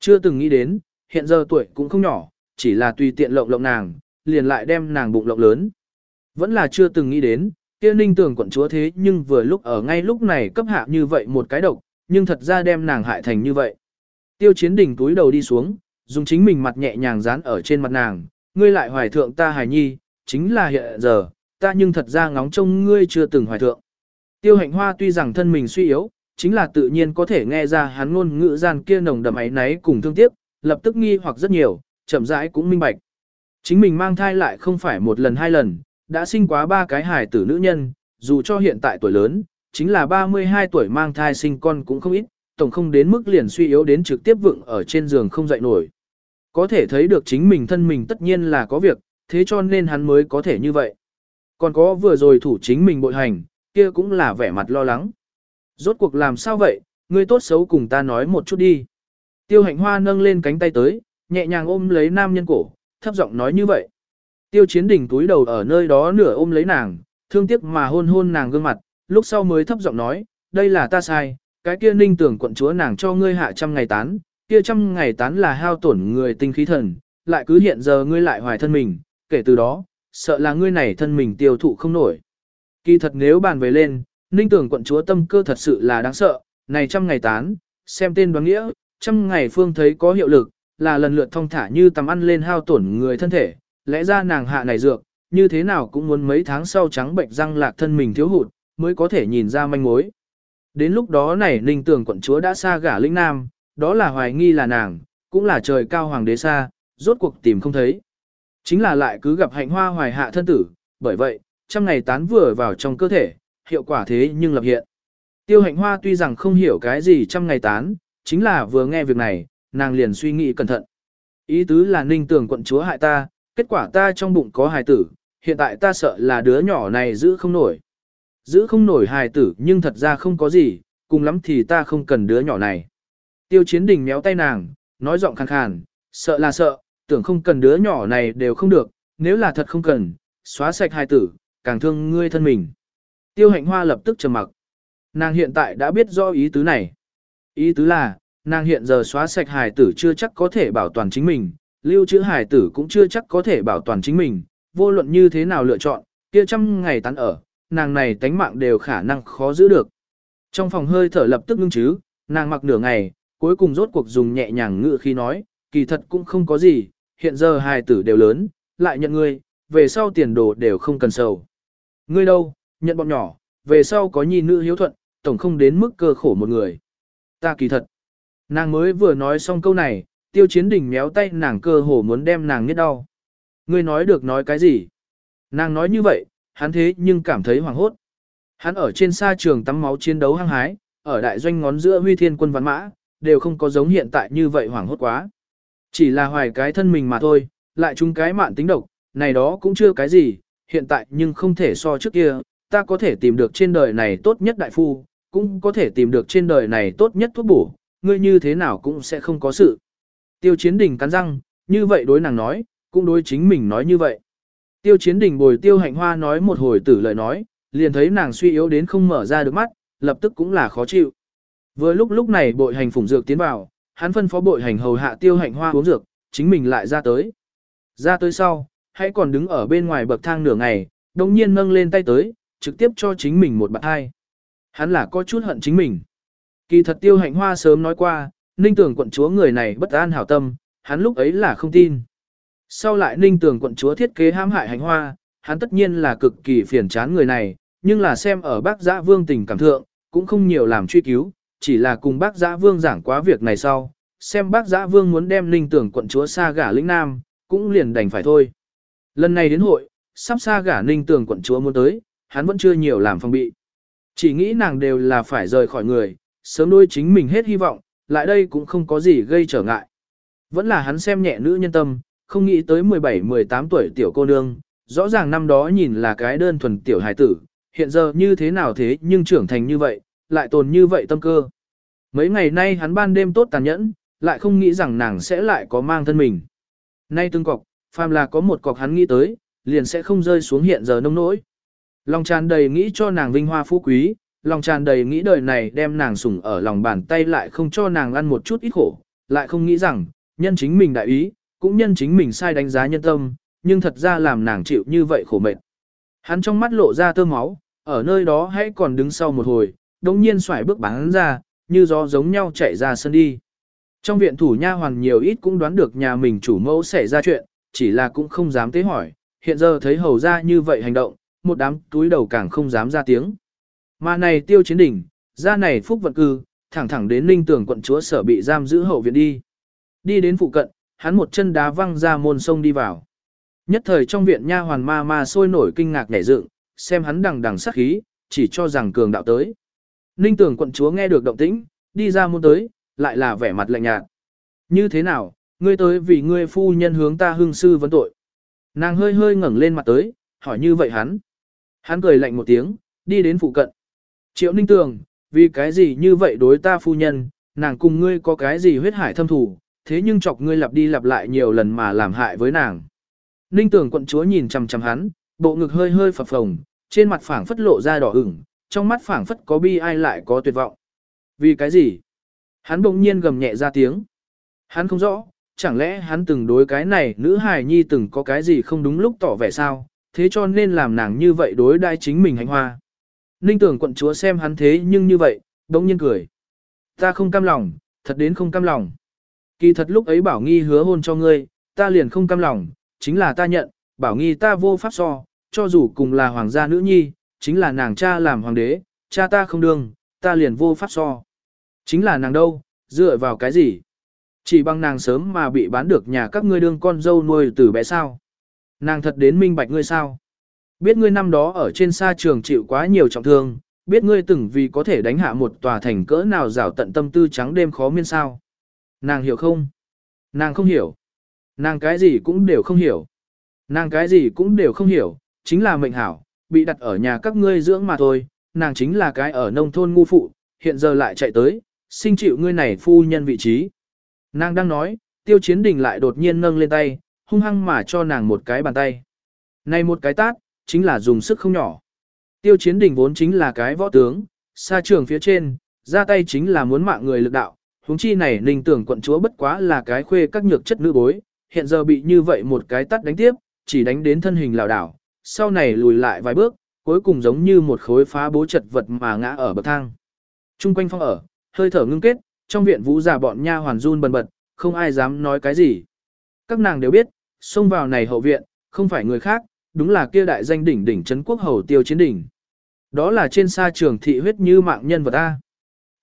Chưa từng nghĩ đến, hiện giờ tuổi cũng không nhỏ, chỉ là tùy tiện lộng lộng nàng, liền lại đem nàng bụng lộng lớn. Vẫn là chưa từng nghĩ đến, kia ninh tưởng quận chúa thế nhưng vừa lúc ở ngay lúc này cấp hạ như vậy một cái độc, nhưng thật ra đem nàng hại thành như vậy. Tiêu chiến đỉnh túi đầu đi xuống, dùng chính mình mặt nhẹ nhàng dán ở trên mặt nàng, ngươi lại hoài thượng ta hài nhi, chính là hiện giờ, ta nhưng thật ra ngóng trông ngươi chưa từng hoài thượng. Tiêu hạnh hoa tuy rằng thân mình suy yếu, chính là tự nhiên có thể nghe ra hắn ngôn ngữ gian kia nồng đậm ấy náy cùng thương tiếc, lập tức nghi hoặc rất nhiều, chậm rãi cũng minh bạch. Chính mình mang thai lại không phải một lần hai lần, đã sinh quá ba cái hài tử nữ nhân, dù cho hiện tại tuổi lớn, chính là 32 tuổi mang thai sinh con cũng không ít, tổng không đến mức liền suy yếu đến trực tiếp vựng ở trên giường không dậy nổi. Có thể thấy được chính mình thân mình tất nhiên là có việc, thế cho nên hắn mới có thể như vậy. Còn có vừa rồi thủ chính mình bội hành, kia cũng là vẻ mặt lo lắng. Rốt cuộc làm sao vậy, ngươi tốt xấu cùng ta nói một chút đi. Tiêu hạnh hoa nâng lên cánh tay tới, nhẹ nhàng ôm lấy nam nhân cổ, thấp giọng nói như vậy. Tiêu chiến đỉnh túi đầu ở nơi đó nửa ôm lấy nàng, thương tiếc mà hôn hôn nàng gương mặt, lúc sau mới thấp giọng nói, đây là ta sai, cái kia ninh tưởng quận chúa nàng cho ngươi hạ trăm ngày tán, kia trăm ngày tán là hao tổn người tinh khí thần, lại cứ hiện giờ ngươi lại hoài thân mình, kể từ đó, sợ là ngươi này thân mình tiêu thụ không nổi. Kỳ thật nếu bàn về lên, ninh tưởng quận chúa tâm cơ thật sự là đáng sợ, này trăm ngày tán, xem tên đoán nghĩa, trăm ngày phương thấy có hiệu lực, là lần lượt thông thả như tầm ăn lên hao tổn người thân thể, lẽ ra nàng hạ này dược, như thế nào cũng muốn mấy tháng sau trắng bệnh răng lạc thân mình thiếu hụt, mới có thể nhìn ra manh mối. Đến lúc đó này ninh tưởng quận chúa đã xa gả lĩnh nam, đó là hoài nghi là nàng, cũng là trời cao hoàng đế xa, rốt cuộc tìm không thấy. Chính là lại cứ gặp hạnh hoa hoài hạ thân tử, bởi vậy, trăm ngày tán vừa vào trong cơ thể, hiệu quả thế nhưng lập hiện. Tiêu hạnh hoa tuy rằng không hiểu cái gì trăm ngày tán, chính là vừa nghe việc này, nàng liền suy nghĩ cẩn thận. Ý tứ là ninh tưởng quận chúa hại ta, kết quả ta trong bụng có hài tử, hiện tại ta sợ là đứa nhỏ này giữ không nổi. Giữ không nổi hài tử nhưng thật ra không có gì, cùng lắm thì ta không cần đứa nhỏ này. Tiêu chiến đình méo tay nàng, nói giọng khàn khàn, sợ là sợ, tưởng không cần đứa nhỏ này đều không được, nếu là thật không cần, xóa sạch hai tử, càng thương ngươi thân mình. Tiêu hạnh hoa lập tức trầm mặc. Nàng hiện tại đã biết rõ ý tứ này. Ý tứ là, nàng hiện giờ xóa sạch hài tử chưa chắc có thể bảo toàn chính mình, lưu trữ hài tử cũng chưa chắc có thể bảo toàn chính mình, vô luận như thế nào lựa chọn, kia trăm ngày tán ở, nàng này tánh mạng đều khả năng khó giữ được. Trong phòng hơi thở lập tức ngưng chứ, nàng mặc nửa ngày, cuối cùng rốt cuộc dùng nhẹ nhàng ngự khi nói, kỳ thật cũng không có gì, hiện giờ hài tử đều lớn, lại nhận ngươi, về sau tiền đồ đều không cần sầu. Ngươi đâu, nhận bọn nhỏ, về sau có nhi nữ hiếu thuận, tổng không đến mức cơ khổ một người. Ta kỳ thật. Nàng mới vừa nói xong câu này, tiêu chiến đỉnh méo tay nàng cơ hồ muốn đem nàng nghiết đau. Ngươi nói được nói cái gì? Nàng nói như vậy, hắn thế nhưng cảm thấy hoảng hốt. Hắn ở trên sa trường tắm máu chiến đấu hăng hái, ở đại doanh ngón giữa huy thiên quân văn mã, đều không có giống hiện tại như vậy hoảng hốt quá. Chỉ là hoài cái thân mình mà thôi, lại chung cái mạn tính độc, này đó cũng chưa cái gì, hiện tại nhưng không thể so trước kia, ta có thể tìm được trên đời này tốt nhất đại phu, cũng có thể tìm được trên đời này tốt nhất thuốc bổ, ngươi như thế nào cũng sẽ không có sự. Tiêu chiến đình cắn răng, như vậy đối nàng nói, cũng đối chính mình nói như vậy. Tiêu chiến đình bồi tiêu hạnh hoa nói một hồi tử lời nói, liền thấy nàng suy yếu đến không mở ra được mắt, lập tức cũng là khó chịu. Vừa lúc lúc này bội hành phủng dược tiến vào, hắn phân phó bội hành hầu hạ tiêu hạnh hoa uống dược, chính mình lại ra tới. Ra tới sau, hãy còn đứng ở bên ngoài bậc thang nửa ngày, đồng nhiên nâng lên tay tới, trực tiếp cho chính mình một bạn hai. Hắn là có chút hận chính mình. Kỳ thật tiêu hạnh hoa sớm nói qua, ninh tưởng quận chúa người này bất an hảo tâm, hắn lúc ấy là không tin. Sau lại ninh tưởng quận chúa thiết kế hãm hại hạnh hoa, hắn tất nhiên là cực kỳ phiền chán người này, nhưng là xem ở bác giã vương tình cảm thượng, cũng không nhiều làm truy cứu, chỉ là cùng bác giã vương giảng quá việc này sau, xem bác giã vương muốn đem ninh tưởng quận chúa xa gả lĩnh nam, cũng liền đành phải thôi. Lần này đến hội, sắp xa gả ninh tưởng quận chúa muốn tới, hắn vẫn chưa nhiều làm phong bị. Chỉ nghĩ nàng đều là phải rời khỏi người, sớm đôi chính mình hết hy vọng, lại đây cũng không có gì gây trở ngại. Vẫn là hắn xem nhẹ nữ nhân tâm, không nghĩ tới 17-18 tuổi tiểu cô nương, rõ ràng năm đó nhìn là cái đơn thuần tiểu hài tử, hiện giờ như thế nào thế nhưng trưởng thành như vậy, lại tồn như vậy tâm cơ. Mấy ngày nay hắn ban đêm tốt tàn nhẫn, lại không nghĩ rằng nàng sẽ lại có mang thân mình. Nay từng cọc, phàm là có một cọc hắn nghĩ tới, liền sẽ không rơi xuống hiện giờ nông nỗi. Lòng tràn đầy nghĩ cho nàng vinh hoa phú quý, lòng tràn đầy nghĩ đời này đem nàng sủng ở lòng bàn tay lại không cho nàng ăn một chút ít khổ, lại không nghĩ rằng, nhân chính mình đại ý, cũng nhân chính mình sai đánh giá nhân tâm, nhưng thật ra làm nàng chịu như vậy khổ mệt. Hắn trong mắt lộ ra tơ máu, ở nơi đó hãy còn đứng sau một hồi, đồng nhiên xoải bước bắn ra, như gió giống nhau chạy ra sân đi. Trong viện thủ nha hoàn nhiều ít cũng đoán được nhà mình chủ mẫu xảy ra chuyện, chỉ là cũng không dám tế hỏi, hiện giờ thấy hầu ra như vậy hành động, một đám túi đầu càng không dám ra tiếng. Mà này tiêu chiến đỉnh, ra này phúc vận cư, thẳng thẳng đến ninh tưởng quận chúa sở bị giam giữ hậu viện đi. Đi đến phụ cận, hắn một chân đá văng ra môn sông đi vào. Nhất thời trong viện nha hoàn ma ma sôi nổi kinh ngạc nhảy dựng, xem hắn đằng đằng sát khí, chỉ cho rằng cường đạo tới. Ninh tưởng quận chúa nghe được động tĩnh, đi ra muôn tới, lại là vẻ mặt lạnh nhạt. Như thế nào, ngươi tới vì ngươi phu nhân hướng ta hương sư vấn tội. Nàng hơi hơi ngẩng lên mặt tới, hỏi như vậy hắn. Hắn cười lạnh một tiếng, đi đến phụ cận. Triệu ninh tường, vì cái gì như vậy đối ta phu nhân, nàng cùng ngươi có cái gì huyết hải thâm thủ, thế nhưng chọc ngươi lặp đi lặp lại nhiều lần mà làm hại với nàng. Ninh tường quận chúa nhìn chằm chằm hắn, bộ ngực hơi hơi phập phồng, trên mặt phảng phất lộ ra đỏ ửng, trong mắt phảng phất có bi ai lại có tuyệt vọng. Vì cái gì? Hắn bỗng nhiên gầm nhẹ ra tiếng. Hắn không rõ, chẳng lẽ hắn từng đối cái này nữ hài nhi từng có cái gì không đúng lúc tỏ vẻ sao, thế cho nên làm nàng như vậy đối đai chính mình hành hoa. Ninh tưởng quận chúa xem hắn thế nhưng như vậy, bỗng nhiên cười. Ta không cam lòng, thật đến không cam lòng. Kỳ thật lúc ấy bảo nghi hứa hôn cho ngươi, ta liền không cam lòng, chính là ta nhận, bảo nghi ta vô pháp so, cho dù cùng là hoàng gia nữ nhi, chính là nàng cha làm hoàng đế, cha ta không đương, ta liền vô pháp so. Chính là nàng đâu, dựa vào cái gì? Chỉ bằng nàng sớm mà bị bán được nhà các ngươi đương con dâu nuôi từ bé sao. Nàng thật đến minh bạch ngươi sao. Biết ngươi năm đó ở trên xa trường chịu quá nhiều trọng thương, biết ngươi từng vì có thể đánh hạ một tòa thành cỡ nào rảo tận tâm tư trắng đêm khó miên sao. Nàng hiểu không? Nàng không hiểu. Nàng cái gì cũng đều không hiểu. Nàng cái gì cũng đều không hiểu, chính là mệnh hảo, bị đặt ở nhà các ngươi dưỡng mà thôi, nàng chính là cái ở nông thôn ngu phụ, hiện giờ lại chạy tới, sinh chịu ngươi này phu nhân vị trí. Nàng đang nói, tiêu chiến đình lại đột nhiên nâng lên tay, hung hăng mà cho nàng một cái bàn tay. Này một cái tát, chính là dùng sức không nhỏ. Tiêu chiến đình vốn chính là cái võ tướng, xa trường phía trên, ra tay chính là muốn mạng người lực đạo, huống chi này ninh tưởng quận chúa bất quá là cái khuê các nhược chất nữ bối, hiện giờ bị như vậy một cái tắt đánh tiếp, chỉ đánh đến thân hình lảo đảo, sau này lùi lại vài bước, cuối cùng giống như một khối phá bố chật vật mà ngã ở bậc thang. Trung quanh phong ở, hơi thở ngưng kết, trong viện vũ giả bọn nha hoàn run bần bật, không ai dám nói cái gì. Các nàng đều biết, xông vào này hậu viện, không phải người khác, đúng là kia đại danh đỉnh đỉnh trấn quốc hầu tiêu chiến đỉnh. Đó là trên xa trường thị huyết như mạng nhân vật A.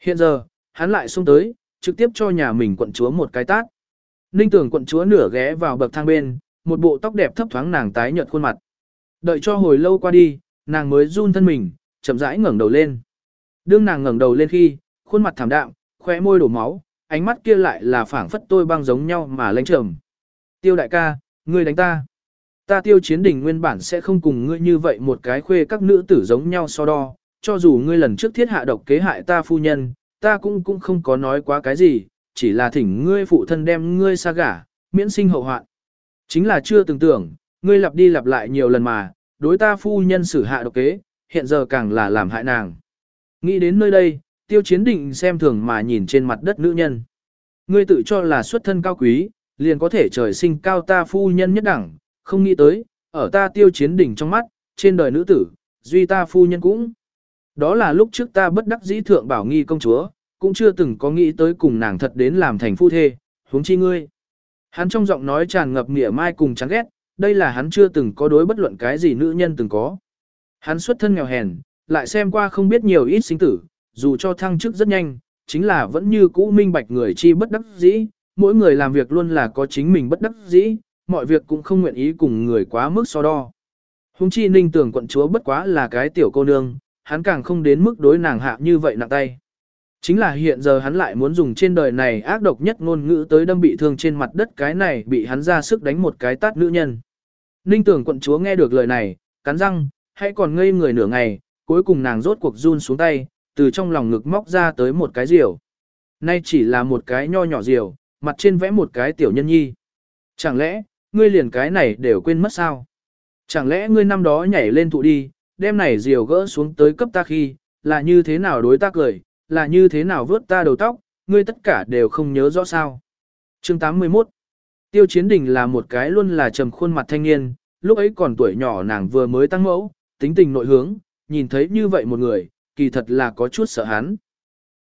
Hiện giờ, hắn lại xông tới, trực tiếp cho nhà mình quận chúa một cái tát. Ninh tưởng quận chúa nửa ghé vào bậc thang bên, một bộ tóc đẹp thấp thoáng nàng tái nhợt khuôn mặt. Đợi cho hồi lâu qua đi, nàng mới run thân mình, chậm rãi ngẩng đầu lên. Đương nàng ngẩng đầu lên khi, khuôn mặt thảm đạm, khóe môi đổ máu, ánh mắt kia lại là phảng phất tôi băng giống nhau mà lãnh trầm. Tiêu đại ca, ngươi đánh ta. Ta tiêu chiến đỉnh nguyên bản sẽ không cùng ngươi như vậy một cái khuê các nữ tử giống nhau so đo, cho dù ngươi lần trước thiết hạ độc kế hại ta phu nhân, ta cũng cũng không có nói quá cái gì, chỉ là thỉnh ngươi phụ thân đem ngươi xa gả, miễn sinh hậu hoạn. Chính là chưa từng tưởng, ngươi lặp đi lặp lại nhiều lần mà, đối ta phu nhân xử hạ độc kế, hiện giờ càng là làm hại nàng. Nghĩ đến nơi đây, tiêu chiến định xem thường mà nhìn trên mặt đất nữ nhân. Ngươi tự cho là xuất thân cao quý, liền có thể trời sinh cao ta phu nhân nhất đẳng, không nghĩ tới, ở ta tiêu chiến đỉnh trong mắt, trên đời nữ tử, duy ta phu nhân cũng. Đó là lúc trước ta bất đắc dĩ thượng bảo nghi công chúa, cũng chưa từng có nghĩ tới cùng nàng thật đến làm thành phu thê, huống chi ngươi. Hắn trong giọng nói tràn ngập nghĩa mai cùng chán ghét, đây là hắn chưa từng có đối bất luận cái gì nữ nhân từng có. Hắn xuất thân nghèo hèn, lại xem qua không biết nhiều ít sinh tử, dù cho thăng chức rất nhanh, chính là vẫn như cũ minh bạch người chi bất đắc dĩ, mỗi người làm việc luôn là có chính mình bất đắc dĩ, mọi việc cũng không nguyện ý cùng người quá mức so đo. Hùng chi ninh tưởng quận chúa bất quá là cái tiểu cô nương, hắn càng không đến mức đối nàng hạ như vậy nặng tay. Chính là hiện giờ hắn lại muốn dùng trên đời này ác độc nhất ngôn ngữ tới đâm bị thương trên mặt đất cái này bị hắn ra sức đánh một cái tát nữ nhân. Ninh tưởng quận chúa nghe được lời này, cắn răng, hãy còn ngây người nửa ngày, cuối cùng nàng rốt cuộc run xuống tay, từ trong lòng ngực móc ra tới một cái diều. Nay chỉ là một cái nho nhỏ diều, mặt trên vẽ một cái tiểu nhân nhi. Chẳng lẽ, ngươi liền cái này đều quên mất sao? Chẳng lẽ ngươi năm đó nhảy lên thụ đi, đem này diều gỡ xuống tới cấp ta khi, là như thế nào đối ta cười, là như thế nào vớt ta đầu tóc, ngươi tất cả đều không nhớ rõ sao. Chương 81 Tiêu Chiến Đình là một cái luôn là trầm khuôn mặt thanh niên, lúc ấy còn tuổi nhỏ nàng vừa mới tăng mẫu, tính tình nội hướng, nhìn thấy như vậy một người, kỳ thật là có chút sợ hắn.